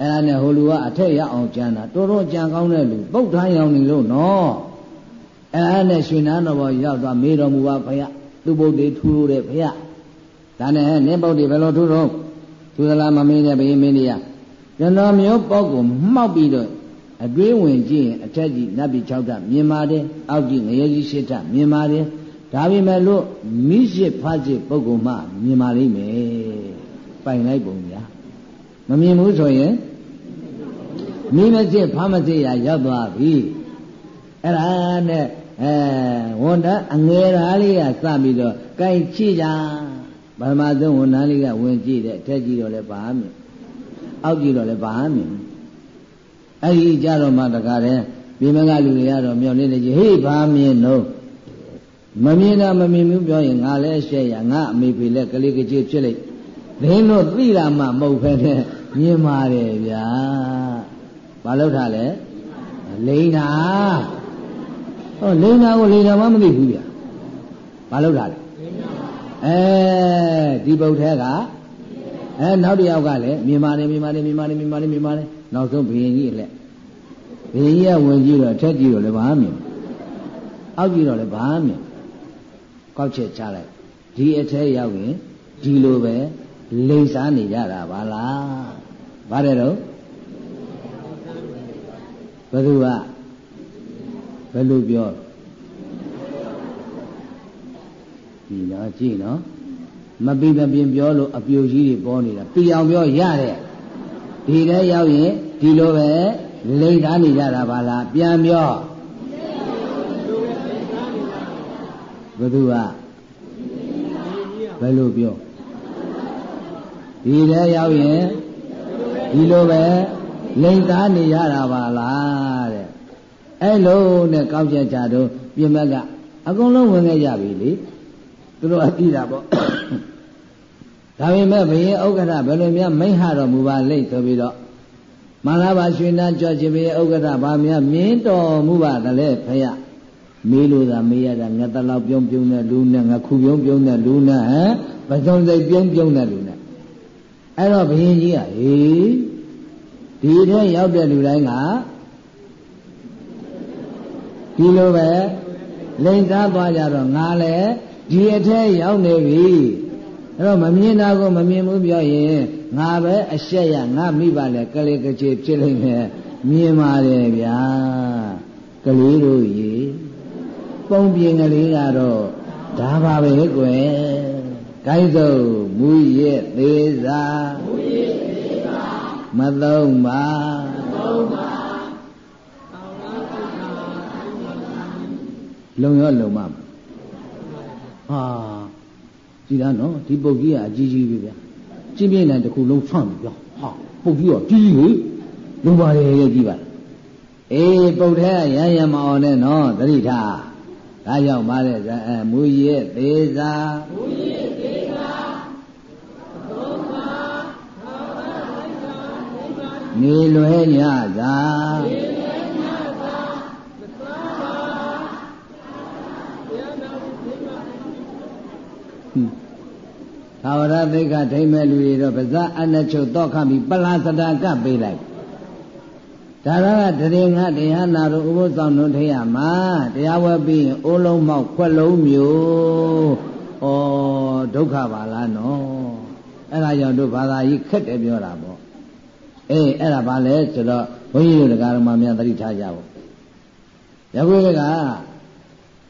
အဲ့ဒါနဲ့ဟိုလူကအထက်ရအောင်ကြံတာတော်တော်ကြံကောင်းတဲ့လူပုတ်ထမ်းရောင်နေလို့နော် အဲ့ဒါနဲ့ရွှေနန်းတော်ဘောရောက်သွားမေးတော်မူပါဘုရားသူ့ပုတ်တွေထူလို့တဲ့ဘုရားဒါနဲ့နင်းပုတ်တွေဘယ်လိုထူတော့ထူသလားမမင်းနဲ့ဘယင်းမင်းကြီးကျွန်တော်မျိုးပုတ်ကိုမှောက်ပြီးတော့အတွေးဝင်ကြည့်ရင်အထက်ကြီးနတ်ပြည်6ဓာတ်မြင်ပါတယ်အောက်ကြီးငရဲကြီး7ဓာတ်မြင်ပါတယ်ဒါပေမဲ့လို့မိရှိဖတ်ရှိပုဂ္ဂိုလ်မှမြင်ပါလိမ့်မယ်ပိုင်လိုက်ပုံညာမမြင်ဘူးဆိုရင်မိမစစ်ဖမစစ်ရရောက်သွားပြီအဲ့ဒါနဲ့ အဲဝန်တအငယ်သားလေးကစပြီးတော့ကြိုက်ချိကြပထမဆုံးဝန်ထမ်းလေးကဝင်ကြည့်တယ်ထက်ကြည့်တော့လည်းဘာမှမမြင်အောက်ကြည့်တော့လည်းဘာမှမမြင်အဲ့ဒီကြတော့မှတကားတယ်ပြမကလူတွေကတော့မျောနေတယ်ကြီးဟေးဘာမြင်တော့မမြင်တာမမြင်ဘူးပြောရင်ငါလည်းရှက်ရငါအမေဖေလက်ကလေးကကြီးဖြစ်လိုက်ဒင်းတို့သိတာမှမဟုတ်ဖ ೇನೆ မြင်ပါတယ်ဗျာဘာလို့ထားလဲလိန်တာ ဟောလိန်တာကိုလိန်တာမှမသိဘူးဗျာဘာလို့ထားလဲအဲဒီပုတ်ထဲကအဲနောက်တစ်ယောက်ကလည်းမြင်ပါတယ်မြင်ပါတယ်မြင်ပါတယ်မြင်ပါတယ်မြင်ပါတယ်နောက်ဆုံးဘုရင်ကြီးလည်းဘုရင်ကြီးကဝင်ကြည့်တော့ထက်ကြည့်တော့လည်းဘာမှမြင်အောက်ကြည့်တော့လည်းဘာမှမြင်ကောက်ချက်ချလိုက်ဒီအထဲရောက်ရင်ဒီလိုပဲလိမ့်စားနေကြတာပါလားဘာတဲ့တော့ဘယ်သူက ဘယ်လိုပြောဒီနော်ကြည့်နော်မပိမပြင်းပြောလို့အပြိုကြီးတွေပေါ်နေတာပြအောင်ပြောရတယ်ဒီထဲရောက်ရင်ဒီလိုပဲလိမ့်ထားနေကြတာပါလားပြန်ပြောဘယ်သူကဘယ်လိုပြောဒီထဲရောက်ရင်ဒီလိုပဲလိမ့်သားနေရတာပါလားတဲ့ အဲ့လိုနဲ့ကောက်ချက်ချတော့ပြင်မကအကုန်လုံးဝင်ခဲ့ကြပြီလေသူတို့အတိတာပေါ့ဒါပေမဲ့ဘုရင်ဥက္ကဋ္ဌဘယ်လိုများမိန့်ဟတော်မူပါလိမ့်ဆိုပြီးတော့မလာပါရွှေနာကြောချင်ဘုရင်ဥက္ကဋ္ဌဘာများမြင်းတော်မူပါတလဲဖရမေးလို့သာမေးရတာငါတလောက်ပြုံးပြုံးတဲ့လူနဲ့ငါခုပြုံးပြုံးတဲ့လူနဲ့ဟမ်ပစုံစိတ်ပြုံးပြုံးတဲ့လူနဲ့အဲ့တော့ဘုရင်ကြီးကဟေးဒီထဲရောက်တဲ့လူတိုင်းက ဒီလိုပဲလိန်သားသွားကြတော့ငါလည်းဒီအထဲရောက်နေပြီအဲ့တော့မမြင်တာကိုမမြင်ဘူးပြောရင်ငါပဲအရှက်ရငါမိပါလေကလေးကချေဖြစ်လိမ့်မယ်မြင်ပါတယ်ဗျာကလေးတို့ရေပုံပြင်ကလေးကတော့ဒါပါပဲကွယ်ကိုင်းစုံမူရဲ့သေးစာမူရဲ့သေးစာမသုံးပါမသုံးပါ လုံရောလုံမဟာကြည်လားနော်ဒီပုတ်ကြီးကအကြီးကြီးပဲဗျာကျင်းပြင်းတဲ့တစ်ခုလုံးဆွန့်ပြီဗျာဟာပုတ်ကြီးတော့ကြီးကြီးလုံပါလေရဲ့ကြီးပါအေးပုတ်ထဲကရရမအောင်နဲ့နော်သတိထားဒါကြောင့်ပါတဲ့အဲမူရဲ့သေးစာမူရဲ့သေးစာသုံးပါနေလွဲညသာနေလွဲညသာ သာဝရသိက္ခထိမ့်မဲ့လူတွေတော့ပါဇာအနချုပ်တော့ခပြီပလာစတာကပေးလိုက်ဒါရကတရေငါတရားနာတို့ဥပုသ်ဆောင်တို့ထရမှာတရားဝဲပြီးရင်အိုးလုံးမောက်ခွက်လုံးမျိုးဩဒုက္ခပါလားနော်အဲ့ဒါကြောင့်တို့ဘာသာကြီးခက်တယ်ပြောတာပေါ့အေးအဲ့ဒါဘာလဲဆိုတော့ဘုန်းကြီးတို့တရားတော်မှာများသတိထားကြပါယခုက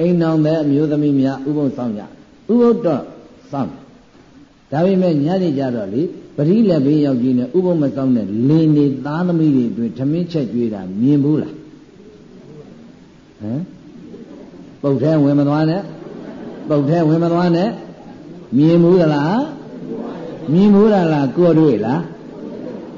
အိမ်တော်တဲ့အမျိုးသမီးများဥပုသ်ဆောင်ကြဥပုသ်တော့ ဆောင်ဒါပေမဲ့ညနေကြတော့လေပရိလက်ဘေးရောက်ကြီးနဲ့ဥပုံမဆောင်တဲ့လင်းနေသားသမီးတွေအတွက်ထမင်းချက်ကျွေးတာမြင်ဘူးလားဟမ်ပုတ်ထဲဝင်မသွားနဲ့ပုတ်ထဲဝင်မသွားနဲ့မြင်ဘူးလားမြင်ဘူးလားကိုတွေ့လား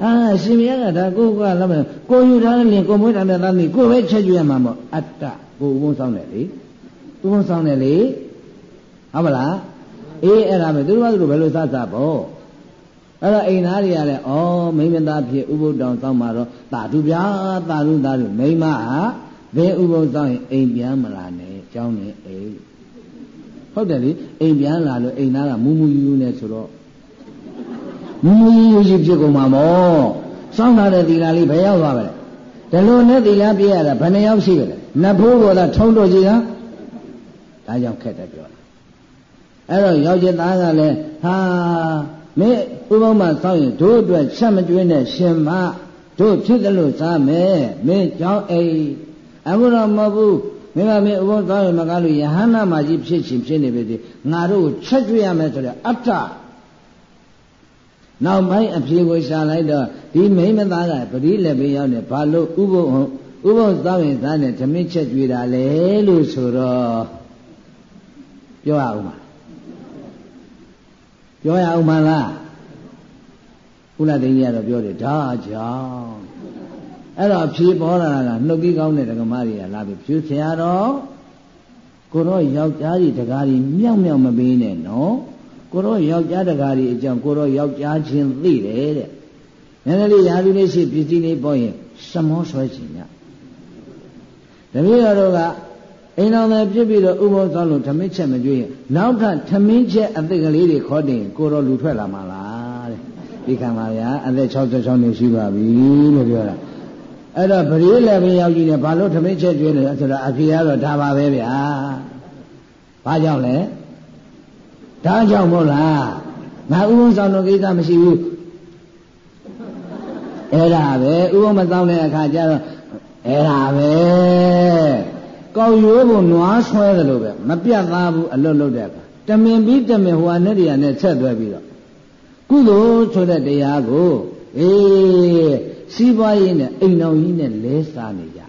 အာရှင်မရကဒါကိုကလည်းမကိုယူထားတဲ့လင်ကိုမွေးထားတဲ့သားသမီးကိုပဲချက်ကျွေးရမှာမို့အတ္တကိုဥပုံဆောင်တယ်လေဥပုံဆောင်တယ်လေဟုတ်မလား အေးအဲ့ဒါပဲသူတို့ကသူတို့ဘယ်လိုစစပေါ့အဲ့တော့အိမ်သားတွေကလည်းဩမိမသားဖြစ်ဥပုဒ္ဒောင်စောင်းမှာတော့တာတုဗျာတာတုတာတုမိမဟာဘယ်ဥပုဒ်စောင်းရင်အိမ်ပြန်မလာနဲ့ကြောင်းနေအိမ်ဟုတ်တယ်လေအိမ်ပြန်လာလို့အိမ်သားကမူမူယူယူနေဆိုတော့မူမူယူယူရှိဖြစ်ကုန်မှာမောစောင်းလာတဲ့သီလာလေးဘယ်ရောက်သွားပါလဲဒီလိုနဲ့သီလာပြည့်ရတာဘယ်နှယောက်ရှိကြလဲနတ်ဖိုးပေါ်သာထုံးတော့ကြည်ဟာဒါကြောင့်ခက်တယ်ပြောတာ အဲ့တော့ယောက်ျားသားကလည်းဟာမင်းဥပုံမှစောင့်ရင်တို့အတွက်ချက်မကျွေးနဲ့ရှင်မတို့ဖြစ်တယ်လို့စားမယ်မင်းကြောင်းအိမ်အခုတော့မဟုတ်ဘူးမင်းကမင်းဥပုံစောင့်ရင်မကားလို့ယဟန္နာမကြီးဖြစ်ရှင်ဖြစ်နေပြီဒီငါတို့ကိုချက်ကျွေးရမယ်ဆိုတဲ့အတ္တနောက်ပိုင်းအဖြေကိုရှာလိုက်တော့ဒီမိမသားကပရိလက်ပေးရောက်နေဘာလို့ဥပုပ်ဥပုပ်သောရင်သားနဲ့ဓမင်းချက်ကြွေတာလဲလို့ဆိုတော့ပြောရအောင်ပါ ပြောရအောင်မလားကုလသိန်းကြီးကတော့ပြောတယ်ဒါကြောင့်အဲ့တော့ဖြေပေါ်လာတာနှုတ်ကြီးကောင်းတဲ့ဒကမတွေကလာပြီဖြူဆရာတော်ကိုတော့ယောက်ျားကြီးတကားကြီးမြောက်မြောက်မပေးနဲ့နော်ကိုတော့ယောက်ျားတကားကြီးအကြောင်းကိုတော့ယောက်ျားချင်းသိတယ်တဲ့နည်းနည်းလေးရာလူလေးရှိပစ္စည်းလေးပေါ်ရင်စမောဆွဲချင်ညတပည့်တော်တို့က အိမ်တော်လည်းပြစ်ပြီးတော့ဥပုသ်ဆောင်လို့ထမင်းချက်မကြွေးရင်နောက်ထပ်ထမင်းချက်အသက်ကလေးတွေခေါ်တင်ကိုတော့လူထွက်လာမှာလားတဲ့ဒီခံပါဗျာအသက်66နှစ်ရှိပါပြီလို့ပြောတာအဲ့တော့ပရိလည်းပဲရောက်ကြည့်နေဘာလို့ထမင်းချက်ကျွေးလဲဆိုတော့အဖေကတော့ဒါပါပဲဗျာဘာကြောင့်လဲဒါကြောင့်မို့လားငါဥပုံဆောင်တော့ကိစ္စမရှိဘူးအဲ့ဒါပဲဥပုံမဆောင်တဲ့အခါကျတော့အဲ့ဒါပဲ ကောက်ရိုးကိုနွားဆွဲတယ်လို့ပဲမပြတ်သားဘူးအလွတ်လွတ်တဲ့အခါတမင်ပြီးတမင်ဟိုဟာနဲ့တရားနဲ့ဆက်သွဲပြီးတော့ကုသိုလ်ဆိုတဲ့တရားကိုအေးစီးပွားရေးနဲ့အိမ်တော်ကြီးနဲ့လဲစားနေကြ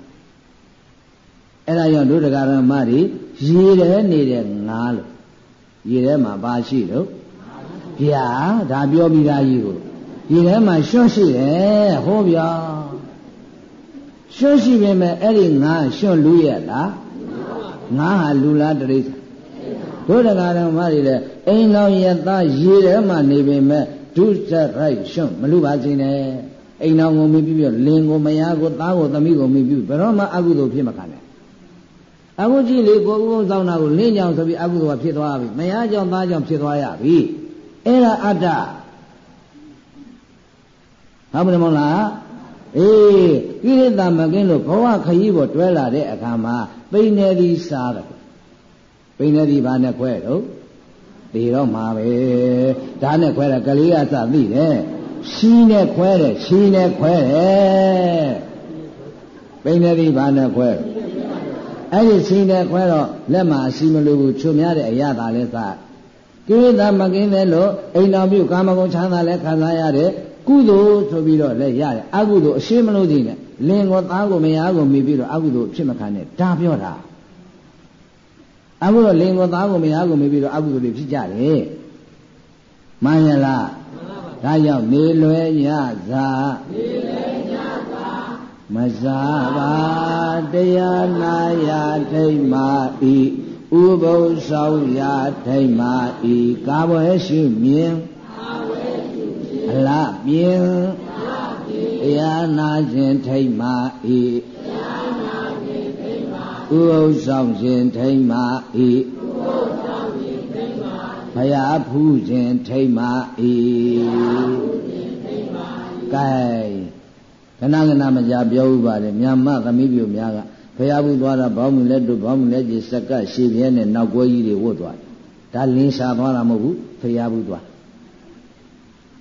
အဲ့ဒါကြောင့်ဒုဒကာရမတွေရေထဲနေတဲ့ငါလို့ရေထဲမှာပါရှိလို့ဗျာဒါပြောပြီးသားကြီးကိုရေထဲမှာရွှွန့်ရှိတယ်ဟောဗျာ ရွှွန့်ရှိပေမဲ့အဲ့ဒီငါရွှွန့်လူရဲ့လားငါဟာလူလားတရိစ္ဆာဒုဒကာရမတွေလည်းအိမ်တော်ရသားရေထဲမှာနေပေမဲ့ဒုစရိုက်ရွှွန့်မလူပါစေနဲ့အိမ်တော်ကိုမိပြီးလင်ကိုမယားကိုသားကိုသမီးကိုမိပြီးဘယ်တော့မှအကုသိုလ်ဖြစ်မခံနဲ့အခုကြည့်လေကိုဥပုံဆောင်တာကိုလင်းကြောင်ဆိုပြီးအကုသိုလ်ကဖြစ်သွားပြီမယားကြောင့်သားကြောင့်ဖြစ်သွားရပြီအဲ့ဒါအတ္တဟုတ်မလားမဟုတ်လား အေးကိရိတာမကင်းလို့ဘဝခရီးပေါ်တွဲလာတဲ့အခါမှာပိန်နေသည်စားတယ်ပိန်နေသည်ဘာနဲ့ခွဲတော့ဒီတော့မှာပဲဒါနဲ့ခွဲတာကလေးကစသိတယ်ရှီးနဲ့ခွဲတယ်ရှီးနဲ့ခွဲတယ်ပိန်နေသည်ဘာနဲ့ခွဲအဲ့ဒီရှီးနဲ့ခွဲတော့လက်မှာအစီမလို့ဘူးချုံများတဲ့အရာသာလဲစကိရိတာမကင်းတယ်လို့အိမ်တော်ပြုကာမဂုဏ်ချမ်းသာလဲခံစားရတယ် ကုသိုလ်ဆိုပြီးတော့လည်းရတယ်အကုသိုလ်အရှင်းမလို့သေးနဲ့လင်ကိုသားကိုမယားကိုမိပြီးတော့အကုသိုလ်ဖြစ်မခံနဲ့ဒါပြောတာအခုတော့လင်ကိုသားကိုမယားကိုမိပြီးတော့အကုသိုလ်တွေဖြစ်ကြတယ်မှန်ရလားဒါကြောင့်နေလွယ်ညသာနေလွယ်ညသာမစားပါတရားနာရထိတ်မာဤဥပုသ်ဆောင်ရာထိတ်မာဤကာဝဲရှိမြင် အလားပြင်းတရားနာခြင်းထိတ်မာဤဥပုသ်ဆောင်ခြင်းထိတ်မာဤဘုရားဖူးခြင်းထိတ်မာဤကဲခဏခဏမကြပြောဥပါတယ်မြန်မာသမီးပြိုများကဘုရားဘူးသွားတာဘောင်းမူလက်တို့ဘောင်းမူလက်ကြီးစက်ကရှေပြဲနဲ့နောက်ကွဲကြီးတွေဝတ်သွားတယ်ဒါလင်းရှာသွားတာမဟုတ်ဘူးဘုရားဘူးသွား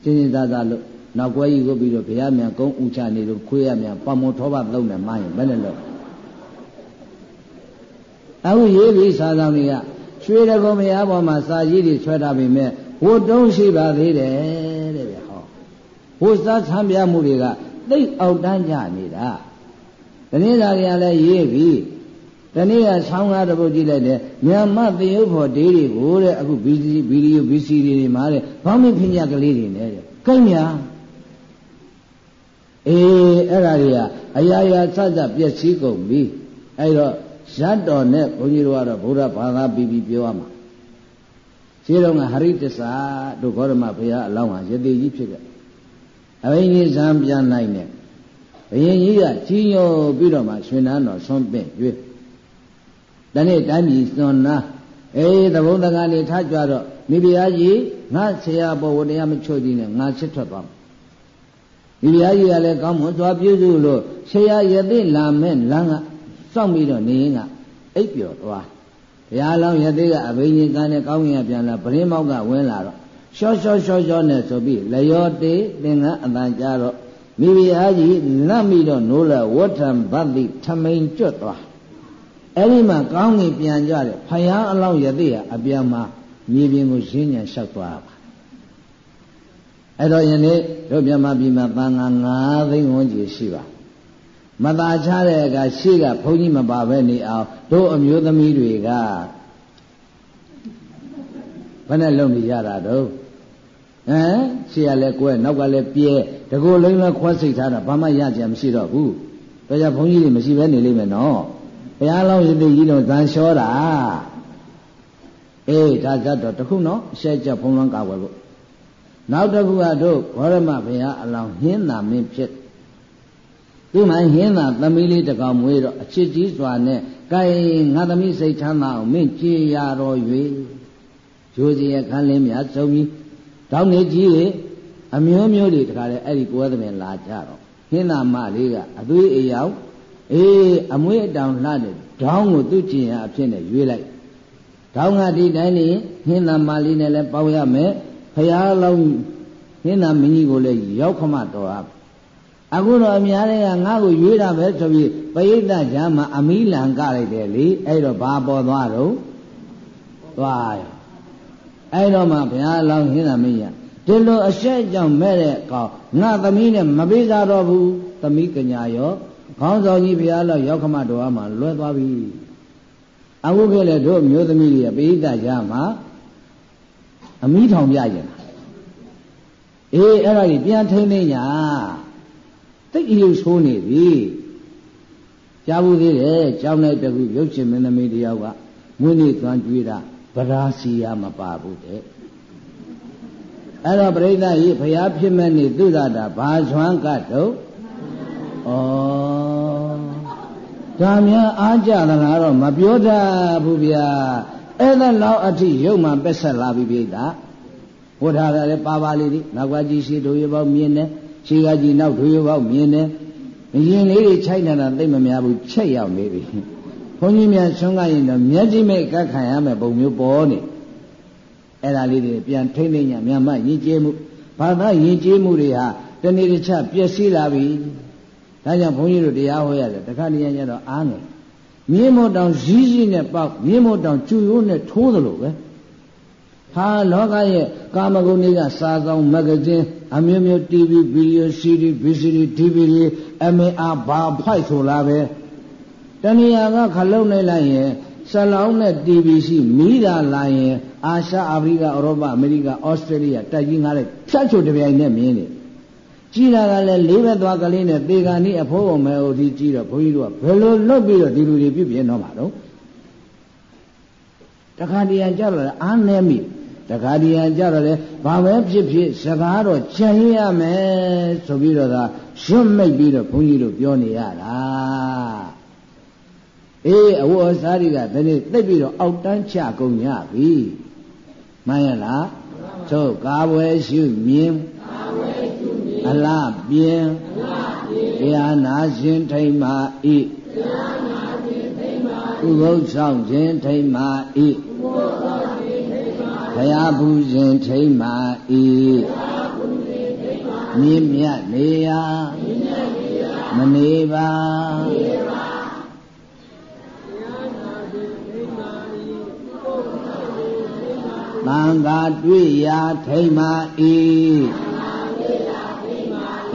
စင်စင်သာသာလို့နောက်ကွဲကြီးကိုပြီးတော့ဘုရားမြန်ကုန်းဥချနေလို့ခွေးရမြန်ပမောထောပသုံးတယ်မှရင်ဘယ်နဲ့လို့အခုရေးပြီးစာဆောင်တွေကရွှေတကုံမယားပေါ်မှာစာကြီးတွေဆွဲထားပေမဲ့ဝတ်တုံးရှိပါသေးတယ်တဲ့ဗျဟောဝတ်စားဆံပြမှုတွေကသိအောက်တန်းကြနေတာတနည်းသားတွေကလည်းရေးပြီး တနည်းကဆောင်းကားတစ်ပုဒ်ကြည့်လိုက်တယ်မြန်မာသေယုတ်ဖို့ဒေးတွေကိုတဲ့အခုဗီဒီဗီဒီယိုဗီစီတွေမှာတဲ့ဘောင်းမင်းဖညာကလေးတွေနဲ့တဲ့ကိညာအေးအဲ့ဒါတွေကအရာရာစစပျက်စီးကုန်ပြီအဲ့တော့ဇတ်တော်နဲ့ဘုန်းကြီးတို့ကတော့ဗုဒ္ဓဘာသာပြီးပြီးပြောရမှာခြေတော်ကဟရိတ္တစာတို့ဂေါရမဘုရားအလောင်းဟာယတိကြီးဖြစ်ခဲ့အဘိညာဉ်ဇံပြန်နိုင်တယ်ဘယင်ကြီးကကြီးညိုပြီးတော့မှရှင်နန်းတော်ဆွန့်ပင့်ရွေး တနေ့တိုင်းပြည်စွန်နာအေးသဘုံတကနေထားကြတော့မိဖုရားကြီးငါဆရာပေါ်ဝတရားမချွတ်ကြီးနဲ့ငါချစ်ထွက်သွားမိဖုရားကြီးကလည်းကောင်းမွန်စွာပြုစုလို့ဆရာရသိလာမဲ့လမ်းကစောင့်ပြီးတော့နေရင်ကအိပ်ပျော်သွားဘုရားလောင်းရသိကအဘိညာဉ်ကနဲ့ကောင်းကင်ကပြန်လာပရင်းမောက်ကဝင်လာတော့ရှော့ရှော့ရှော့ရှော့နဲ့ဆိုပြီးလျောတေသင်္ကန်းအတန်ကြတော့မိဖုရားကြီးလတ်ပြီးတော့နိုးလာဝဋ္ထံဗတ္တိထမိန်ကျွတ်သွား အဲ့ဒီမှာကောင်းကင်ပြန်ကြတယ်ဖယားအလောင်းရသိရအပြန်မှာမြေပြင်ကိုရှင်းညံလျှောက်သွားပါအဲ့တော့ယနေ့တို့မြန်မာပြည်မှာသံဃာ9သိန်းဝန်းကျင်ရှိပါမตาချတဲ့အခါရှေ့ကဘုန်းကြီးမပါပဲနေအောင်တို့အမျိုးသမီးတွေကဘယ်နဲ့လုံနေကြတာတော့ဟမ်ရှေ့ကလည်းကွဲနောက်ကလည်းပြဲတကူလုံးလည်းခွဲစိတ်ထားတာဘာမှရကြမရှိတော့ဘူးဒါကြောင့်ဘုန်းကြီးတွေမရှိဘဲနေလိမ့်မယ်နော် ဘုရားလောင်းရည်ကြီးလုံးဇန်လျှောတာအေးဒါဇတ်တော့တခုနော်အရှက်ကြဘုံလွန်ကာဝယ်ဖို့နောက်တစ်ခုကတို့ဘောရမဘုရားအလောင်းဟင်းသာမင်းဖြစ်သူမှဟင်းသာသမီးလေးတကောင်မွေးတော့အချစ်ကြီးစွာနဲ့ကဲငါသမီးစိတ်ချမ်းသာအောင်မင်းကြည်ရတော်၍ဂျိုးစီရဲ့ခန်းလင်းများစုံပြီးတောင်းနေကြီးတွေအမျိုးမျိုးတွေတခါလေအဲ့ဒီကိုယ်သမင်လာကြတော့ဟင်းသာမလေးကအသွေးအယောင် အေးအမွေးအတောင်လှတဲ့ဒေါင်းကိုသူ့ကျင်ရအဖြစ်နဲ့ရွေးလိုက်ဒေါင်းကဒီတိုင်းနေဟင်းသာမလေးနဲ့လည်းပေါင်းရမယ်ဖရာလောင်းဟင်းသာမင်းကြီးကိုလည်းရောက်ခမတော်ရအခုတော့အများတွေကငါ့ကိုရွေးတာပဲဆိုပြီးပရိသတ်ကြားမှာအမီးလံကလိုက်တယ်လေအဲ့တော့ဘာပေါ်သွားတော့သွားရောအဲ့တော့မှဘုရားလောင်းဟင်းသာမင်းကြီးဒီလိုအဆက်ကြောင့်မဲ့တဲ့ကောင်ငါသမီးနဲ့မပေးစားတော့ဘူးသမီးကညာရော ခေါင်းဆောင်ကြီးဘုရားလောက်ရောက်ခမတော်မှာလွဲသွားပြီအခုခေတ်လေတို့မျိုးသမီးတွေပိဋကကြားမှာအမိထောင်ပြကြတာအေးအဲ့ဒါကြီးပြန်ထိမ့်နေညာတိတ်အယူဆိုးနေပြီကြားဘူးသေးတယ်ကြောင်းလိုက်တကူရုပ်ရှင်မင်းသမီးတယောက်ကမွေးနေ့သွမ်းကြွေးတာဗရာစီယာမပါဘူးတဲ့အဲ့တော့ပြိဿကြီးဘုရားဖြစ်မဲ့နေသူရတာဘာဇွမ်းကတုတ်ဩ ဒါများအားကြသလားတော့မပြောတတ်ဘူးဗျာအဲ့ဒါလောက်အထိရုပ်မှပက်ဆက်လာပြီပြိဿဝတ်ထားတယ်ပါပါလေးဒီနောက်ကကြီးရှိတို့ရပေါင်းမြင်တယ်ခြေကကြီးနောက်တို့ရပေါင်းမြင်တယ်ရင်လေးတွေခြိုက်နေတာသိမများဘူးချက်ရောက်နေပြီဘုန်းကြီးများဆွမ်းကရင်တော့မျက်စိမိတ်ကတ်ခံရမယ်ပုံမျိုးပေါ်နေအဲ့ဒါလေးတွေပြန်ထိမ့်သိညာမြန်မာယဉ်ကျေးမှုဘာသာယဉ်ကျေးမှုတွေဟာတနေ့တစ်ချက်ပျက်စီးလာပြီ ဒါကြောင့်ဘုန်းကြီးတို့တရားဟောရတယ်တခါတည်းကျတော့အားငယ်မြင်းမို့တောင်ရည်ရည်နဲ့ပေါက်မြင်းမို့တောင်ကျူရိုးနဲ့ထိုးသလိုပဲဟာလောကရဲ့ကာမဂုဏ်တွေကစာဆောင်မဂ္ဂဇင်းအမျိုးမျိုး TV ဗီဒီယို CD VCD DVD MR ဘာဖိုက်ဆိုလာပဲတဏှာကခလုံးနေလိုက်ရင်ဆလောင်းနဲ့ TV ရှိမိတာလာရင် အာရှအာဖရိကဥရောပအမေရိကဩစတြေးလျတိုက်ကြီးငါးလိုက်ဖြတ်ချိုတပြိုင်နဲ့မြင်နေ ကြည်တာကလည်းလေးဘက်သွားကလေးနဲ့သေကန်ဤအဖိုးပုံမဲဟိုဒီကြည်တော့ဘုန်းကြီးတို့ကဘယ်လိုလွတ်ပြီးတော့ဒီလူတွေပြုပြင်တော့မှာတော့တခါတည်းကြတော့အားနေမိတခါတည်းကြတော့လေဘာပဲဖြစ်ဖြစ်စကားတော့ကြံရမယ်ဆိုပြီးတော့သာရွတ်မိတ်ပြီးတော့ဘုန်းကြီးတို့ပြောနေရတာအေးအဝတ်အစားတွေကဒီနေ့သိပ်ပြီးတော့အောက်တန်းချကုန်ကြပြီမှန်ရလားသို့ကာဝယ်ရှုမြင် အလားပြင်းတရားနာရှင်ထိမ့်မာဤဥပုသ်ဆောင်ခြင်းထိမ့်မာဤဘုရားဘူးရှင်ထိမ့်မာဤမြင့်မြတ်နေရာမနေပါသံဃာတွေ့ရာထိမ့်မာဤ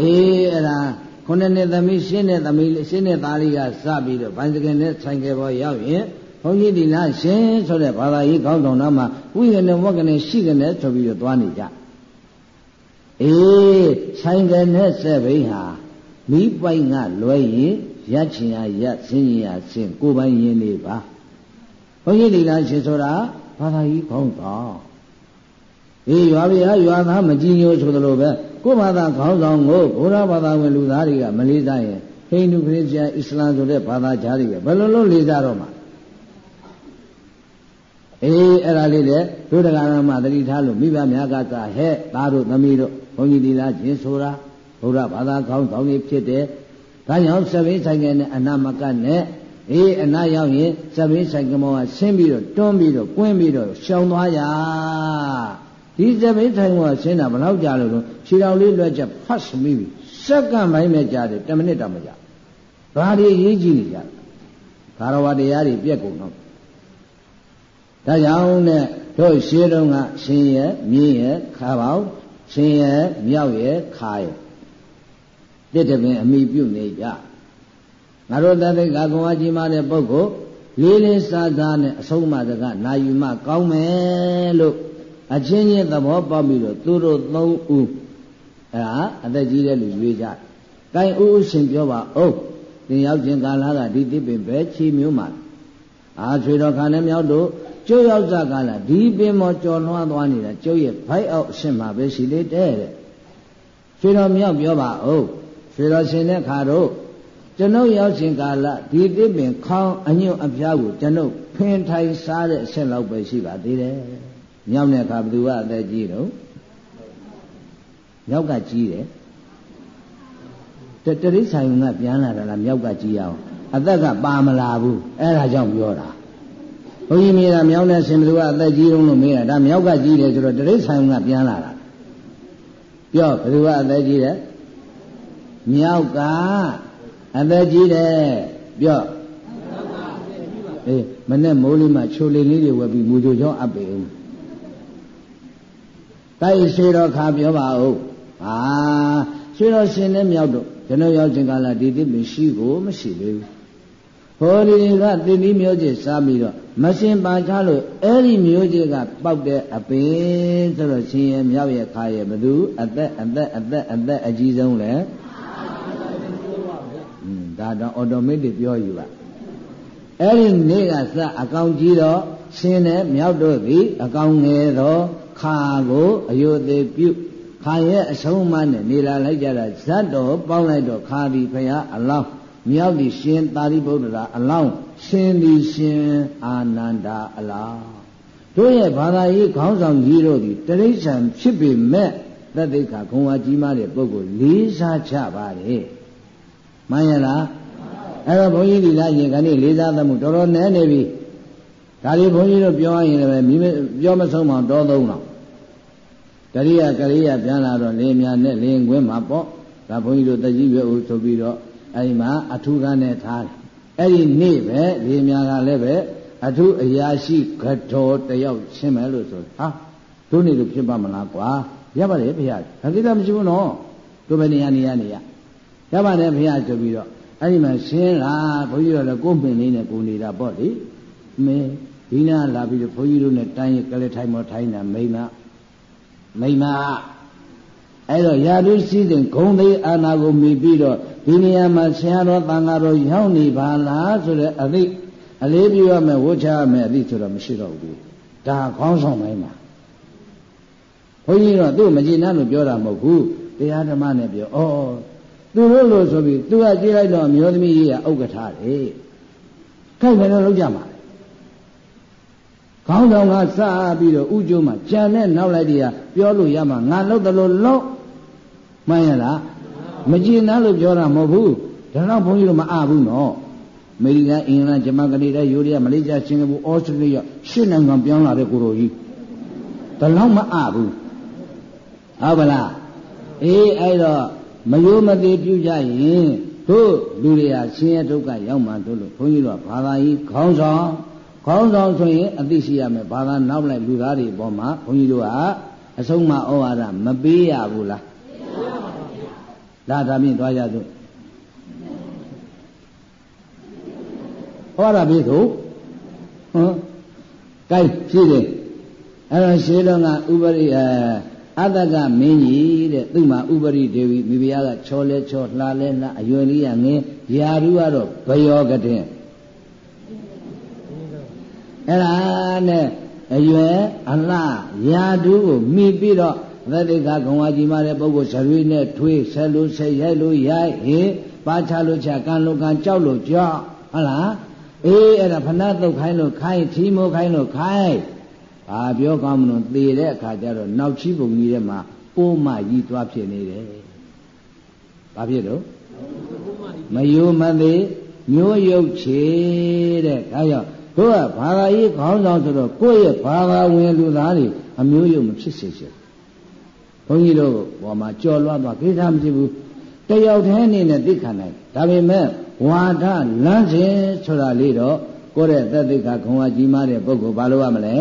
အေးအဲ့ဒါခုနှစ်နှစ်သမီးရှင်းတဲ့သမီးရှင်းတဲ့သားလေးကစပြီးတော့ဘိုင်းစကင်နဲ့ဆိုင်ကယ်ပေါ်ရောက်ရင်ဘုန်းကြီးဒီလားရှင်ဆိုတဲ့ဘာသာရေးကောင်းဆောင်တော်မှာဝိရဏဝက္ကနေရှိကနေဆိုပြီးတော့သွားနေကြအေးဆိုင်ကယ်နဲ့ဆက်ဘိဟာမိပိုက်ကလွဲရင်ရက်ချင်ရရက်ဆင်းရင်ရဆင်းကိုပိုင်ရင်နေပါဘုန်းကြီးဒီလားရှင်ဆိုတာဘာသာရေးကောင်းဆောင်အေးရွာပြရွာသားမကြည်ညိုဆိုသလိုပဲ ကိုယ်ဘာသာခေါင်းဆောင်ကိုဘုရားဘာသာဝင်လူသားတွေကမလေးစားရင်ဟိန္ဒူခရစ်ယာန်အစ္စလာမ်ဆိုတဲ့ဘာသာကြားတွေကဘယ်လိုလုပ်လေးစားတော့မှာအေးအဲ့ဒါလေးလေဒုဒကာရမသတိထားလို့မိဘများကသာဟဲ့သားတို့သမီးတို့ဘုန်းကြီးဒီလားကျင်ဆိုတာဘုရားဘာသာခေါင်းဆောင်တွေဖြစ်တယ်ဒါကြောင့်စပိဆိုင်ငယ်နဲ့အနာမကနဲ့အေးအနာရောက်ရင်စပိဆိုင်ကမောကဆင်းပြီးတော့တွန်းပြီးတော့ကွင်းပြီးတော့ရှောင်သွားရဒီစပိထိုင်ကဆင်းတာဘယ်လောက်ကြာလို့ ခြေတော်လေးလွှဲချက်ဖတ်မိပြီစက္ကန့်ပိုင်းပဲကြာတယ်10မိနစ်တောင်မကြာဘာတွေရေးကြည့်နေကြဘာရဝတရားတွေပြက်ကုန်တော့ဒါကြောင့်နဲ့တို့ရှင်းတော့ကရှင်ရဲ့မြင်းရဲ့ခါပေါင်းရှင်ရဲ့မြောက်ရဲ့ခါရဲ့တစ်တပင်အမိပြုနေကြငါတို့တသိက္ခာကွန်အားကြီးမားတဲ့ပုဂ္ဂိုလ်လေးလေးစားစားနဲ့အဆုံးအမတကနာယူမှကောင်းမယ်လို့အချင်းချင်းသဘောပေါက်ပြီးတော့သူတို့သုံးဦး အဲ့ဒါအသက်ကြီးတဲ့လူရွေးကြ။ကိုင်ဦးဦးရှင်ပြောပါဦးသင်ရောက်ခြင်းကာလကဒီတိပင်ပဲချီမျိုးမှာအာချွေတော်ခါနဲ့မြောက်တို့ကျုပ်ရောက်ကြကာလဒီပင်မောကြော်လွှားသွားနေတာကျုပ်ရဲ့ဘိုက်အောက်အရှင်မှာပဲရှိလေတဲ့တဲ့။ချွေတော်မြောက်ပြောပါဦးချွေတော်ရှင်တဲ့ခါတို့ကျွန်ုပ်ရောက်ခြင်းကာလဒီတိပင်ခေါင်းအညွန့်အပြားကိုကျွန်ုပ်ဖင်ထိုင်စားတဲ့အဆင့်လောက်ပဲရှိပါသေးတယ်။မြောက်တဲ့အခါဘယ်သူကအသက်ကြီးတော့ မြောက်ကကြီးတယ်တတရိษံကပြန်လာတာလားမြောက်ကကြီးအောင်အသက်ကပါမလာဘူးအဲ့ဒါကြောင့်ပြောတာဘုန်းကြီးမြေတာမြောက်တဲ့ရှင်ဘသူကအသက်ကြီးအောင်လို့မေးတာဒါမြောက်ကကြီးတယ်ဆိုတော့တရိษံကပြန်လာတာပြောဘသူကအသက်ကြီးတယ်မြောက်ကအသက်ကြီးတယ်ပြောအေးမနဲ့မိုးလေးမှချိုလေးလေးတွေဝယ်ပြီးမူကြိုချောင်းအပ်ပေဦးတိုက်ရှိတော်ခါပြောပါဦး ဟာရှိတော်ရှင်နဲ့မြောက်တော့ကျွန်တော်ရောက်ခြင်းကလာဒီတိမရှိကိုမရှိသေးဘူးဟောဒီကတိတိမျိုးကြီးစားပြီးတော့မရှင်ပါချလို့အဲ့ဒီမျိုးကြီးကပောက်တဲ့အပင်ဆိုတော့ရှင်ရဲ့မြောက်ရဲ့ခါရဲ့ဘသူအသက်အသက်အသက်အသက်အကြီးဆုံးလဲอืมဒါတော့အော်တိုမက်တစ်ပြောယူပါအဲ့ဒီနေ့ကစအကောင်ကြီးတော့ရှင်နဲ့မြောက်တို့သည် အကောင်ငယ်တော့ခါကိုအယုသေးပြု ခါရဲ့အဆုံးမနဲ့နေလာလိုက်ကြတာဇတ်တော်ပေါင်းလိုက်တော့ခါသည်ဖရာအလောင်းမြောက်သည်ရှင်သာရိပုတ္တရာအလောင်းရှင်သည်ရှင်အာနန္ဒာအလောင်းတို့ရဲ့ဘာသာရေးခေါင်းဆောင်ကြီးတို့သည်တရိစ္ဆာန်ဖြစ်ပေမဲ့တသိခါခွန်ဝါကြီးမားတဲ့ပုဂ္ဂိုလ်လေးစားချပါတယ်မှန်ရလားအဲ့တော့ဘုန်းကြီးဒီလားရင်ခဏလေးစားသမှုတော်တော်နည်းနေပြီဒါလေးဘုန်းကြီးတို့ပြောရင်လည်းမိပြောမဆုံးမှတော်သုံးတော့ တရိယာကရိယာပြန်လာတော့လင်းများနဲ့လင်းခွင်းမှာပေါ့ဒါဘုန်းကြီးတို့တကြီးရွယ်ဦးဆိုပြီးတော့အဲဒီမှာအထုကနဲ့ထားတယ်အဲ့ဒီနေ့ပဲလင်းများကလည်းပဲအထုအရာရှိကတော်တယောက်ရှင်းမယ်လို့ဆိုဟာတို့နေလို့ဖြစ်ပါမလားကွာရပါတယ်ဖေရဒါသိတာမရှိဘူးနော်တို့ပဲနေရနေရနေရရပါတယ်ဖေရဆိုပြီးတော့အဲ့ဒီမှာရှင်းလာဘုန်းကြီးတို့လည်းကိုယ်ပင်လေးနဲ့ကိုနေတာပေါ့လေမင်းဒီနာလာပြီးတော့ဘုန်းကြီးတို့နဲ့တိုင်းရကလေးထိုင်မောထိုင်တာမိမ မိမအဲ့တော့ရာထူးစည်းတဲ့ဂုံသေးအာနာကိုမိပြီးတော့ဒီနေရာမှာဆရာတော်တန်ဃာတော်ရောက်နေပါလားဆိုတဲ့အသိအလေးပြုရမယ်ဝှချရမယ်အသိဆိုတော့မရှိတော့ဘူးဒါခေါင်းဆောင်ပိုင်းမှာဘုန်းကြီးတော့သူ့မကြည်နပ်လို့ပြောတာမဟုတ်ဘူးတရားဓမ္မနဲ့ပြောဩသူတို့လို့ဆိုပြီးသူကကြည့်လိုက်တော့မျိုးသမီးကြီးကဥက္ကဋ္ဌတယ်ခိုက်မယ်လို့လုပ်ကြမှာ ခေါင်းဆောင်ကစပြီးတော့ဥကျိုးမှာကြံတဲ့နောက်လိုက်တည်းကပြောလို့ရမှာငါလုပ်တယ်လို့လုပ်မှန်ရလားမကြည်နာလို့ပြောတာမဟုတ်ဘူးဒါတော့ဘုန်းကြီးတို့မအဘူးနော်အမေရိကန်အင်္ဂလန်ဂျမန်ကနေဒါယူရီးယားမလေးရှားစင်ကာပူဩစတြေးလျရှစ်နိုင်ငံပြောင်းလာတဲ့ကိုရိုကြီးဒါတော့မအဘူးဟုတ်ပါလားအေးအဲ့တော့မယိုးမသေးပြုကြရင်တို့လူတွေဟာဆင်းရဲဒုက္ခရောက်မှတို့လို့ဘုန်းကြီးတို့ဘာသာကြီးခေါင်းဆောင် ခေါင်းဆောင်ဆိုရင်အသိရှိရမယ်ဘာသာနောက်လိုက်လူသားတွေပေါ်မှာဘုန်းကြီးတို့ကအဆုံးမဩဝါဒမပေးရဘူးလားဒါဒါမြင့်သွားကြစို့ဟောတာပြီဆိုဟမ်ကြိုက်ရှိတယ်အဲ့တော့ရှင်းတော့ကဥပရိအဲအတ္တကမင်းကြီးတဲ့သူ့မှာဥပရိဒေဝီမိဖုရားကချောလဲချောလှလဲလှအယွယ်လေးရငင်းယာရုကတော့ဘယောကတဲ့ အဲ့ဒါနဲ့အရွယ်အလှယာတူးကိုမိပြီးတော့သတိကဂုံဝါကြီးမားတဲ့ပုဂ္ဂိုလ်ဇရွေးနဲ့ထွေးဆက်လို့ဆက်ရိုက်လို့ရိုက်ဟေပါချလို့ချကန်လို့ကန်ကြောက်လို့ကြောက်ဟုတ်လားအေးအဲ့ဒါဖဏတုတ်ခိုင်းလို့ခိုင်းထီမိုးခိုင်းလို့ခိုင်းဘာပြောကောင်းမလို့သေတဲ့အခါကျတော့နောက်ချီပုံကြီးထဲမှာပိုးမကြီးသွားဖြစ်နေတယ်ဘာဖြစ်တော့မယိုမသေးမျိုးရုပ်ချေတဲ့ဒါကြောင့် တို့ကဘာသာရေးခေါင်းဆောင်ဆိုတော့ကိုယ့်ရဲ့ဘာသာဝင်လူသားတွေအမျိုးယုံမဖြစ်စေချင်ဘုန်းကြီးတို့ဘောမှာကြော်လွှတ်သွားကိစ္စမရှိဘူးတယောက်တည်းအနေနဲ့သိခံနိုင်ဒါပေမဲ့ဝါဒလမ်းစဉ်ဆိုတာလေးတော့ကိုယ့်ရဲ့သက်သိက္ခာခွန်အားကြီးမားတဲ့ပုဂ္ဂိုလ်ဘာလို့ရမလဲ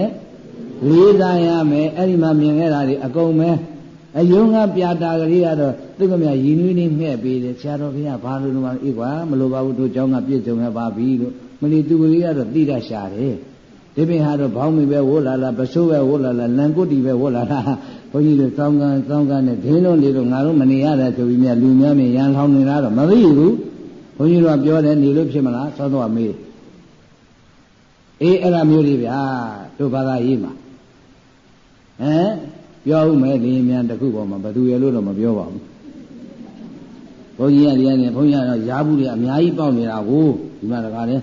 လေးစားရမယ်အဲ့ဒီမှာမြင်ခဲ့တာတွေအကုန်ပဲအယုံကပြတာကလေးကတော့ သူကမြရည်နွေးနေမှဲ့ပေးတယ်ဆရာတော်ဘုရားဘာလို့လဲအေးကွာမလိုပါဘူးတို့เจ้าကပြည့်စုံရပါပြီလို့မလီသူကလေးကတော့တိရရှာတယ်ဒီပင်ဟာတော့ဘောင်းမီပဲဝိုးလာလာပစိုးပဲဝိုးလာလာလန်ကုတ်တီပဲဝိုးလာလာဘုန်းကြီးတို့စောင်းကန်စောင်းကန်နဲ့ဒင်းလုံးလေးတို့ငါတို့မနေရတဲ့ဆိုပြီးမြလူများမြရန်ထောင်းနေတာတော့မသိဘူးဘုန်းကြီးတို့ကပြောတယ်နေလို့ဖြစ်မလားသောသောမေးအေးအဲ့ဒါမျိုးလေးဗျာတို့ဘာသာရေးမှာဟမ်ပြောဦးမယ်ဒီမြန်တခုပေါ်မှာဘယ်သူရလို့တော့မပြောပါဘူး ဘုန်းကြီးကဒီကနေဘုန်းကြီးကတော့ရားဘူးတွေအများကြီးပေါက်နေတာကိုဒီမှာတကားလေ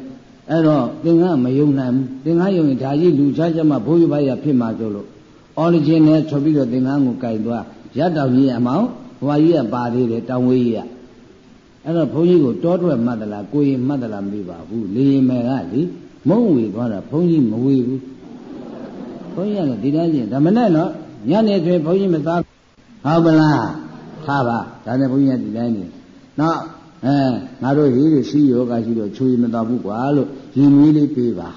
အဲ့တော့သင်္ကမယုံနိုင်ဘူးသင်္ကယုံရင်ဒါကြီးလူချချမှဘိုးရပါရဖြစ်မှာဆိုလို့ origin နဲ့ထွက်ပြီးတော့သင်္ကန်းကိုကြိုက်သွားရတ်တော်ကြီးအမောင်ဘွာကြီးကပါသေးတယ်တောင်ဝေးကြီးကအဲ့တော့ဘုန်းကြီးကိုတောထွက်မှတ်သလားကိုရင်မှတ်သလားမသိပါဘူးလေရင်မယ်ကလေမုံဝေသွားတာဘုန်းကြီးမဝေဘူးဘုန်းကြီးကလည်းဒီတိုင်းချင်းဒါမနဲ့တော့ညနေတွင်ဘုန်းကြီးမသားဟုတ်ပလားထားပါဒါနဲ့ဘုန်းကြီးကဒီတိုင်းနေ နောက်အဲငါတို့ရေးရစီယောဂရှိတော့ချွေမတော်ဘူးကွာလို့ရည်မွေးလေးပေးပါ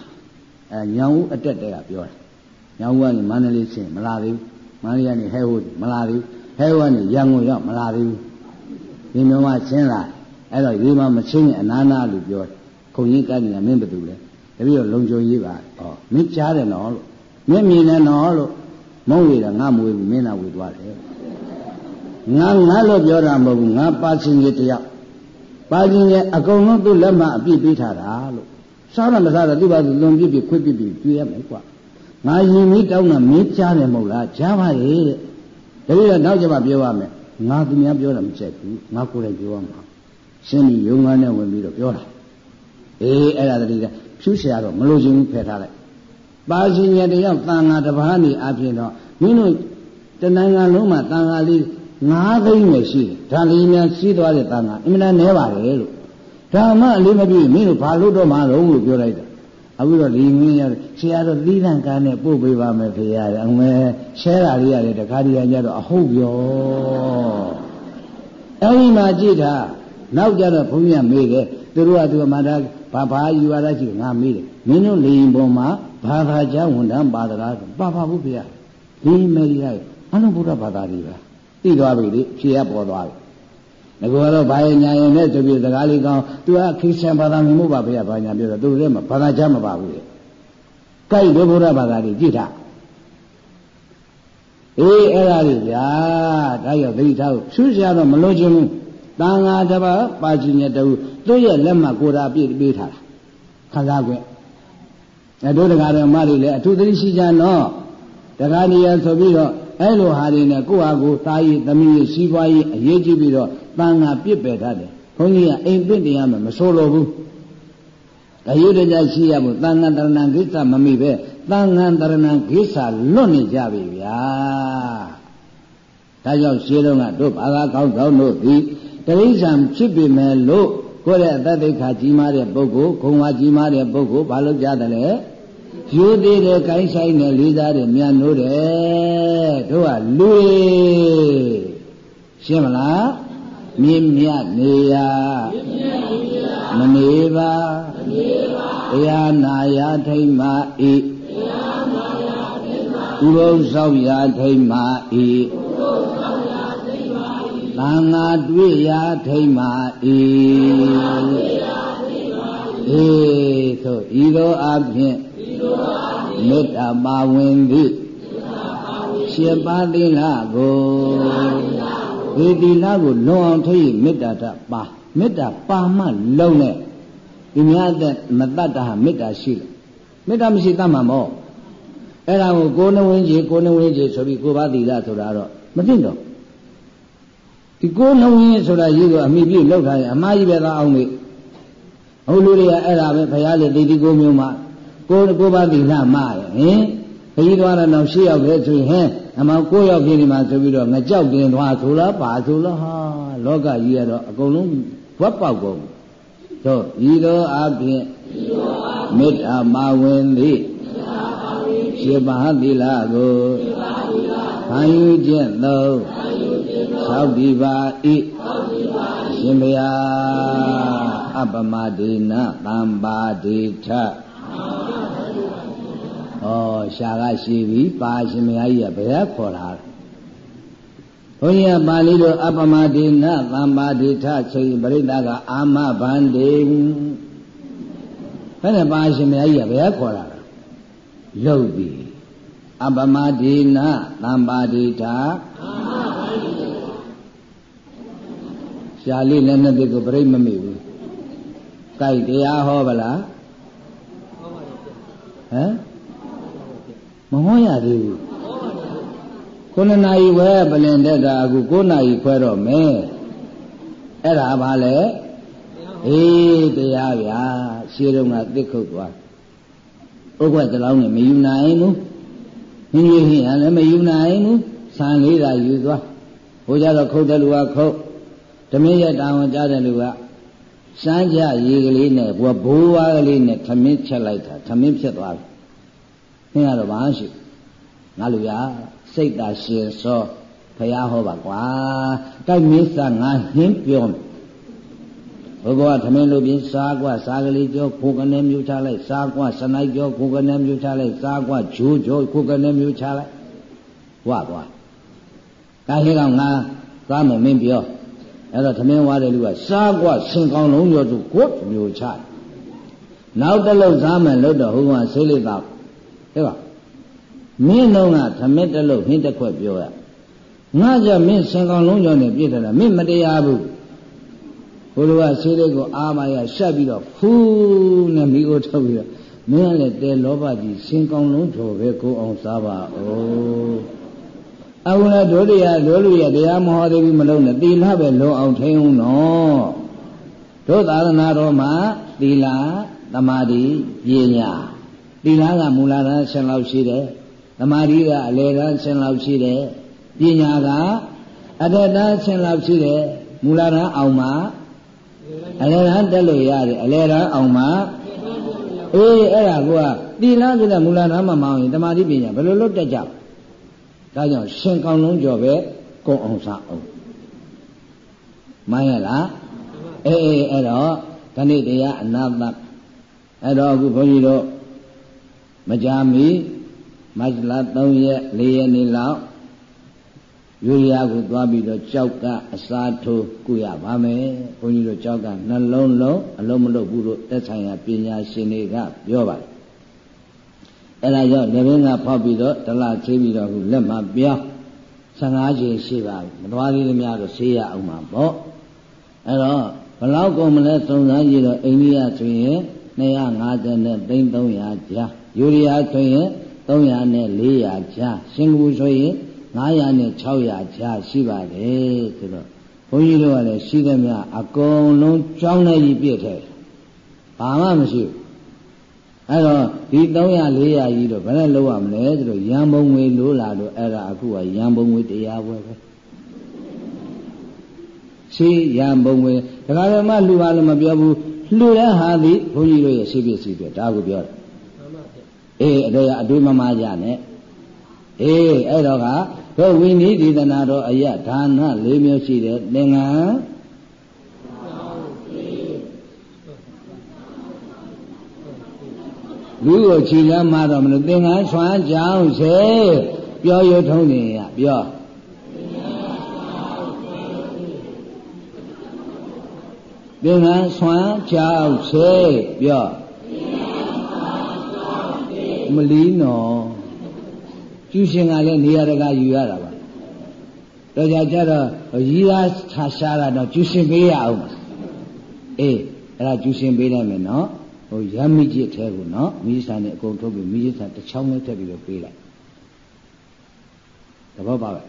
အဲညောင်ဦးအတက်တဲကပြောတယ်ညောင်ဦးကနေမန္တလေးဆင်းမလာသေးဘူးမန္တလေးကနေဟဲဟုတ်မလာသေးဘူးဟဲဟုတ်ကနေရန်ကုန်ရောက်မလာသေးဘူးဒီမျိုးမှရှင်းလာအဲ့တော့ရေးမမချင်းရင်အနာနာလို့ပြောတယ်ခုံကြီးကကနေမင်းဘယ်သူလဲတပည့်တော့လုံချုံရေးပါဩမင်းကြားတယ်နော်လို့မင်းမြင်တယ်နော်လို့မုံဝေတာငါမွေဘူးမင်းသာဝေသွားတယ် ငါငါလို့ပြောတာမဟုတ်ဘူးငါပါချင်းကြီးတယောက်ပါချင်းရဲ့အကုန်လုံးသူ့လက်မှအပြည့်ပေးထားတာလို့စားရမစားတော့သူ့ဘာသူလွန်ပြည့်ပြည့်ခွင့်ပြည့်ပြည့်ကျွေးရမယ်ကွာငါရင်မီးတောင်းတာမင်းကြားတယ်မဟုတ်လားကြားပါလေတဲ့တပည့်တော့နောက်ကျမှပြောရမယ်ငါသူများပြောတာမချက်ဘူးငါကိုယ်တိုင်ပြောရမှာရှင်းပြီးယုံငါနဲ့ဝင်ပြီးတော့ပြောတာအေးအဲ့ဒါတည်းကဖြူเสียတော့မလို့ခြင်းဖယ်ထားလိုက်ပါရှင်ရတယောက်တန်ဃာတစ်ပါးနေအပြင်တော့မင်းတို့တဏ္ဍာလုံးမှာတန်ဃာလေး 9သိန်းပဲရှိတယ်ဒါလေးများစီးသွားတဲ့တန်ဃာအင်မတန်နဲပါတယ်လို့ဓမ္မအလေးမပြည့်မင်းတို့ဘာလို့တော့မှလုံးလို့ပြောလိုက်တာအခုတော့ဒီမင်းရဆရာတော့သီးသန့်ကားနဲ့ပို့ပေးပါမယ်ဖေရတယ်အမေရှဲတာလေးရတယ်တခါတည်းရတော့အဟုတ်ပြောအဲ့ဒီမှာကြည့်တာနောက်ကြတော့ဘုန်းကြီးကမေးတယ်သူတို့ကသူကမှဒါဘာဘာယူရတာရှိငါမေးတယ်မင်းတို့လေရင်ပေါ်မှာဘာသာကြားဝန်တန်းပါသလားပါပါဘူးဖေဒီမေရီရအလုံးဗုဒ္ဓဘာသာတွေပဲ သိသွားပြီလေဖြေရပေါ်သွားပြီငါကတော့ဘာရဲ့ညာရင်နဲ့ဆိုပြီးစကားလေးကောင်းသူကခရစ်ယာန်ဘာသာမြင်မှုပါဖေရဘာညာပြောတော့သူလည်းဘာသာကြားမပါဘူးလေကြိုက်တယ်ဗုဒ္ဓဘာသာတွေကြည့်တာအေးအဲ့ဒါကြီးဗျာဒါရောက်သတိထားဖို့ဖြူးရှာတော့မလို့ခြင်းဘူးတန်ဃာတစ်ပါးပါခြင်းရတူသူ့ရဲ့လက်မှတ်ကိုယ်တာပြည့်ပေးထားတာခံစား권အဲတို့တရားတော်မတွေလည်းအထူးသတိရှိကြနော်တရားနေရဆိုပြီးတော့ အဲ့လိုဟာတွေနဲ့ကိုယ့်ဟာကိုယ်သားရည်သမီးရည်စီးပွားရေးအရေးကြီးပြီးတော့တန်ဃာပြစ်ပယ်ထားတယ်ဘုန်းကြီးကအိမ်ပင့်တရားမှမဆိုလိုဘူးအယုဒ္ဓကြရှိရမှုတန်ဃာတရဏံကိစ္စမမိပဲတန်ဃာတရဏံကိစ္စလွတ်နေကြပြီဗျာဒါကြောင့်ရှင်းတော့ကတို့ဘာသာကောင်းဆောင်တို့သည်တရိစ္ဆာန်ဖြစ်ပြီမဲ့လို့ကိုယ့်ရဲ့အတ္တဒိဋ္ဌာကြီးမားတဲ့ပုဂ္ဂိုလ်ခုံဝါကြီးမားတဲ့ပုဂ္ဂိုလ်ဘာလို့ကြားတယ်လဲ ရိုးသေးတယ်ကိုင်းဆိုင်တယ်လေးစားတယ်မြန်နိုးတယ်တို့ကလူရှင်းမလားမြင့်မြတ်နေရမနေပါတရားနာရထိမ့်မာဤဥရုဆောက်ရာထိမ့်မာဤသံဃာတွေ့ရာထိမ့်မာဤအေးဆိုဤသောအဖြစ် မေတ္တာပါဝင်သည်ရှင်ပါသီလကိုဒီသီလကိုလွန်အောင်ထိမေတ္တာတပါမေတ္တာပါမှလုံးနဲ့ဒီများတဲ့မတတ်တာမေတ္တာရှိလို့မေတ္တာမရှိတတ်မှာမောအဲ့ဒါကိုကိုယ်နှဝင်းကြီးကိုယ်နှဝင်းကြီးဆိုပြီးကိုပါသီလဆိုတာတော့မသိတော့ဒီကိုယ်နှဝင်းဆိုတာရေးတော့အမိပြည့်လောက်ထားရင်အမှားကြီးပဲသာအောင်မေဟိုလူတွေကအဲ့ဒါပဲဖရာလေတိတိကိုမျိုးမှာ ကိုကိုပါတိလှမှားတယ်ဟင်ခကြီးသွားတော့နောက်ရှေ့ရောက်ခဲ့ဆိုရင်ဟဲ့အမောင်ကိုရောက်ပြီဒီမှာဆိုပြီးတော့ငကြောက်တင်သွားဆိုလားပါဆိုလားဟာလောကကြီးကတော့အကုန်လုံးဝက်ပေါက်ကုန်တို့ဤသောအပြင်မေတ္တာမဝင်သည်ရှင်မဟာသီလကိုခံယူခြင်းသောသောက်ဒီပါဤရှင်ဘုရားအပမဒေနသံပါတိထ ဩရှားကရှိပြီပါရှင်မကြီးကဘယ်ခေါ်လာဘုန်းကြီးကပါဠိလိုအပမဒေနသံပါဒိထချိန်ပရိသတ်ကအာမဗန္တေဘယ်နဲ့ပါရှင်မကြီးကဘယ်ခေါ်လာတာလုတ်ပြီအပမဒေနသံပါဒိထအာမဗန္တေရှားလေးလည်းနဲ့ဒီကိုပြိမမိဘူးကြိုက်တရားဟောဗလား ဟမ်မဟောရသေးဘူးခုနှစ်နာရီခွဲပလင်တက်တာအခု9နာရီခွဲတော့မယ်အဲ့ဒါဘာလဲအေးတရားဗျာရှင်းတော့ကသိခုတ်သွားဥက္ကဋ္ဌလောင်းနဲ့မယူနိုင်ဘူးမင်းကြီးဟင်းလည်းမယူနိုင်ဘူးဆံလေးတာယူသွားဟိုကြတော့ခုတ်တဲ့လူကခုတ်ဓမင်းရဲ့တာဝန်ကြားတဲ့လူက စမ်းကြရေကလေးနဲ့ဘိုးဘိုးဝါးကလေးနဲ့ထမင်းချက်လိုက်တာထမင်းဖြစ်သွားပြီ။ခင်ဗျားတော့ဘာရှိငါလူရစိတ်သာရှင်စောဖရာဟောပါကွာ။တိုက်မင်းစားငါဟင်းပြောမယ်။ဘုရားထမင်းလူပြင်းစားကွာစားကလေးကြောခိုးကနေမြူချလိုက်စားကွာစနိုက်ကြောခိုးကနေမြူချလိုက်စားကွာဂျိုးကြောခိုးကနေမြူချလိုက်ဝါကွာ။ဒါဟင်းကောင်ငါသွားမယ်မင်းပြော။ အဲ့တော့သမင်းဝါတဲ့လူကစားกว่าစင်ကောင်းလုံးရောသူကိုယ်မျိုးချနောက်တစ်လုံးစားမယ်လို့တော့ဟိုကဆေးလေးတော့တဲ့ကမင်းတော့ကသမင်းတစ်လုံးဟင်းတစ်ခွက်ပြောရငါကြမင်းစင်ကောင်းလုံးရောနဲ့ပြည့်တယ်လားမင်းမတရားဘူးဘုရားဆေးလေးကိုအာမရရှက်ပြီးတော့ဖူးနဲ့မိကိုထုတ်ပြီးတော့မင်းကလည်းတဲလောဘကြီးစင်ကောင်းလုံးတော်ပဲကိုအောင်စားပါဦး အဝရဒုတိယဒုလူရတရားမဟောသေးဘူးမလုံးနဲ့သီလပဲလုံးအောင်ထိန်းဦးနော်တို့သာသနာတော်မှာသီလသမာဓိပညာသီလကမူလဓာတ်ဆင်လောက်ရှိတယ်သမာဓိကအလယ်ဓာတ်ဆင်လောက်ရှိတယ်ပညာကအတ္တဓာတ်ဆင်လောက်ရှိတယ်မူလဓာတ်အောင်မှာအလယ်ဓာတ်တက်လို့ရတယ်အလယ်ဓာတ်အောင်မှာအေးအဲ့ဒါကသီလဆိုတဲ့မူလဓာတ်မှာမအောင်ရင်သမာဓိပညာဘယ်လိုလုပ်တတ်ကြလဲ ဒါကြောင့်ရှင်ကောင်းလုံးကျော်ပဲကုံအောင်စားအောင်မှန်ရလားအေးအေးအဲ့တော့ခဏိတရားအနာတအဲ့တော့အခုဘုန်းကြီးတို့မကြာမီမတ်လ3ရက်4ရက်နေ့လောက်ယူရီးယားကိုသွားပြီးတော့ကြောက်ကအစားထိုးကုရပါမယ်ဘုန်းကြီးတို့ကြောက်ကနှလုံးလုံးအလုံးမလုံးဘူးလို့သက်ဆိုင်ရာပညာရှင်တွေကပြောပါတယ် အဲ့ဒါကြောင့်လက်ဘင်းကဖောက်ပြီးတော့တလချေးပြီးတော့ခုလက်မှာပြောင်း15ချိန်ရှိပါပြီမသွားသေးသမျှတော့ဆေးရအောင်မှာပေါ့အဲ့တော့ဘလောက်ကုန်မလဲစုံစမ်းကြည့်တော့အိန္ဒိယဆိုရင်250နဲ့300ကြားယူရီးယားဆိုရင်300နဲ့400ကြားစင်ကာပူဆိုရင်900နဲ့600ကြားရှိပါတယ်ဆိုတော့ဘုန်းကြီးတို့ကလည်းရှိသမျှအကုန်လုံးကြောင်းနေကြီးပြည့်တယ်ဘာမှမရှိဘူး အဲ့တော့ဒီ300 400ကြီးတော့ဘယ်နဲ့လောက်ရမလဲဆိုတော့ရန်ပုံငွေလိုလာတော့အဲ့ဒါအခုကရန်ပုံငွေတရားပွဲပဲရှိရန်ပုံငွေဒကာရမလှူပါလို့မပြောဘူးလှူတဲ့ဟာသည်ဘုန်းကြီးတို့ရဲ့ရှိပစ္စည်းတွေဒါကိုပြောတယ်အေးအတေအတွေးမမကြနဲ့အေးအဲ့တော့ကတို့ဝိနည်းဒီသနာတော်အယဒါန၄မျိုးရှိတယ်သင်္ကန်း လူကိုခြေလမ်းမတော့မလို့သင်္ကန်းဆွမ်းကြောင်းစေပြောရထုံးနေရပြောသင်္ကန်းဆွမ်းကြောင်းစေပြောမလီနော်ကျူရှင်ကလည်းနေရာတကာယူရတာပါတော့ကြကြတော့ရီးသားခြာရှားတာတော့ကျူရှင်ပေးရအောင်အေးအဲ့ဒါကျူရှင်ပေးလိုက်မယ်နော် ဟိုရမ်းမိကြည့်ထဲကိုနော်မိစ္ဆာနဲ့အကုန်ထုတ်ပြီးမိစ္ဆာတစ်ချောင်းလေးထက်ပြီးတော့ပေးလိုက်သဘောပါပဲ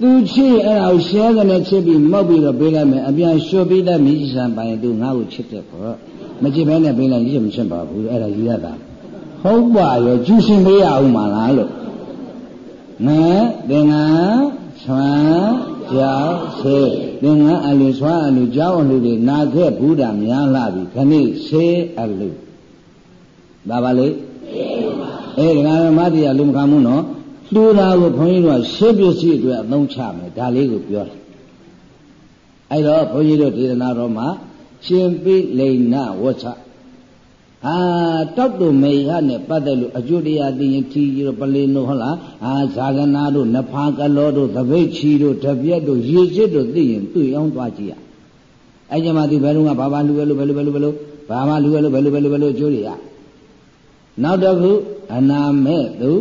သူချစ်အဲ့ဒါကိုရှဲကနေချစ်ပြီးမောက်ပြီးတော့ပေးလိုက်မယ်အပြန်ရှုပ်ပြီးတဲ့မိစ္ဆာပိုင်သူငါ့ကိုချစ်တဲ့ခေါ်မချစ်ဘဲနဲ့ပေးလိုက်ရစ်မချစ်ပါဘူးအဲ့ဒါယူရတာဟုတ်ပါရောကျူရှင်ပေးရအောင်မလားလို့ငါတင်ငါဆွမ်း ကြောက်ဆေးသင်္ကန်းအလူဆွမ်းအလူကြောက်အလူတွေနာခဲ့ဘုရားများလာပြီခဏိဆေးအလူဒါပါလေအေးဒကာမတရားလူမခံဘူးနော်လှူတာကိုဘုန်းကြီးတို့ကရှေးပစ္စည်းအတွက်အသုံးချမယ်ဒါလေးကိုပြောတယ်အဲ့တော့ဘုန်းကြီးတို့ဒေသနာတော်မှာရှင်ပိလိန်နဝဋ္ဌ အာတောက်တုမေယနဲ့ပတ်သက်လို့အကျိုးတရားသိရင်ထီရပလင်းတို့ဟုတ်လားအာဇာကနာတို့နဖာကလောတို့သပိတ်ချီတို့တပြက်တို့ရေစစ်တို့သိရင်သူ့အောင်သွားကြည့်ရအဲ့ကြမှာသူဘယ်လိုကဘာဘာလူပဲလို့ဘယ်လိုဘယ်လိုဘယ်လိုဘာမှလူပဲလို့ဘယ်လိုဘယ်လိုဘယ်လိုအကျိုးတွေရနောက်တစ်ခုအနာမဲ့သူ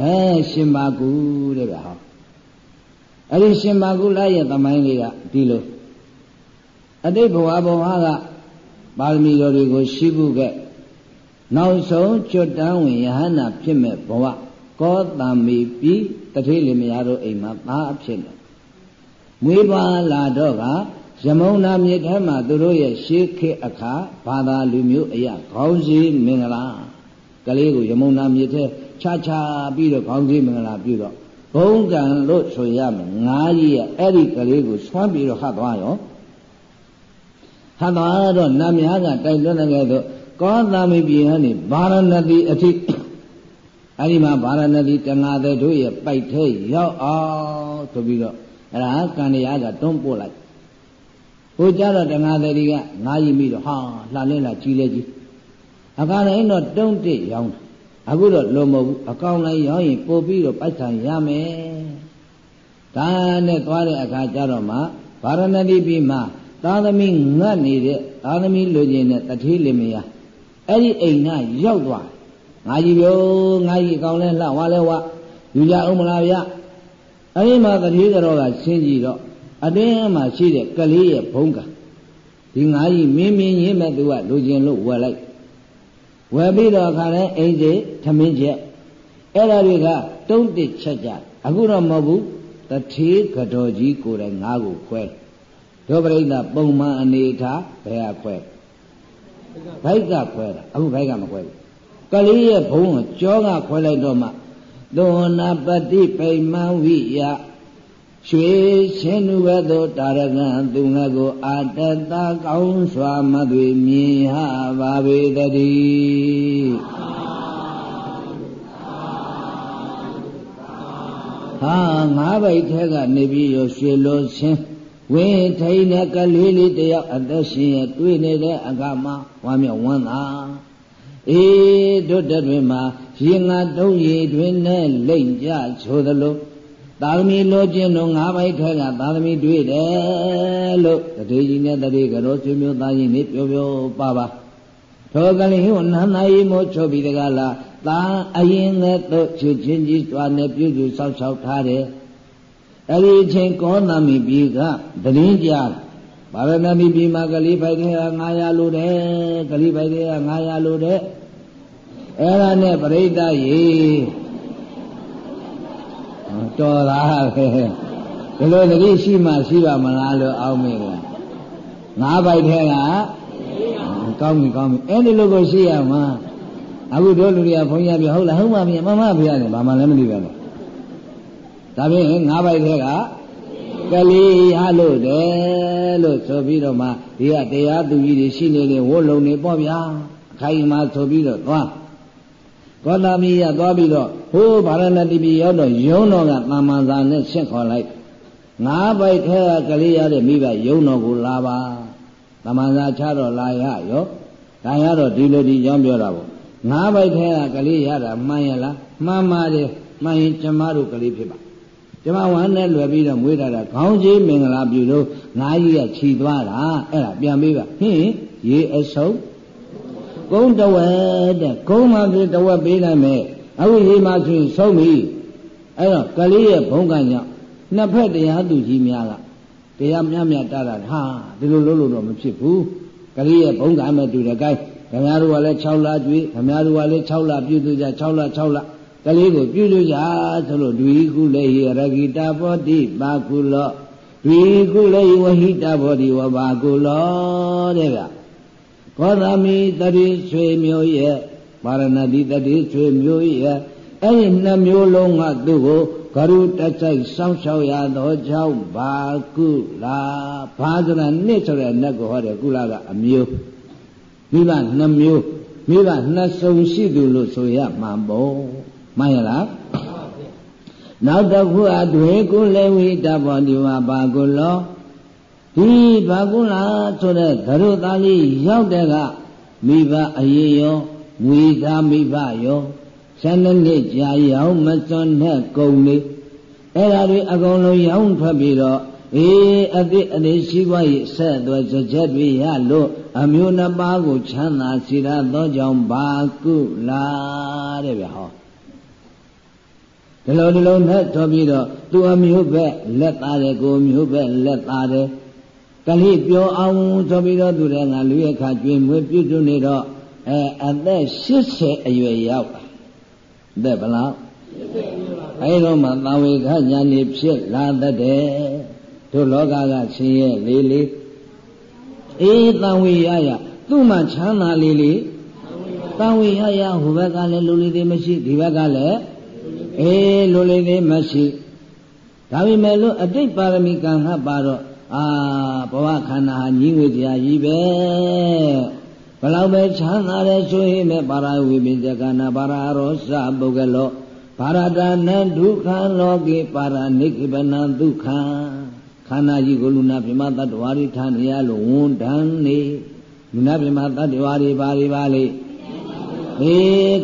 အဲရှင်ပါကူတဲ့ဗျာဟောအဲ့ဒီရှင်ပါကူလိုက်ရဲ့သမိုင်းလေးကဒီလိုအတိတ်ဘဝဘဝက ပါရမီတော်တွေကိုရှိဖို့ကနောက်ဆုံးကျွတ်တန်းဝင်ယဟန္တာဖြစ်မဲ့ဘဝကောတံမီပြီးတထေးလင်မယားတို့အိမ်မှာသားအဖြစ်တယ်မွေးပွားလာတော့ကယမုံနာမြေထဲမှာသူတို့ရဲ့ရှေးခေတ်အခါဘာသာလူမျိုးအရာခေါင်းစည်းမင်္ဂလာကလေးကိုယမုံနာမြေထဲခြားခြားပြီးတော့ခေါင်းစည်းမင်္ဂလာပြုတော့ဘုံကံလို့ဆိုရမယ်ငါးကြီးရဲ့အဲ့ဒီကလေးကိုဆွမ်းပြီးတော့ဟတ်သွားရော ဟတ်သွားတော့နတ်များကတိုက်တွန်းတဲ့ကဲတော့ကောသမိပြည်ဟန်နေဗာရဏသီအထိအဲ့ဒီမှာဗာရဏသီတငါတဲ့တို့ရဲ့ပိုက်ထဲရောက်အောင်ဆိုပြီးတော့အဲ့ဒါကံတရားကတွန်းပို့လိုက်ဟိုကြတော့တငါတဲ့ဒီကငါးရီမိတော့ဟာလှလင်းလာကြီးလဲကြီးအကားလည်းတော့တုံးတစ်ရောင်းတာအခုတော့လုံးမဟုတ်ဘူးအကောင်လိုက်ရောင်းရင်ပို့ပြီးတော့ပိုက်ဆံရမယ်ဒါနဲ့သွားတဲ့အခါကျတော့မှဗာရဏသီပြည်မှာ သာသမီငတ်နေတဲ့သာသမီလူချင်းနဲ့တထေးလင်မယားအဲ့ဒီအိမ်ကရောက်သွားငါကြီးပြောငါကြီးအကောင်လဲလှဝါလဲဝါယူကြအောင်မလားဗျအဲ့ဒီမှာတထေးတော်ကဆင်းကြည့်တော့အတွင်းမှာရှိတဲ့ကလေးရဲ့ဘုံကဒီငါကြီးမင်းမင်းရင်းမဲ့သူကလူချင်းလို့ဝယ်လိုက်ဝယ်ပြီးတော့ခါလဲအိမ်စီထမင်းချက်အဲ့ဒါတွေကတုံးတစ်ချက်ကြအခုတော့မဟုတ်ဘူးတထေးကတော်ကြီးကိုယ်တိုင်ငါ့ကိုခွဲ ဒုပရိသပုံမှန်အနေထားဘယ်ဟာခွဲဘိုက်ကခွဲတာအခုဘိုက်ကမခွဲဘူးကလေးရဲ့ဘုံကိုကြောကခွဲလိုက်တော့မှသောနာပတိပိမံဝိယရွှေရှင်သူဘသို့တာရကံသူငါကိုအာတတကောင်းစွာမသွေမြင်ဟပါပေတည်းဟာငါးဘိုက်ထဲကနေပြီးရရွှေလိုဆင်း ဝင်းထိန်တဲ့ကလေးလေးတယောက်အသက်ရှင်ရတွေ့နေတဲ့အခါမှာဝမ်းမြောက်ဝမ်းသာအေးတို့တဲ့တွင်မှာရင်ငါတုံးရည်တွင်နဲ့လိမ့်ကြဆိုသလိုသာသမီလိုခြင်းတို့ငါးပိုက်ထဲကသာသမီတွေ့တယ်လို့တတိကြီးနဲ့တတိကတော်ဆွေမျိုးသားကြီးနေပြောပြောပါပါသောကလေးဟိုနန္နာယီမို့ချုပ်ပြီးတကလားသာအရင်ကသို့ချွချင်းကြီးစွာနဲ့ပြုစုဆောက်ရှောက်ထားတယ် အဲ့ဒီအချိန်ကောသမိပြည်ကတရင်ကြားဗာရဏသီပြည်မှာကလေးပိုက်ထဲက900လိုတယ်ကလေးပိုက်ထဲက900လိုတယ်အဲ့ဒါနဲ့ပြိဋ္ဌရေတော်လားပဲဒီလိုတတိရှိမှရှိပါမလားလို့အောင်းမိတယ်ငါးပိုက်ထဲကကောင်းပြီကောင်းပြီအဲ့ဒီလိုကိုရှိရမှာအခုတို့လူတွေကဘုန်းကြီးပြဟုတ်လားဟုတ်ပါပြီမမဖေရတယ်ဘာမှလည်းမသိပါနဲ့ ဒါဖြင့်ငါးပိုက်ထဲကကလေးရလို့တယ်လို့ဆိုပြီးတော့မှဒီကတရားသူကြီးတွေရှိနေတဲ့ဝတ်လုံတွေပေါ့ဗျာအခိုင်အမာဆိုပြီးတော့သွားကောသမီရသွားပြီးတော့ဟိုးဗာရဏတိပြည်ရောက်တော့ယုံတော်ကတာမန်စာနဲ့ရှင်းခေါ်လိုက်ငါးပိုက်ထဲကကလေးရတဲ့မိဘယုံတော်ကိုလာပါတာမန်စာချတော့လာရရောဒါရတော့ဒီလိုဒီကြောင်းပြောတာပေါ့ငါးပိုက်ထဲကကလေးရတာမှန်ရလားမှန်ပါတယ်မှန်ရင်ကျမတို့ကလေးဖြစ်ပါ ကျမဝမ်းနဲ့လွယ်ပြီးတော့မွေးထားတာခေါင်းကြီးမင်္ဂလာပြုလို့ငါးကြီးကခြီသွားတာအဲ့ဒါပြန်ပေးပါဟင်းရေအစုံကုန်းတဝက်တဲ့ကုန်းမှာပြတဝက်ပေးနိုင်မယ်အခုရေမှာဆိုရင်ဆုံးပြီအဲ့တော့ကလေးရဲ့ဘုံကံကြောင့်နှစ်ဖက်တရားသူကြီးများကတရားမြတ်မြတ်တာတာဟာဒီလိုလုပ်လို့တော့မဖြစ်ဘူးကလေးရဲ့ဘုံကံမဲ့တူတယ်ကိုင်းခင်ဗျားတို့ကလည်း6လကျွေးခင်ဗျားတို့ကလည်း6လပြုစုကြ6လ6လ ကလေးကိုပြုစုကြဆိုလို့ဒွေကုလေရဂိတာဘောတိပါကုလောဒွေကုလေဝဟိတာဘောတိဝပါကုလောတဲ့ကဘောဓမီတတိဆွေမျိုးရဲ့ပါရဏတိတတိဆွေမျိုးရဲ့အဲ့ဒီနှစ်မျိုးလုံးကသူ့ကိုဂရုတဆိုင်စောင့်ရှောက်ရသောကြောင့်ဘာကုလာဘာဆိုတဲ့နှစ်ဆိုတဲ့နတ်ကိုဟောတယ်ကုလာကအမျိုးမိဘနှစ်မျိုးမိဘနှစ်စုံရှိသူလို့ဆိုရမှာပေါ့ မှန်ရလားနောက်တစ်ခုအတွေ့ကုလေဝိတဘောဒီဝဘာကုလောဒီဘာကုလားဆိုတဲ့သရုသားလေးရောက်တဲ့ကမိဘအရေးရောငွေသားမိဘရောဆန်းနှစ်ကြာရောင်းမစွန်တဲ့ကုံလေးအဲ့ဒါတွေအကုန်လုံးရောင်းထွက်ပြီးတော့အေးအတိအတိရှိခွာ၏ဆက်သွယ်စကြက်တွေရလို့အမျိုးနှစ်ပါးကိုချမ်းသာစီရသောကြောင့်ဘာကုလားတဲ့ဗျဟော ဒီလိုဒီလိုနဲ့တော်ပြီးတော့သူအမျိုးပဲလက်သားတယ်ကိုမျိုးပဲလက်သားတယ်ကလေးပြောအောင်ဆိုပြီးတော့သူလည်းငါလူရခကျွေးမွေးပြုစုနေတော့အဲအသက်80အရွယ်ရောက်တာအသက်ဘလောက်အဲတော့မှသာဝေခညာနေဖြစ်လာတတ်တယ်တို့လောကကဆင်းရဲလေးလေးအေးတန်ဝေရရသူ့မှာချမ်းသာလေးလေးတန်ဝေရရဟိုဘက်ကလည်းလူလေးတွေမရှိဒီဘက်ကလည်း အေးလူလေးတွေမရှိဒါပေမဲ့လို့အတိတ်ပါရမီကံဟပါတော့အာဘဝခန္ဓာဟာညီငွေတရားကြီးပဲဘလောက်ပဲချမ်းသာတယ်ဆိုရင်လည်းပါရဝိပိဇကနာပါရရောစပုဂ္ဂလောပါရတနဒုက္ခလောကေပါရနိခိပနဒုက္ခခန္ဓာကြီးကိုလူနာပြမတ္တဝါရီထားနေရလို့ဝန်တန်းနေလူနာပြမတ္တဝါရီပါရီပါလေေ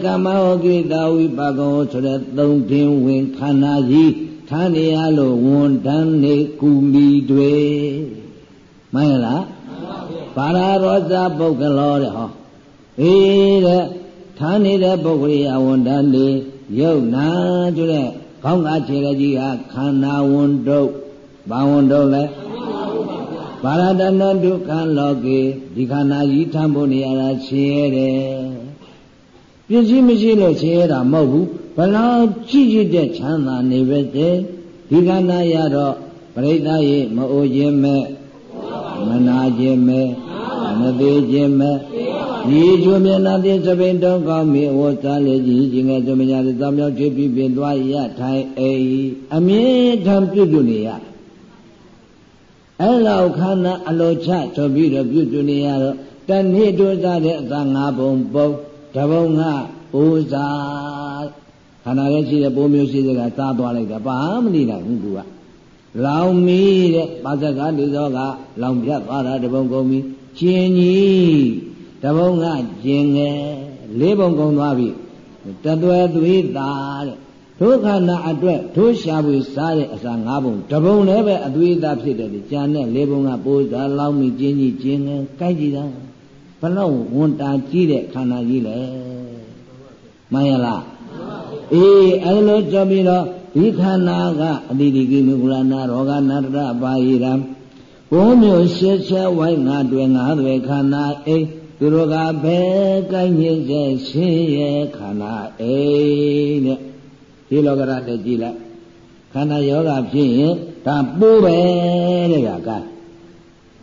ကမ္မဟောကိတာဝိပါကောဆိုတဲ့သုံးတင်ဝင်ခန္ဓာကြီးထားနေရလို့ဝန်တန်းနေကူမီတွေမှန်လားပါရာရောဇပုဂ္ဂလောတဲ့ဟောအေးတဲ့ထားနေတဲ့ပုဂ္ဂိုလ်ရဝန်တန်းနေယုတ်နာဆိုတဲ့ခေါင်းကားခြေကြီးဟာခန္ဓာဝန်တုတ်ဘာဝန်တုတ်လဲပါရတနဒုက္ခလောကေဒီခန္ဓာကြီးထမ်းဖို့နေရတာရှင်းရတယ် ပစ္စည်းမရှိလို့ရှင်းရတာမဟုတ်ဘူးဘလောက်ကြည့်ကြည့်တဲ့ချမ်းသာနေပဲတဲ့ဒီခန္ဓာရတော့ပရိသတ်ရေမအိုခြင်းမဲ့မနာခြင်းမဲ့မသေးခြင်းမဲ့ဒီကျွမျက်နာပြင်စပိန်တောင်းကောင်းမြေဝတ်စားလေကြီးခြင်းငယ်သမညာသောမြောက်ချွေပြပြသွားရထိုင်အိအမြဲတမ်းပြုပြုနေရအဲ့လောက်ခန္ဓာအလိုချဆိုပြီးတော့ပြုပြုနေရတော့တဏှိတို့စားတဲ့အသာ၅ဘုံပုံ တဘုံကဥစားခန္ဓာရဲ့ရှိတဲ့ပိုးမျိုးရှိတဲ့ကစားသွားလိုက်တာဘာမှမနေနိုင်ဘူးသူကလောင်မီတဲ့ပါဇက်ကဒီသောကလောင်ပြတ်သွားတာတဘုံကုန်ပြီကျင်ကြီးတဘုံကကျင်ငယ်လေးဘုံကုန်သွားပြီတသွဲသွေးသာတဲ့ဒုက္ခနာအတွက်ဒုရှာပွေစားတဲ့အစာ၅ဘုံတဘုံလည်းပဲအသွေးသားဖြစ်တယ်ဒီကြံတဲ့လေးဘုံကပိုးစားလောင်မီကျင်ကြီးကျင်ငယ်ကြိုက်ကြည့်တာ ဘလောက်ဝန်တာကြီးတဲ့ခန္ဓာကြီးလေမှန်ရလားအေးအဲလိုကြပြီးတော့ဒီခန္ဓာကအတိတိကိမကုလနာရောဂနာတရပါယိရံဘုံမျိုးရှင်းရှဲဝိုင်းငါတွေငါတွေခန္ဓာအိသူတို့ကဘယ်ကိုင်းညင်းစေရှင်းရဲ့ခန္ဓာအိတဲ့ဒီလောကရတဲ့ကြည်လိုက်ခန္ဓာယောဂဖြစ်ရင်ဒါပိုးပဲတဲ့ဗျာက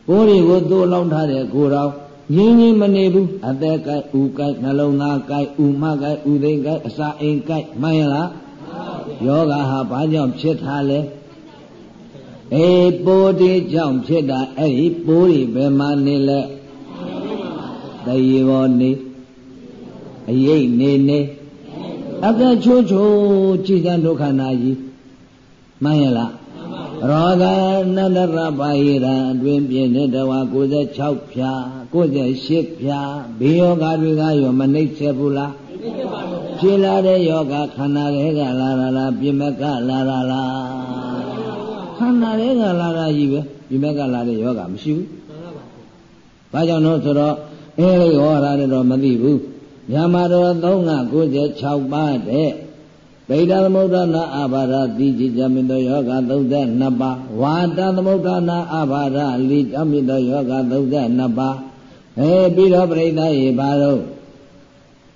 ပိုးတွေကိုသိုးလောင်းထားတဲ့ကိုယ်တော် ငင်းငင်းမနေဘူးအသက်ကိုက်ဥကိုက်နှလုံးသားကိုက်ဥမကိုက်ဥသိကိုက်အစာအိမ်ကိုက်မှန်ရလားယောဂဟာဘာကြောင့်ဖြစ်တာလဲအေးပိုးတိကြောင့်ဖြစ်တာအဲ့ဒီပိုးတွေဘယ်မှာနေလဲတရေဘောနေအယိတ်နေနေအကချိုးချိုးကြည်စံဒုက္ခနာကြီးမှန်ရလား ရောဂနန္တရပါယိရအတွင်ပြည့်တဲ့တဝါ96ဖြာ98ဖြာဘေးယောဂတွေကရောမနှိမ့်ဆက်ဘူးလားဖြစ်လာတဲ့ယောဂခန္ဓာတွေကလာလာလားပြမကလာလာလားခန္ဓာတွေကလာတာကြီးပဲပြမကလာတဲ့ယောဂမရှိဘူးဘာကြောင့်လို့ဆိုတော့အဲဒီဟောတာတော့မသိဘူးညမာတော်396ပါးတဲ့ ဗိဒ္ဓသမုဒ္ဒနာအာဘာရတိจิตမြင့်သောယောဂ32ပါးဝါတသမုဒ္ဒနာအာဘာရလိကြမြင့်သောယောဂ32ပါးအဲပြီးတော့ပြိဋ္ဌာယေပါတော့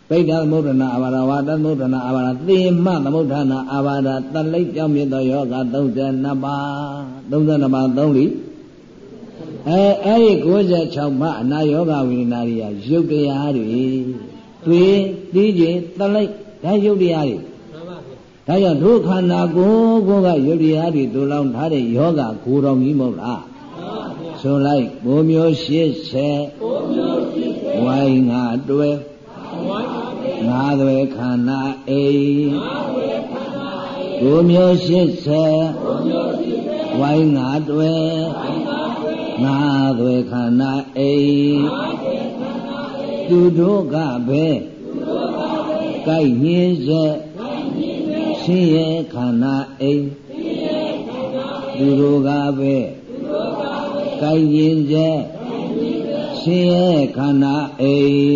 ဗိဒ္ဓသမုဒ္ဒနာအာဘာရဝါတသမုဒ္ဒနာအာဘာရသေမသမုဒ္ဒနာအာဘာရတလိတ်ကြောင့်မြင့်သောယောဂ32ပါး32ပါး3လီအဲအဲ့ဒီ96ပါးအနာယောဂဝိညာဏရိယရုပ်တရားတွေတွေ့သိခြင်းတလိတ်ဒါရုပ်တရားတွေ ဒါကြောင့်ဒုခန္ဓာကိုယ်ကိုကယုတ်တရားတွေဒုလောင်ထားတဲ့ယောဂကိုတော်ကြီးမဟုတ်လားဆိုလိုက်ဘုံမျိုး80ဘုံမျိုး80ဝိုင်းငါတွဲဝိုင်းငါတွဲငါသွဲခန္ဓာအိငါသွဲခန္ဓာအိဘုံမျိုး80ဘုံမျိုး80ဝိုင်းငါတွဲဝိုင်းငါတွဲငါသွဲခန္ဓာအိငါသွဲခန္ဓာအိသူတို့ကပဲကိုက်ညင်း ချက်ဆင်းရဲခန္ဓာအိမ်သူတို့ကပဲကိုက်ညင်းချက်ဆင်းရဲခန္ဓာအိမ်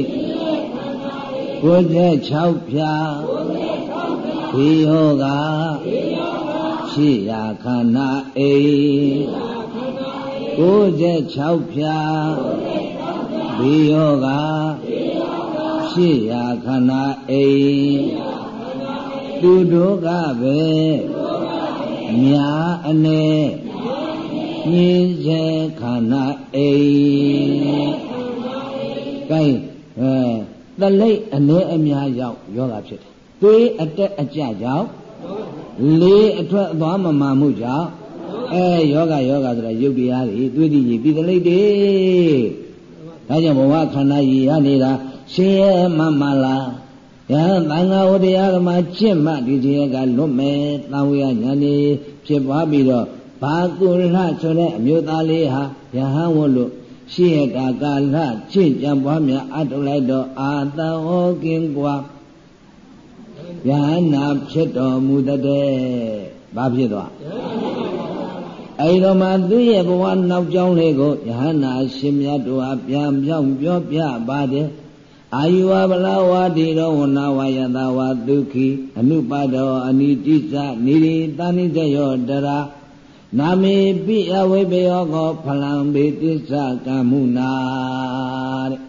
96ဖြာဒီယောဂရှိရာခန္ဓာအိမ်96ဖြာဒီယောဂရှိရာခန္ဓာအိမ် သူတို့ကပဲမြာအနေမြင်စေခန္ဓာအိမ်ကဲအဲတလိပ်အနေအများရောက်ယောဂဖြစ်တယ်သွေးအတက်အကျကြောင့်လေးအထွက်အသွားမမှန်မှုကြောင့်အဲယောဂယောဂဆိုတာယုတ်တရားတွေသွေးတည်ကြီးပြည်တလိပ်တွေဒါကြောင့်ဘဝခန္ဓာကြီးရနေတာရှင်ရဲ့မမလား ယဟန်သံဃာဝတရားဓမ္မကျင့်မှဒီခြင်းကလွတ်မဲ့သံဝေယညာနေဖြစ်ပွားပြီးတော့ဘာကုလဆိုတဲ့အမျိုးသားလေးဟာယဟန်ဝလို့ရှိရတာကာလကျင့်ကြံပွားများအထုတ်လိုက်တော့အာတဟောကင်းကွာယဟနာဖြစ်တော်မူတဲ့ဘာဖြစ်သွားအဲဒီတော့မှသူ့ရဲ့ဘဝနောက်ကြောင်းလေးကိုယဟနာရှင်မြတ်တို့ဟာပြန်ပြောင်းပြောပြပါတယ် အာယုဝဗလာဝတိရောဝနာဝယတဝဒုက္ခိအနုပါဒောအနိတိသနိရိတာနိတယောတရာနာမေပိအဝိပယောကောဖလံဘေတစ္ဆကမ္မုနာတဲ့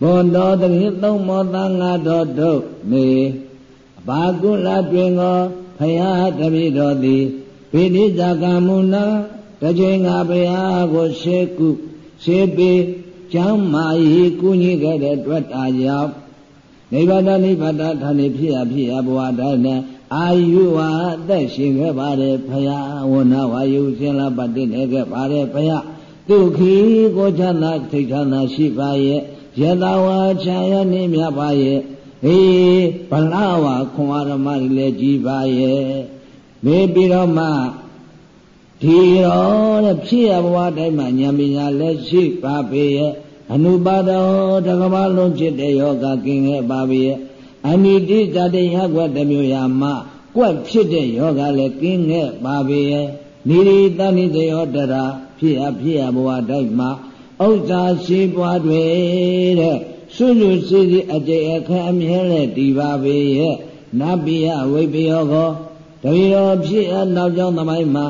ဘောတော်တည်းသုံးမောသငါတော်တို့မေဘာကုလတွင်ကောဖယားတပိတော်သည်ဘေတစ္ဆကမ္မုနာတချိန်ငါဘုရားကိုရှေကုရှေပေ ကျမ်းမာရေးကုညီခဲ့တဲ့တွေ့တာကြောင့်နိဗ္ဗာန်နိဗ္ဗာန်ဌာနေဖြစ်ရဖြစ်ရဘဝတိုင်းနဲ့အာယုဝါအသက်ရှင်ခဲ့ပါတယ်ဖယားဝဏဝါယုရှင်လာပတ်တင်နေခဲ့ပါတယ်ဖယားဒုက္ခိကိုချမ်းသာထိတ်ချမ်းသာရှိပါရဲ့ယတဝါချာယနေမြပါရဲ့အေးဗလာဝါခွန်အားဓမ္မတွေလည်းကြည်ပါရဲ့မေးပြီးတော့မှဒီရောတဲ့ဖြစ်ရဘဝတိုင်းမှာဉာဏ်ပညာလည်းရှိပါပေရဲ့ အနုပါဒောတကမလုံးဖြစ်တဲ့ယောဂကင်းခဲ့ပါပေရဲ့အနိတိဇတယကွက်တမျိုးရာမကွက်ဖြစ်တဲ့ယောဂလည်းကင်းခဲ့ပါပေရဲ့နိရိတဏိတယောတရာဖြစ်အဖြစ်အဘဝတိုင်းမှာဥစ္စာရှိပွားတွေတဲ့စွန့်စွန့်စီစီအကျိအခမ်းအမြဲနဲ့တည်ပါပေရဲ့နပိယဝိပယောကောတပည့်တော်ဖြစ်အနောက်ကျောင်းသမိုင်းမှာ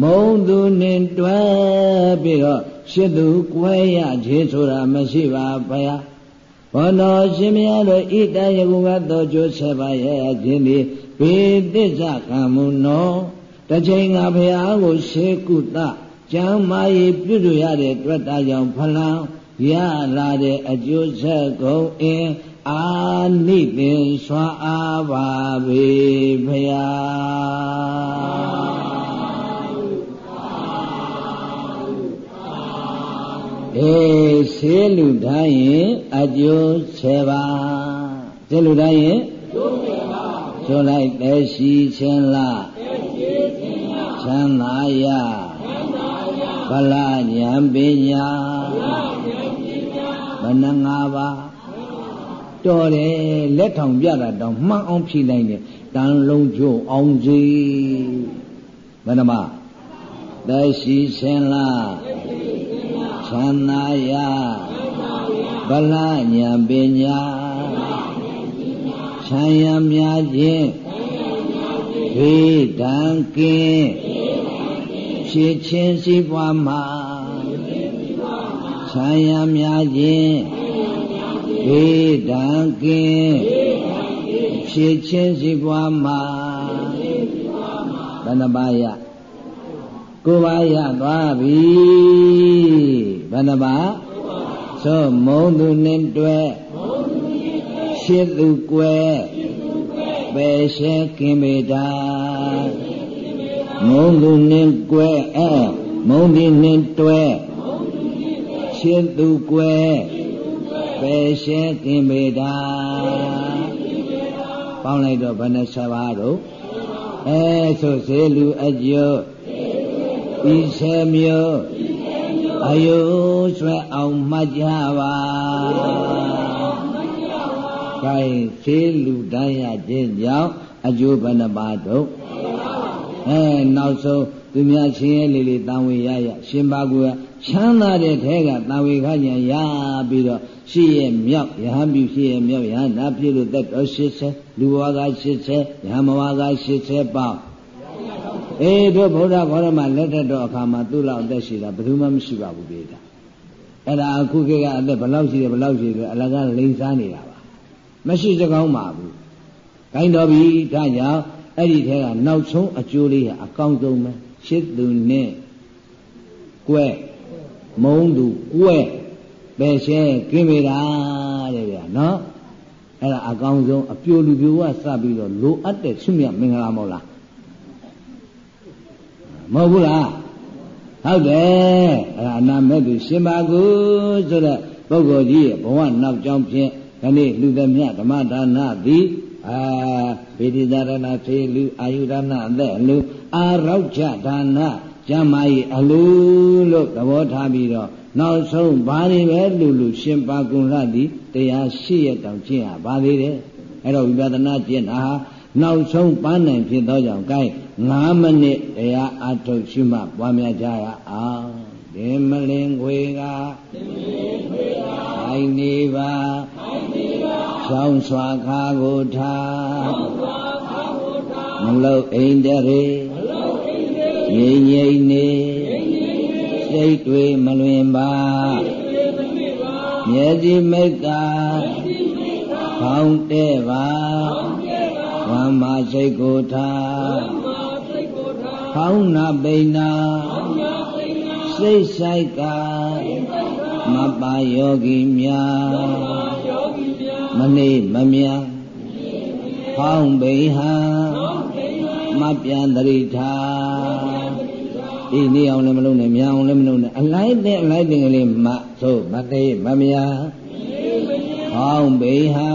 မုံသူနှင်တွဲပြီးတော့ ရှစ်သူကွဲရခြင်းဆိုတာမရှိပါဘုရားဘောတော်ရှင်မရတို့ဣတယကုကတော်ကျိုးဆက်ပါရဲ့ခြင်းဒီဘေသစ္စာကံမုနောတချိန်ငါဘုရားကိုရှေးကုသကျမ်းမာရေးပြုလို့ရတဲ့တွေ့တာကြောင့်ဖလံရလာတဲ့အကျိုးဆက်ကုန်အင်းအာနိသင်စွာအားပါပေဖရာ အေးဆေးလူတိုင်းရင်အကျိုး7ပါးဆေးလူတိုင်းရင်အကျိုး7ပါးဆိုလိုက်တဲရှိခြင်းလားတဲရှိခြင်းလားချမ်းသာရချမ်းသာရဗလာဉာဏ်ပညာဗလာဉာဏ်ပညာဘဏ္ဍ၅ပါးတော်တယ်လက်ထောင်ပြတာတောင်မှန်အောင်ဖြေနိုင်တယ်တန်လုံးကျိုးအောင်စီဘယ်နှမတဲရှိခြင်းလားချ မ်းသာရဗလာညာပညာချမ်းရမြခြင်းဘေးဒံကင်းဖြစ်ချင်းစီပွားမှာချမ်းရမြခြင်းဘေးဒံကင်းဖြစ်ချင်းစီပွားမှာဘယ်နှပါရ ကိုပါရသွားပြီဘယ်နှပါသောမုံသူနှင့်တွဲရှစ်သူကွယ်ပေရှဲကင်မေတာမုံသူနှင့်ကွယ်အဲမုံဒီနှင့်တွဲရှစ်သူကွယ်ပေရှဲကင်မေတာပေါင်းလိုက်တော့ဘယ်နှဆပါတော့အဲဆိုစေလူအကျိုး ဤဆယ်မျိုးအယုဆွဲအောင်မှတ်ကြပါကဲသေလူတန်းရခြင်းကြောင့်အကျိုးဘယ်နှပါတော့အဲနောက်ဆုံးသူများရှင်ရဲ့လေးလေးတန်ဝေရရရှင်ပါကူကချမ်းသာတဲ့ထဲကတန်ဝေခညာရပြီးတော့ရှိရဲ့မြောက်ယဟန်ပြုရှိရဲ့မြောက်ယဟန်နာပြည့်လို့သက်တော်80လူဘဝက80ယဟန်ဘဝက80ပေါ့ အေးတို့ဗုဒ္ဓဘောရမလက်ထက်တော်အခါမှာသူ့လောက်အသက်ရှိတာဘယ်သူမှမရှိပါဘူးပြေတာအဲ့ဒါအခုခေတ်ကအသက်ဘယ်လောက်ရှိတယ်ဘယ်လောက်ရှိတယ်အလကားလိန်စားနေတာပါမရှိစကောင်းပါဘူးဂိုင်းတော်ပြီဒါကြောင့်အဲ့ဒီထဲကနောက်ဆုံးအကျိုးလေးဟာအကောင်းဆုံးပဲရှစ်သူနဲ့ကွဲမုံသူကွဲပဲရှဲကင်းပေတာတဲ့ဗျာနော်အဲ့ဒါအကောင်းဆုံးအပြိုလူပြိုကစပြီးတော့လိုအပ်တဲ့ဆုမြတ်မင်္ဂလာမဟုတ်လား မဟုတ်ဘူးလားဟုတ်တယ်အဲ့ဒါအနာမဲ့သူရှင်ပါကုဆိုတဲ့ပုဂ္ဂိုလ်ကြီးရဲ့ဘဝနောက်ကြောင်းဖြင့်ခဏလူသမျှဓမ္မဒါနသည်အာဗေဒိသာရဏသေလူအာယုဒနာအသက်လူအာရောက်ချဒါနကျမ်းမာရေးအလူလို့သဘောထားပြီးတော့နောက်ဆုံးဘာတွေပဲလူလူရှင်ပါကုလသည်တရားရှိရတောင်ကျင့်ရပါသေးတယ်အဲ့တော့ဝိပဿနာကျင့်တာဟာ နောက်ဆုံးပန်းနိုင်ဖြစ်သောကြောင့် gain 9မိနစ်တရားအထုတ်ရှိမှပွားများကြရအောင်ဒီမလင်ခွေကဒီမလင်ခွေကအိုင်နေပါအိုင်နေပါရှောင်းစွာခါကိုထားရှောင်းစွာခါကိုထားမလုတ်အိမ်တရေမလုတ်အိမ်တရေငြိမ့်ငြိမ့်နေစိတ်တွေမလွင်ပါမျက်စိမိတ်ကခေါင်းတဲ့ပါဝ မ်းမာစိတ်ကိုထားခေါင်းနာပိဏစိတ်ဆိုင်ကမပါယောဂီများမနေမမြခေါင်းပိဟံမပြန်တရိထားဒီနေအောင်လည်းမလုပ်နဲ့မြောင်လည်းမလုပ်နဲ့အလိုက်တဲ့အလိုက်တဲ့ကလေးမဆိုမသေးမမြဟောင်းဘေဟာ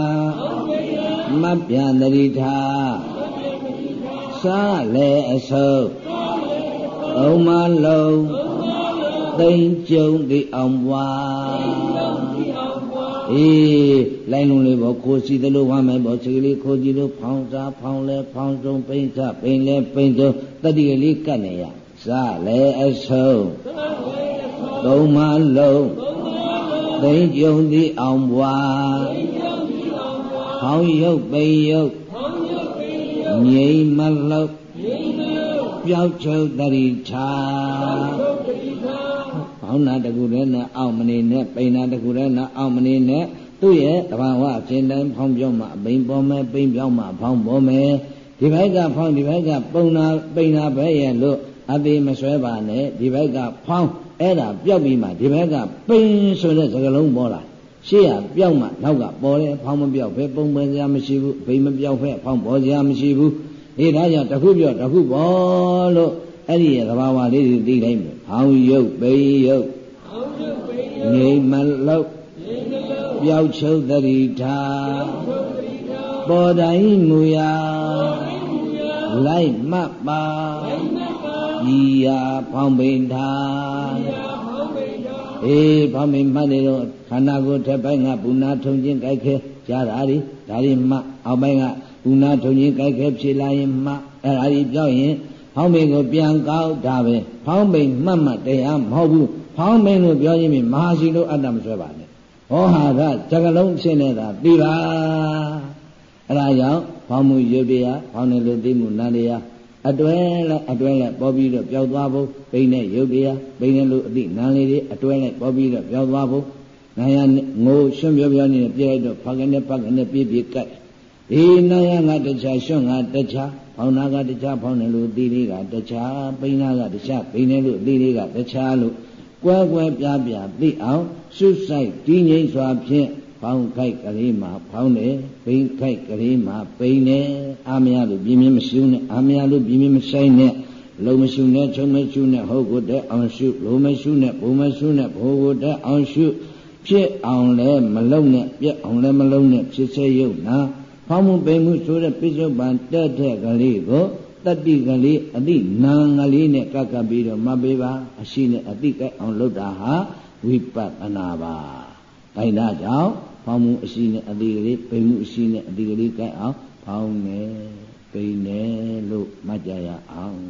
မပြန်တရိထားစားလေအစုပ်သုံးမလုံးသိမ့်ကြုံဒီအောင်ပွားအေးလိုင်းလုံးလေးပေါ့ခိုးစီသလိုဝမ်းမယ်ပေါ့ခြေကလေးခိုးကြည့်လို့ဖောင်းစားဖောင်းလဲဖောင်းဆုံးပိမ့်စားပိမ့်လဲပိမ့်ဆုံးတတိကလေးကတ်နေရစလေအဆုံးသုံးမလုံးသိမ့်ကြုံသည်အောင်ဘွား ဟောင်းရုပ်ပိန်ရုပ်ငြိမ်မလောက်ပျောက်ချုပ်တရိထာဘောင်းနာတကူရဲနဲ့အောက်မနေနဲ့ပိန်နာတကူရဲနဲ့အောက်မနေနဲ့သူ့ရဲ့တဘာဝအစဉ်တိုင်းဖောင်းပြောင်းမှအပိန်ပေါ်မယ်ပိန်ပြောင်းမှဖောင်းပေါ်မယ်ဒီဘက်ကဖောင်းဒီဘက်ကပုံနာပိန်နာပဲရဲ့လို့အသေးမဆွဲပါနဲ့ဒီဘက်ကဖောင်းအဲ့ဒါပြောက်ပြီးမှဒီဘက်ကပိန်ဆိုတဲ့စကလုံးပေါ်လာ ရှေ့ကပြောက်မှနောက်ကပေါ်တယ်ဖောင်းမပြောက်ပဲပုံပန်စရာမရှိဘူးဘိမပြောက်ဖက်ဖောင်းပေါ်စရာမရှိဘူးအေးဒါကြောင့်တခုပြောတခုပေါ်လို့အဲ့ဒီရဲ့သဘာဝလေးတွေသိတိုင်းပဲဖောင်းရုပ်ပိန်ရုပ်ငိမ့်မလောက်ပျောက်ချုပ်တရိထာပေါ်တိုင်းမူရာလိုက်မှတ်ပါဤယာဖောင်းပိန်ထာအေးဖော င်းပိန်မှတ်နေတော့ခန္ဓာကိုယ်ထက်ပိုင်းကဘုနာထုံချင်းကြိုက်ခဲကြားတာဒီဒါဒီမှအောက်ပိုင်းကဘုနာထုံချင်းကြိုက်ခဲဖြစ်လာရင်မှအဲ့ဒါဒီပြောက်ရင်ဖောင်းပိန်ကိုပြန်ကောက်တာပဲဖောင်းပိန်မှတ်မှတရားမဟုတ်ဘူးဖောင်းပိန်လို့ပြောရင်မဟာရှိလို့အတ္တမဆွဲပါနဲ့ဟောဟာကစကလုံးရှင်းနေတာသိလားအဲ့ဒါကြောင့်ဖောင်းမှုရုပ်တရားဖောင်းတယ်လို့သိမှုနာတရား အတွဲလဲအတွဲလဲပေါ်ပြီးတော့ပျောက်သွားဖို့ပိန်းတဲ့ရုပ်တရားပိန်းတယ်လို့အသိနာလေးတွေအတွဲလဲပေါ်ပြီးတော့ပျောက်သွားဖို့နာယငိုရွှွန့်ပြောပြောနေပြဲတော့ဖကနေဖကနေပြည့်ပြည့်ကတ်ဒီနာယငါတခြားရွှွန့်ငါတခြားဖောင်းနာကတခြားဖောင်းတယ်လို့အသိလေးကတခြားပိန်းနာကတခြားပိန်းတယ်လို့အသိလေးကတခြားလို့ကွဲကွဲပြားပြားသိအောင်စွတ်ဆိုင်တည်ငြိမ်စွာဖြင့် ဖောင်းခိုက်ကလေးမှာဖောင်းတယ်ပိန်ခိုက်ကလေးမှာပိန်တယ်အာမရလို့ပြင်းပြင်းမရှုနဲ့အာမရလို့ပြင်းပြင်းမဆိုင်နဲ့လုံမရှုနဲ့ချုံမရှုနဲ့ဟုတ်ကိုတဲ့အောင်ရှုလုံမရှုနဲ့ဘုံမရှုနဲ့ဘိုးကိုတဲ့အောင်ရှုဖြစ်အောင်လဲမလုံနဲ့ပြက်အောင်လဲမလုံနဲ့ဖြစ်စေရုပ်နာဖောင်းမှုပိန်မှုဆိုတဲ့ပိဿုပန်တက်တဲ့ကလေးကိုတတိကလေးအတိနာငလေးနဲ့ကပ်ကပ်ပြီးတော့မှတ်ပေးပါအရှိနဲ့အတိကဲအောင်လုပ်တာဟာဝိပဿနာပါ။ဒါဒါကြောင့် ဖောင်းမှုအရှိနဲ့အတိကလေးပိန်မှုအရှိနဲ့အတိကလေးကဲအောင်ဖောင်းနေပိန်နေလို့မှတ်ကြရအောင်